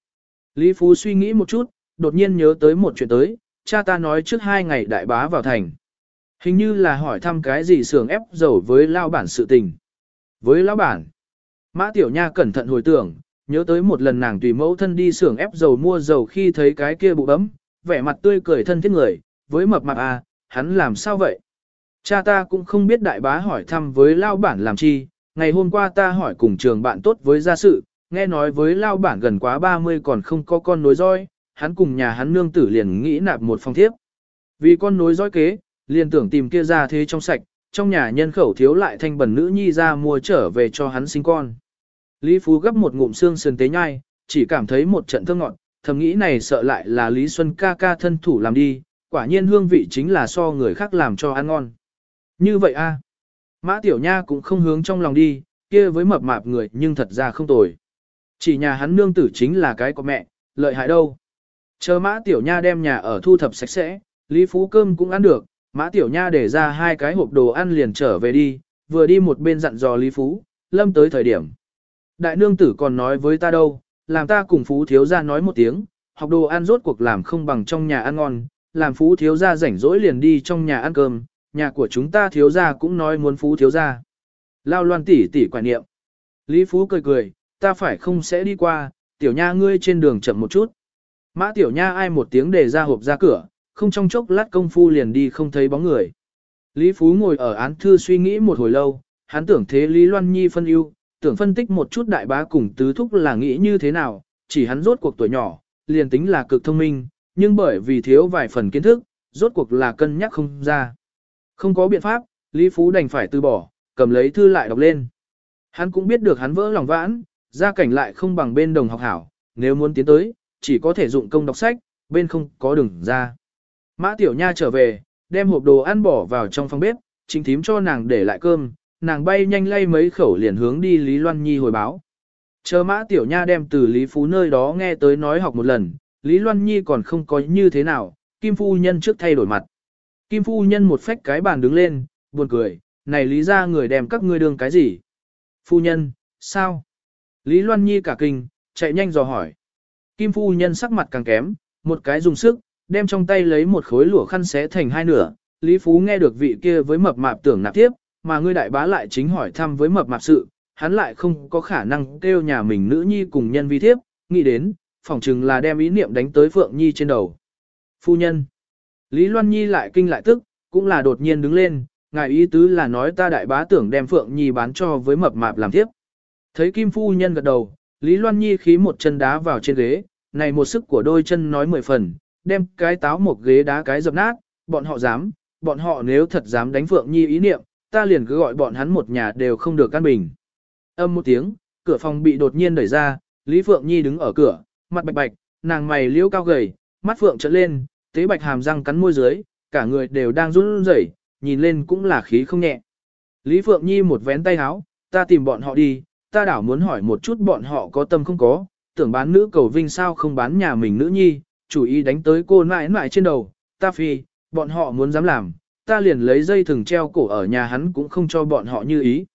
Lý Phú suy nghĩ một chút, đột nhiên nhớ tới một chuyện tới, cha ta nói trước hai ngày đại bá vào thành. Hình như là hỏi thăm cái gì sưởng ép dầu với lao bản sự tình. Với lão bản, Mã Tiểu Nha cẩn thận hồi tưởng, nhớ tới một lần nàng tùy mẫu thân đi xưởng ép dầu mua dầu khi thấy cái kia bụ bấm, vẻ mặt tươi cười thân thiết người, với mập mạp à, hắn làm sao vậy? Cha ta cũng không biết đại bá hỏi thăm với lao bản làm chi, ngày hôm qua ta hỏi cùng trường bạn tốt với gia sự, nghe nói với lao bản gần quá 30 còn không có con nối roi, hắn cùng nhà hắn nương tử liền nghĩ nạp một phòng thiếp. Vì con nối dõi kế, liền tưởng tìm kia ra thế trong sạch, trong nhà nhân khẩu thiếu lại thanh bẩn nữ nhi ra mua trở về cho hắn sinh con. Lý Phú gấp một ngụm xương sườn tế nhai, chỉ cảm thấy một trận thơm ngọt, thầm nghĩ này sợ lại là Lý Xuân ca ca thân thủ làm đi, quả nhiên hương vị chính là so người khác làm cho ăn ngon. Như vậy a Mã Tiểu Nha cũng không hướng trong lòng đi, kia với mập mạp người nhưng thật ra không tồi. Chỉ nhà hắn nương tử chính là cái của mẹ, lợi hại đâu. Chờ Mã Tiểu Nha đem nhà ở thu thập sạch sẽ, Lý Phú cơm cũng ăn được, Mã Tiểu Nha để ra hai cái hộp đồ ăn liền trở về đi, vừa đi một bên dặn dò Lý Phú, lâm tới thời điểm. Đại nương tử còn nói với ta đâu, làm ta cùng Phú thiếu gia nói một tiếng, học đồ ăn rốt cuộc làm không bằng trong nhà ăn ngon, làm Phú thiếu gia rảnh rỗi liền đi trong nhà ăn cơm, nhà của chúng ta thiếu gia cũng nói muốn Phú thiếu gia. Lao loan tỷ tỷ quả niệm. Lý Phú cười cười, ta phải không sẽ đi qua, tiểu nha ngươi trên đường chậm một chút. Mã tiểu nha ai một tiếng để ra hộp ra cửa, không trong chốc lát công phu liền đi không thấy bóng người. Lý Phú ngồi ở án thư suy nghĩ một hồi lâu, hắn tưởng thế Lý Loan Nhi phân ưu, tưởng phân tích một chút đại bá cùng tứ thúc là nghĩ như thế nào, chỉ hắn rốt cuộc tuổi nhỏ, liền tính là cực thông minh, nhưng bởi vì thiếu vài phần kiến thức, rốt cuộc là cân nhắc không ra. Không có biện pháp, Lý Phú đành phải từ bỏ, cầm lấy thư lại đọc lên. Hắn cũng biết được hắn vỡ lòng vãn, gia cảnh lại không bằng bên đồng học hảo, nếu muốn tiến tới, chỉ có thể dụng công đọc sách, bên không có đường ra. Mã Tiểu Nha trở về, đem hộp đồ ăn bỏ vào trong phòng bếp, chính thím cho nàng để lại cơm, nàng bay nhanh lay mấy khẩu liền hướng đi Lý Loan Nhi hồi báo. Chờ Mã Tiểu Nha đem từ Lý Phú nơi đó nghe tới nói học một lần, Lý Loan Nhi còn không có như thế nào, Kim Phu Nhân trước thay đổi mặt. Kim Phu Nhân một phách cái bàn đứng lên, buồn cười, này lý ra người đem các ngươi đường cái gì? Phu Nhân, sao? Lý Loan Nhi cả kinh, chạy nhanh dò hỏi. Kim phu nhân sắc mặt càng kém, một cái dùng sức, đem trong tay lấy một khối lụa khăn xé thành hai nửa. Lý Phú nghe được vị kia với mập mạp tưởng nạp tiếp, mà ngươi đại bá lại chính hỏi thăm với mập mạp sự, hắn lại không có khả năng kêu nhà mình nữ nhi cùng nhân vi thiếp, nghĩ đến, phỏng chừng là đem ý niệm đánh tới Phượng Nhi trên đầu. Phu nhân. Lý Loan Nhi lại kinh lại tức, cũng là đột nhiên đứng lên, ngài ý tứ là nói ta đại bá tưởng đem Phượng Nhi bán cho với mập mạp làm tiếp. Thấy Kim Phu Nhân gật đầu, Lý Loan Nhi khí một chân đá vào trên ghế, này một sức của đôi chân nói mười phần, đem cái táo một ghế đá cái dập nát, bọn họ dám, bọn họ nếu thật dám đánh Phượng Nhi ý niệm, ta liền cứ gọi bọn hắn một nhà đều không được căn bình. Âm một tiếng, cửa phòng bị đột nhiên đẩy ra, Lý Phượng Nhi đứng ở cửa, mặt bạch bạch, nàng mày liễu cao gầy, mắt Phượng trợn lên, tế bạch hàm răng cắn môi dưới, cả người đều đang run rẩy, nhìn lên cũng là khí không nhẹ. Lý Phượng Nhi một vén tay háo, ta tìm bọn họ đi, ta đảo muốn hỏi một chút bọn họ có tâm không có, tưởng bán nữ cầu vinh sao không bán nhà mình nữ nhi, chủ ý đánh tới cô nãi nãi trên đầu, ta phi, bọn họ muốn dám làm, ta liền lấy dây thừng treo cổ ở nhà hắn cũng không cho bọn họ như ý.